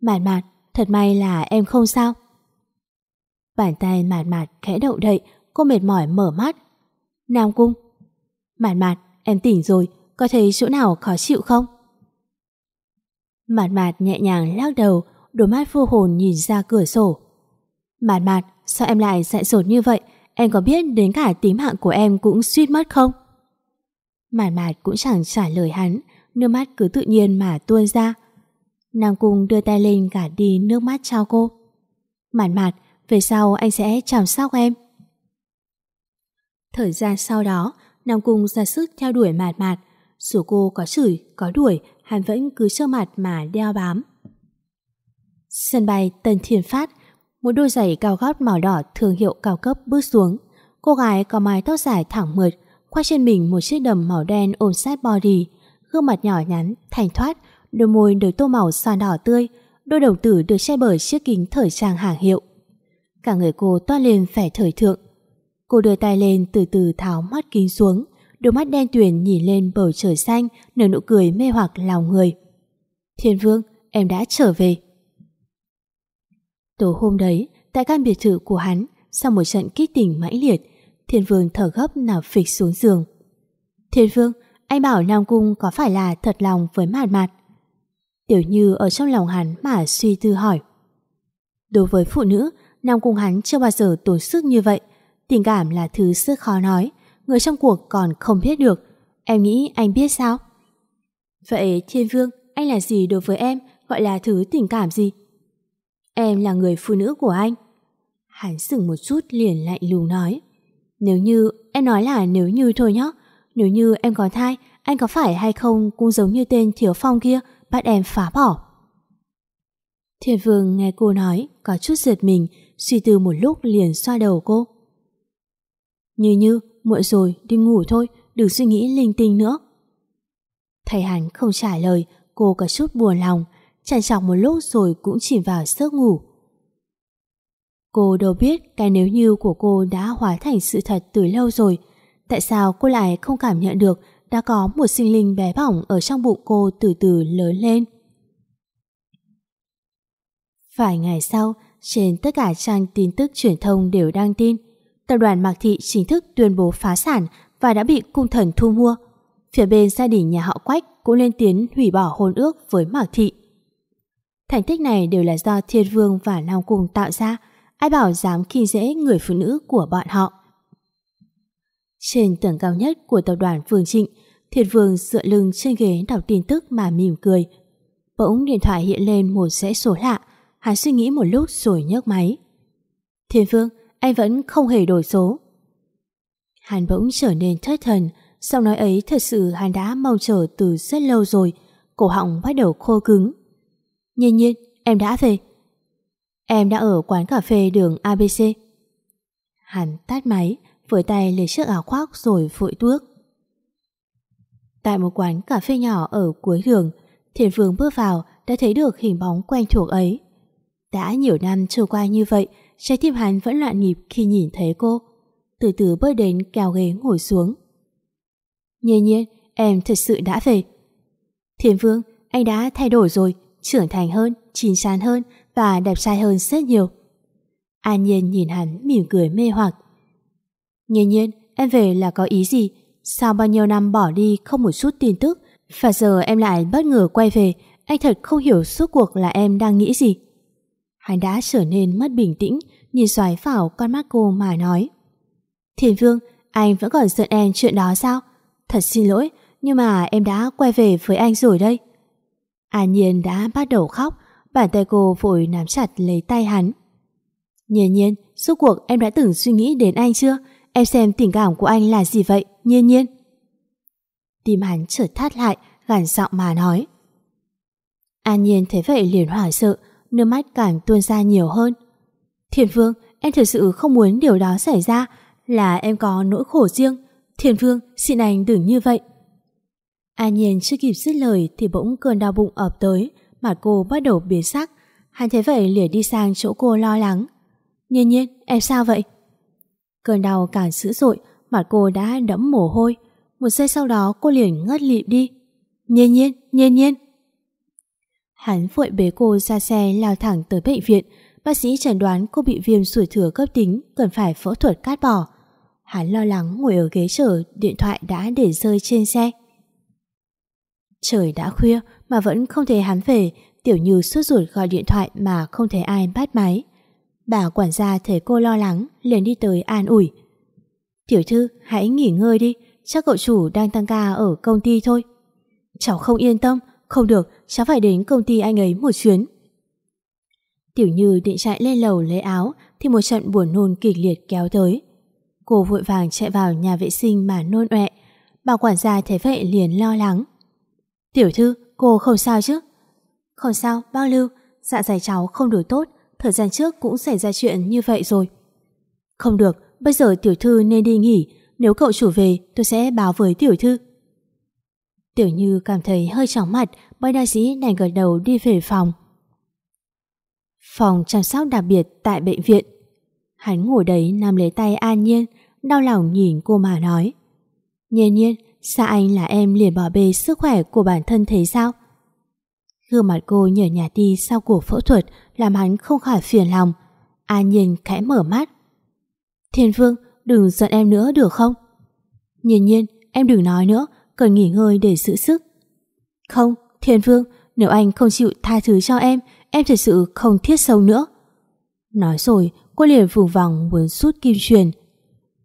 Mạt mạt, thật may là em không sao. Bàn tay mạt mạt khẽ động đậy, cô mệt mỏi mở mắt. Nam Cung. Mạt mạt, em tỉnh rồi, có thấy chỗ nào khó chịu không? Mạt mạt nhẹ nhàng lắc đầu, đôi mắt vô hồn nhìn ra cửa sổ. Mạt mạt, sao em lại dại dột như vậy? Em có biết đến cả tím hạng của em cũng suýt mất không? Mạt mạt cũng chẳng trả lời hắn, nước mắt cứ tự nhiên mà tuôn ra. Nam Cung đưa tay lên gạt đi nước mắt trao cô. Mạt mạt, về sau anh sẽ chăm sóc em. Thời gian sau đó, Nam Cung ra sức theo đuổi mạt mạt. Dù cô có chửi, có đuổi, hắn vẫn cứ trơ mặt mà đeo bám. Sân bay Tân Thiên Phát, một đôi giày cao gót màu đỏ thương hiệu cao cấp bước xuống. Cô gái có mái tóc dài thẳng mượt, khoác trên mình một chiếc đầm màu đen ôm sát body, gương mặt nhỏ nhắn, thanh thoát, đôi môi được tô màu son đỏ tươi, đôi đầu tử được che bởi chiếc kính thời trang hàng hiệu. Cả người cô toát lên vẻ thời thượng. Cô đưa tay lên từ từ tháo mắt kính xuống, đôi mắt đen tuyền nhìn lên bầu trời xanh, nở nụ cười mê hoặc lòng người. Thiên Vương, em đã trở về. Tối hôm đấy, tại căn biệt thự của hắn, sau một trận kích tình mãnh liệt, Thiên Vương thở gấp nào phịch xuống giường. Thiên Vương, anh bảo Nam Cung có phải là thật lòng với mạt mạt? Tiểu Như ở trong lòng hắn mà suy tư hỏi. Đối với phụ nữ, Nam Cung hắn chưa bao giờ tổn sức như vậy. Tình cảm là thứ rất khó nói, người trong cuộc còn không biết được. Em nghĩ anh biết sao? Vậy Thiên Vương, anh là gì đối với em, gọi là thứ tình cảm gì? Em là người phụ nữ của anh. Hắn sững một chút liền lạnh lùng nói. Nếu như, em nói là nếu như thôi nhé. Nếu như em có thai, anh có phải hay không cũng giống như tên Thiếu Phong kia bắt em phá bỏ. Thiên Vương nghe cô nói, có chút giật mình, suy tư một lúc liền xoa đầu cô. Như như, muộn rồi, đi ngủ thôi, đừng suy nghĩ linh tinh nữa. Thầy hắn không trả lời, cô có chút buồn lòng, chẳng chọc một lúc rồi cũng chìm vào giấc ngủ. Cô đâu biết cái nếu như của cô đã hóa thành sự thật từ lâu rồi. Tại sao cô lại không cảm nhận được đã có một sinh linh bé bỏng ở trong bụng cô từ từ lớn lên? Vài ngày sau, trên tất cả trang tin tức truyền thông đều đăng tin tập đoàn Mạc Thị chính thức tuyên bố phá sản và đã bị cung thần thu mua. Phía bên gia đình nhà họ Quách cũng lên tiếng hủy bỏ hôn ước với Mạc Thị. Thành tích này đều là do Thiên Vương và Long Cung tạo ra. Ai bảo dám khi dễ người phụ nữ của bọn họ. Trên tầng cao nhất của tập đoàn Phương Trịnh, Thiên Vương dựa lưng trên ghế đọc tin tức mà mỉm cười. Bỗng điện thoại hiện lên một dãy số lạ. Hắn suy nghĩ một lúc rồi nhấc máy. Thiên Vương, anh vẫn không hề đổi số. Hắn bỗng trở nên thất thần, sau nói ấy thật sự hắn đã mong chờ từ rất lâu rồi, cổ họng bắt đầu khô cứng. Nhiên nhiên, em đã về. Em đã ở quán cà phê đường ABC. Hắn tắt máy, với tay lấy chiếc áo khoác rồi vội tuốc. Tại một quán cà phê nhỏ ở cuối đường, Thiền Vương bước vào đã thấy được hình bóng quen thuộc ấy. Đã nhiều năm trôi qua như vậy, trái tim hắn vẫn loạn nhịp khi nhìn thấy cô. Từ từ bước đến kéo ghế ngồi xuống. Nhiên nhiên, em thật sự đã về. Thiền Vương, anh đã thay đổi rồi, trưởng thành hơn, chín chắn hơn và đẹp trai hơn rất nhiều. An Nhiên nhìn hắn mỉm cười mê hoặc. Nhiên nhiên, em về là có ý gì? Sao bao nhiêu năm bỏ đi không một chút tin tức và giờ em lại bất ngờ quay về Anh thật không hiểu suốt cuộc là em đang nghĩ gì Hắn đã trở nên mất bình tĩnh Nhìn xoáy vào con mắt cô mà nói Thiền Vương Anh vẫn còn giận em chuyện đó sao Thật xin lỗi Nhưng mà em đã quay về với anh rồi đây An Nhiên đã bắt đầu khóc, Bàn tay cô vội nắm chặt lấy tay hắn. Nhiên nhiên, Suốt cuộc em đã từng suy nghĩ đến anh chưa? Em xem tình cảm của anh là gì vậy, Nhiên nhiên? Tim hắn trở thắt lại Gàn giọng mà nói. An Nhiên thấy vậy liền hoảng sợ, Nước mắt càng tuôn ra nhiều hơn. Thiền Vương, Em thật sự không muốn điều đó xảy ra, Là em có nỗi khổ riêng. Thiền Vương, xin anh đừng như vậy. À A Nhiên chưa kịp dứt lời Thì bỗng cơn đau bụng ập tới Mặt cô bắt đầu biến sắc. Hắn thấy vậy liền đi sang chỗ cô lo lắng. Nhiên nhiên em sao vậy? Cơn đau càng dữ dội Mặt cô đã đẫm mồ hôi. Một giây sau đó cô liền ngất lịm đi. Nhiên nhiên, nhiên nhiên. Hắn vội bế cô ra xe lao thẳng tới bệnh viện. Bác sĩ chẩn đoán cô bị viêm sủi thừa cấp tính Cần phải phẫu thuật cắt bỏ. Hắn lo lắng ngồi ở ghế chờ, Điện thoại đã để rơi trên xe. Trời đã khuya Mà vẫn không thấy hắn về Tiểu Như suốt ruột gọi điện thoại Mà không thấy ai bắt máy Bà quản gia thấy cô lo lắng liền đi tới an ủi Tiểu thư hãy nghỉ ngơi đi chắc cậu chủ đang tăng ca ở công ty thôi. Cháu không yên tâm, không được, cháu phải đến công ty anh ấy một chuyến. Tiểu Như định chạy lên lầu lấy áo thì một trận buồn nôn kịch liệt kéo tới. Cô vội vàng chạy vào nhà vệ sinh mà nôn ọe. Bà quản gia thấy vậy liền lo lắng. Tiểu thư, cô không sao chứ? Không sao, bao lưu, dạ dày cháu không đủ tốt, thời gian trước cũng xảy ra chuyện như vậy rồi. Không được, bây giờ tiểu thư nên đi nghỉ, nếu cậu chủ về tôi sẽ báo với tiểu thư Tiểu Như cảm thấy hơi chóng mặt Bác đa sĩ đành gật đầu đi về phòng Phòng chăm sóc đặc biệt tại bệnh viện Hắn ngồi đấy nằm lấy tay An Nhiên Đau lòng nhìn cô mà nói Nhiên nhiên Sao anh là em liền bỏ bê sức khỏe của bản thân thế sao Gương mặt cô nhở nhạt đi sau cuộc phẫu thuật Làm hắn không khỏi phiền lòng An Nhiên khẽ mở mắt Thiên Vương đừng giận em nữa được không? Nhiên nhiên, em đừng nói nữa, cần nghỉ ngơi để giữ sức. Không, Thiên Vương, nếu anh không chịu tha thứ cho em, em thật sự không thiết sâu nữa. Nói rồi, cô liền vùng vòng muốn rút kim truyền.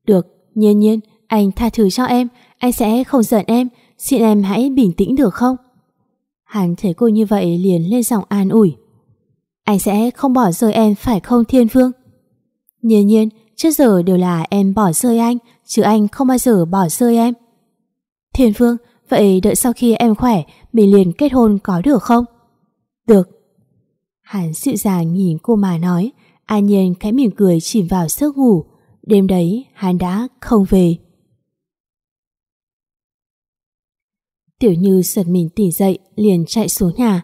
Được, nhiên nhiên, anh tha thứ cho em, anh sẽ không giận em, xin em hãy bình tĩnh được không? Hắn thấy cô như vậy liền lên giọng an ủi. Anh sẽ không bỏ rơi em phải không Thiên Vương? Nhiên nhiên, Trước giờ đều là em bỏ rơi anh Chứ anh không bao giờ bỏ rơi em Thiên Phương Vậy đợi sau khi em khỏe Mình liền kết hôn có được không Được Hắn dịu dàng nhìn cô mà nói An nhiên cái mỉm cười chìm vào giấc ngủ Đêm đấy hắn đã không về Tiểu Như giật mình tỉnh dậy, liền chạy xuống nhà.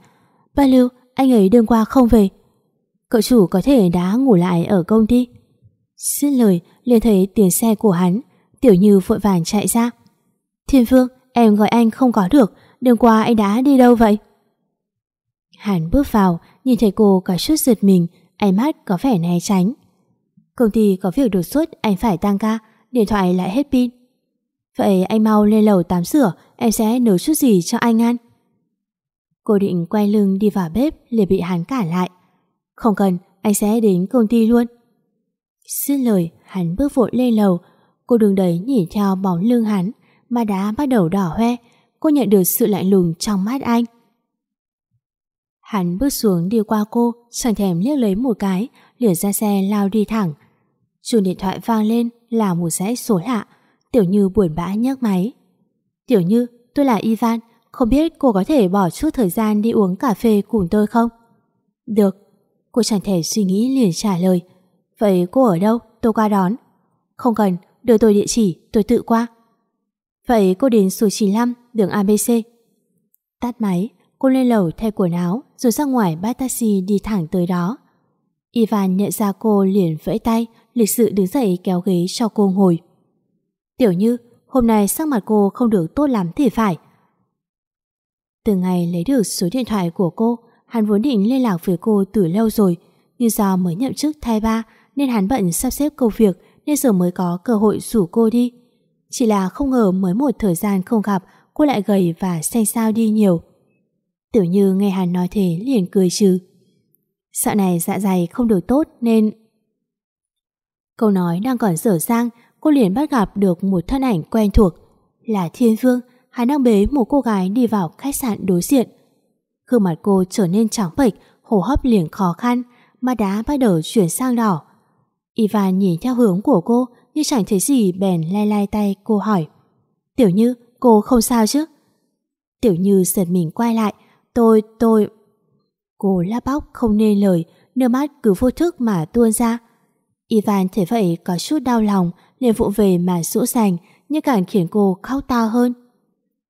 Ba Lưu, anh ấy đêm qua không về. Cậu chủ có thể đã ngủ lại ở công ty. Xin lời, liền thấy tiếng xe của hắn. Tiểu Như vội vàng chạy ra. Thiên Phương em gọi anh không có được. Đêm qua anh đã đi đâu vậy? Hắn bước vào, Nhìn thấy cô cả chút giật mình, Ánh mắt có vẻ né tránh. Công ty có việc đột xuất, anh phải tăng ca. Điện thoại lại hết pin. Vậy anh mau lên lầu tắm rửa Em sẽ nấu chút gì cho anh ăn Cô định quay lưng đi vào bếp liền bị hắn cản lại. Không cần, anh sẽ đến công ty luôn. Xin lời, hắn bước vội lên lầu. Cô đứng đấy nhìn theo bóng lưng hắn, mà đã bắt đầu đỏ hoe. Cô nhận được sự lạnh lùng trong mắt anh. Hắn bước xuống đi qua cô, chẳng thèm liếc lấy một cái, liền ra xe lao đi thẳng. Chuông điện thoại vang lên là một dãy số lạ. Tiểu Như buồn bã nhấc máy. Tiểu Như, tôi là Ivan, không biết cô có thể bỏ chút thời gian đi uống cà phê cùng tôi không? Được. Cô chẳng thể suy nghĩ liền trả lời. Vậy cô ở đâu? Tôi qua đón. Không cần, đưa tôi địa chỉ, tôi tự qua. Vậy cô đến số 95, đường ABC. Tắt máy, cô lên lầu thay quần áo rồi ra ngoài bắt taxi đi thẳng tới đó. Ivan nhận ra cô liền vẫy tay, lịch sự đứng dậy kéo ghế cho cô ngồi. Tiểu Như, hôm nay sắc mặt cô không được tốt lắm thì phải. Từ ngày lấy được số điện thoại của cô, hắn vốn định liên lạc với cô từ lâu rồi, nhưng do mới nhậm chức thay ba nên hắn bận sắp xếp công việc nên giờ mới có cơ hội rủ cô đi. Chỉ là không ngờ mới một thời gian không gặp cô lại gầy và xanh xao đi nhiều. Tiểu Như nghe hắn nói thế liền cười trừ. Sợ này dạ dày không được tốt nên... Câu nói đang còn dở dang cô liền bắt gặp được một thân ảnh quen thuộc. Là Thiên Vương, hắn đang bế một cô gái đi vào khách sạn đối diện. Gương mặt cô trở nên trắng bệch, hô hấp liền khó khăn, mà đá bắt đầu chuyển sang đỏ. Ivan nhìn theo hướng của cô như chẳng thấy gì bèn lay lay tay cô hỏi. Tiểu Như, cô không sao chứ? Tiểu Như giật mình quay lại. Tôi, tôi... Cô lắp bóc không nên lời, nước mắt cứ vô thức mà tuôn ra. Ivan thấy vậy có chút đau lòng, liền vụ về mà sỗ sành, nhưng càng khiến cô khóc to hơn.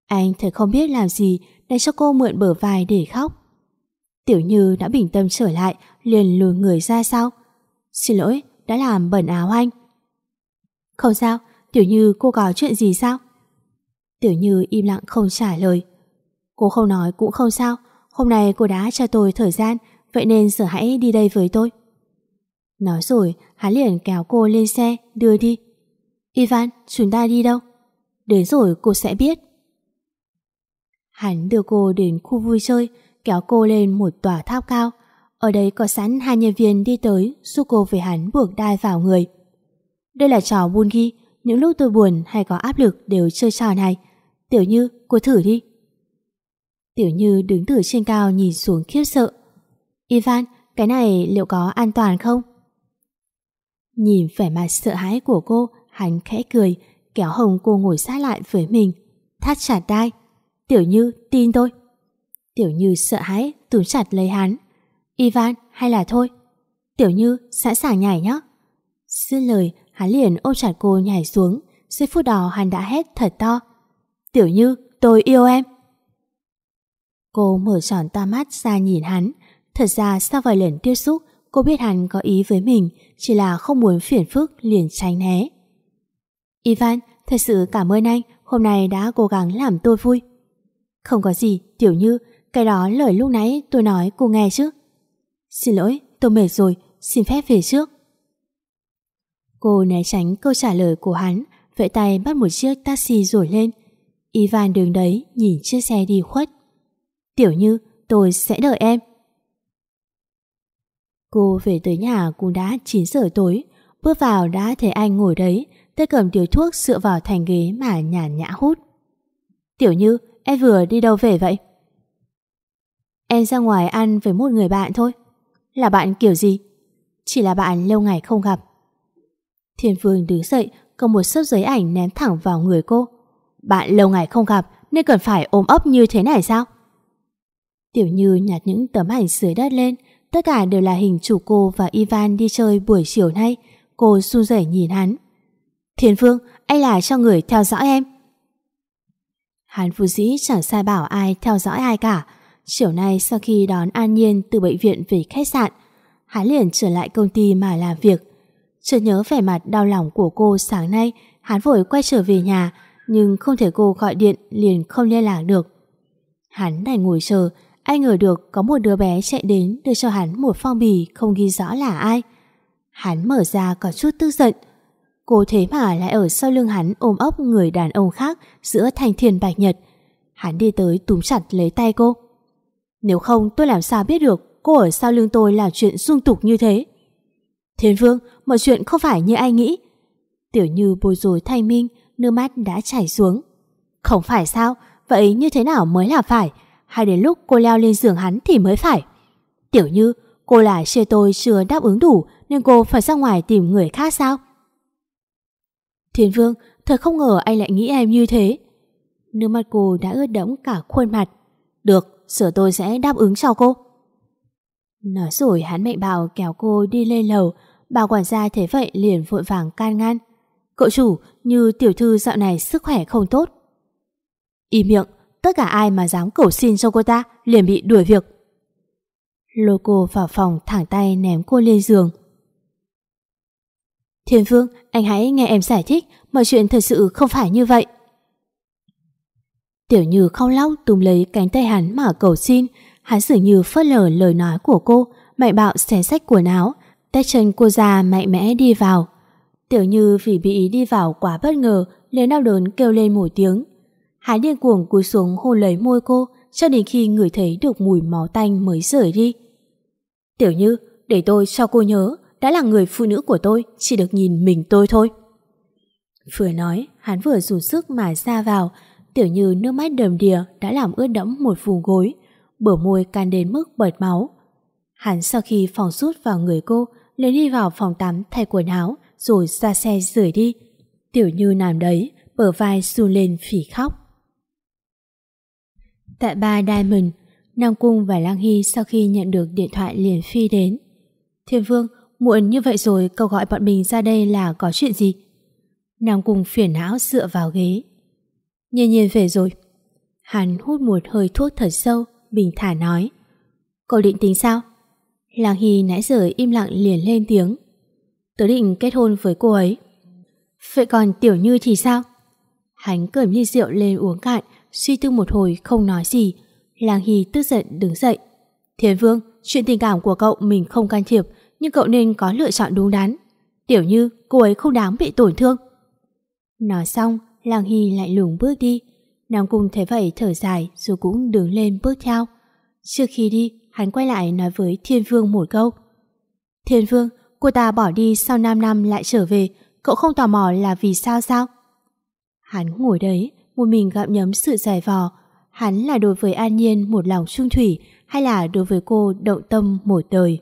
Anh thật không biết làm gì để cho cô mượn bờ vai để khóc. Tiểu Như đã bình tâm trở lại, liền lùi người ra sau. Xin lỗi, đã làm bẩn áo anh. Không sao, Tiểu Như cô có chuyện gì sao? Tiểu Như im lặng không trả lời. Cô không nói cũng không sao, hôm nay cô đã cho tôi thời gian, vậy nên giờ hãy đi đây với tôi. Nói rồi, hắn liền kéo cô lên xe, đưa đi. Ivan, chúng ta đi đâu? Đến rồi cô sẽ biết. Hắn đưa cô đến khu vui chơi, kéo cô lên một tòa tháp cao. Ở đây có sẵn hai nhân viên đi tới giúp cô về hắn buộc đai vào người. Đây là trò Bungi, những lúc tôi buồn hay có áp lực đều chơi trò này. Tiểu Như, cô thử đi. Tiểu Như đứng từ trên cao nhìn xuống khiếp sợ. Ivan, cái này liệu có an toàn không? Nhìn vẻ mặt sợ hãi của cô, hắn khẽ cười, kéo hồng cô ngồi sát lại với mình. Thắt chặt đai. Tiểu Như, tin tôi. Tiểu Như sợ hãi, túm chặt lấy hắn. Ivan, hay là thôi? Tiểu Như, sẵn sàng nhảy nhé. Xin lời, hắn liền ôm chặt cô nhảy xuống. Giây phút đó hắn đã hét thật to. Tiểu Như, tôi yêu em. Cô mở tròn to mắt ra nhìn hắn. Thật ra sau vài lần tiếp xúc, cô biết hắn có ý với mình, chỉ là không muốn phiền phức liền tránh né. Ivan, thật sự cảm ơn anh, hôm nay đã cố gắng làm tôi vui. Không có gì, Tiểu Như, cái đó lời lúc nãy tôi nói cô nghe chứ. Xin lỗi, tôi mệt rồi, xin phép về trước. Cô né tránh câu trả lời của hắn, vẫy tay bắt một chiếc taxi rồi lên. Ivan đứng đấy nhìn chiếc xe đi khuất. Tiểu Như, tôi sẽ đợi em. Cô về tới nhà cũng đã 9 giờ tối, bước vào đã thấy anh ngồi đấy, tay cầm điếu thuốc dựa vào thành ghế mà nhàn nhã hút. Tiểu Như, em vừa đi đâu về vậy? Em ra ngoài ăn với một người bạn thôi. Là bạn kiểu gì? Chỉ là bạn lâu ngày không gặp. Thiên Phương đứng dậy, cầm một sấp giấy ảnh ném thẳng vào người cô. Bạn lâu ngày không gặp nên cần phải ôm ấp như thế này sao? Tiểu Như nhặt những tấm ảnh dưới đất lên, tất cả đều là hình chủ cô và Ivan đi chơi buổi chiều nay. Cô run rẩy nhìn hắn. Thiên Phương, anh là cho người theo dõi em. Hàn phù dĩ chẳng sai bảo ai theo dõi ai cả. Chiều nay sau khi đón An Nhiên từ bệnh viện về khách sạn, hắn liền trở lại công ty mà làm việc. Chợt nhớ vẻ mặt đau lòng của cô sáng nay, hắn vội quay trở về nhà, nhưng không thể cô gọi điện liền không liên lạc được. Hắn đành ngồi chờ, ai ngờ được có một đứa bé chạy đến đưa cho hắn một phong bì không ghi rõ là ai. Hắn mở ra có chút tức giận. Cô thế mà lại ở sau lưng hắn ôm ấp người đàn ông khác giữa thanh thiên bạch nhật. Hắn đi tới túm chặt lấy tay cô. Nếu không tôi làm sao biết được cô ở sau lưng tôi làm chuyện dung tục như thế. Thiên Vương, mọi chuyện không phải như anh nghĩ. Tiểu Như bồi rối thay minh, nước mắt đã chảy xuống. Không phải sao, vậy như thế nào mới là phải? Hay đến lúc cô leo lên giường hắn thì mới phải? Tiểu Như, cô là chê tôi chưa đáp ứng đủ nên cô phải ra ngoài tìm người khác sao? Thiên Vương, thật không ngờ anh lại nghĩ em như thế. Nước mắt cô đã ướt đẫm cả khuôn mặt. Được, sửa tôi sẽ đáp ứng cho cô. Nói rồi hắn mệnh bảo kéo cô đi lên lầu, bà quản gia thế vậy liền vội vàng can ngăn. Cậu chủ, như tiểu thư dạo này sức khỏe không tốt. Im miệng, tất cả ai mà dám cầu xin cho cô ta liền bị đuổi việc. Lô cô vào phòng thẳng tay ném cô lên giường. Thiên Vương, anh hãy nghe em giải thích, mọi chuyện thật sự không phải như vậy. Tiểu Như khóc lóc túm lấy cánh tay hắn mà cầu xin, hắn dường như phớt lờ lời nói của cô, mạnh bạo xé sách quần áo, tách chân cô ra mạnh mẽ đi vào. Tiểu Như vì bị đi vào quá bất ngờ, liền đau đớn kêu lên một tiếng. Hắn điên cuồng cúi xuống hôn lấy môi cô, cho đến khi người thấy được mùi máu tanh mới rời đi. Tiểu Như, để tôi cho cô nhớ, đã là người phụ nữ của tôi, chỉ được nhìn mình tôi thôi. Vừa nói, hắn vừa dùng sức mà ra vào, tiểu như nước mắt đầm đìa đã làm ướt đẫm một vùng gối, bờ môi can đến mức bật máu. Hắn sau khi phòng rút vào người cô, liền đi vào phòng tắm thay quần áo, rồi ra xe rời đi. Tiểu như nằm đấy, bờ vai run lên phỉ khóc. Tại ba Diamond, Nam Cung và Lang Hy sau khi nhận được điện thoại liền phi đến. Thiên Vương, muộn như vậy rồi cậu gọi bọn mình ra đây là có chuyện gì? Nam Cung phiền não dựa vào ghế. Nhiên nhiên về rồi. Hắn hút một hơi thuốc thật sâu, bình thả nói. Cậu định tính sao? Lang Hy nãy giờ im lặng liền lên tiếng. Tớ định kết hôn với cô ấy. Vậy còn Tiểu Như thì sao? Hắn cầm ly rượu lên uống cạn, suy tư một hồi không nói gì. Lang Hy tức giận đứng dậy. Thiên Vương, chuyện tình cảm của cậu mình không can thiệp, nhưng cậu nên có lựa chọn đúng đắn. Tiểu Như, cô ấy không đáng bị tổn thương. Nói xong, Lang Hy lại lùng bước đi. Nam Cung thấy vậy thở dài rồi cũng đứng lên bước theo. Trước khi đi, hắn quay lại nói với Thiên Vương một câu. Thiên Vương, cô ta bỏ đi sau 5 năm lại trở về, cậu không tò mò là vì sao sao? Hắn ngồi đấy, một mình gặm nhấm sự giải vò. Hắn là đối với An Nhiên một lòng trung thủy hay là đối với cô động tâm một đời?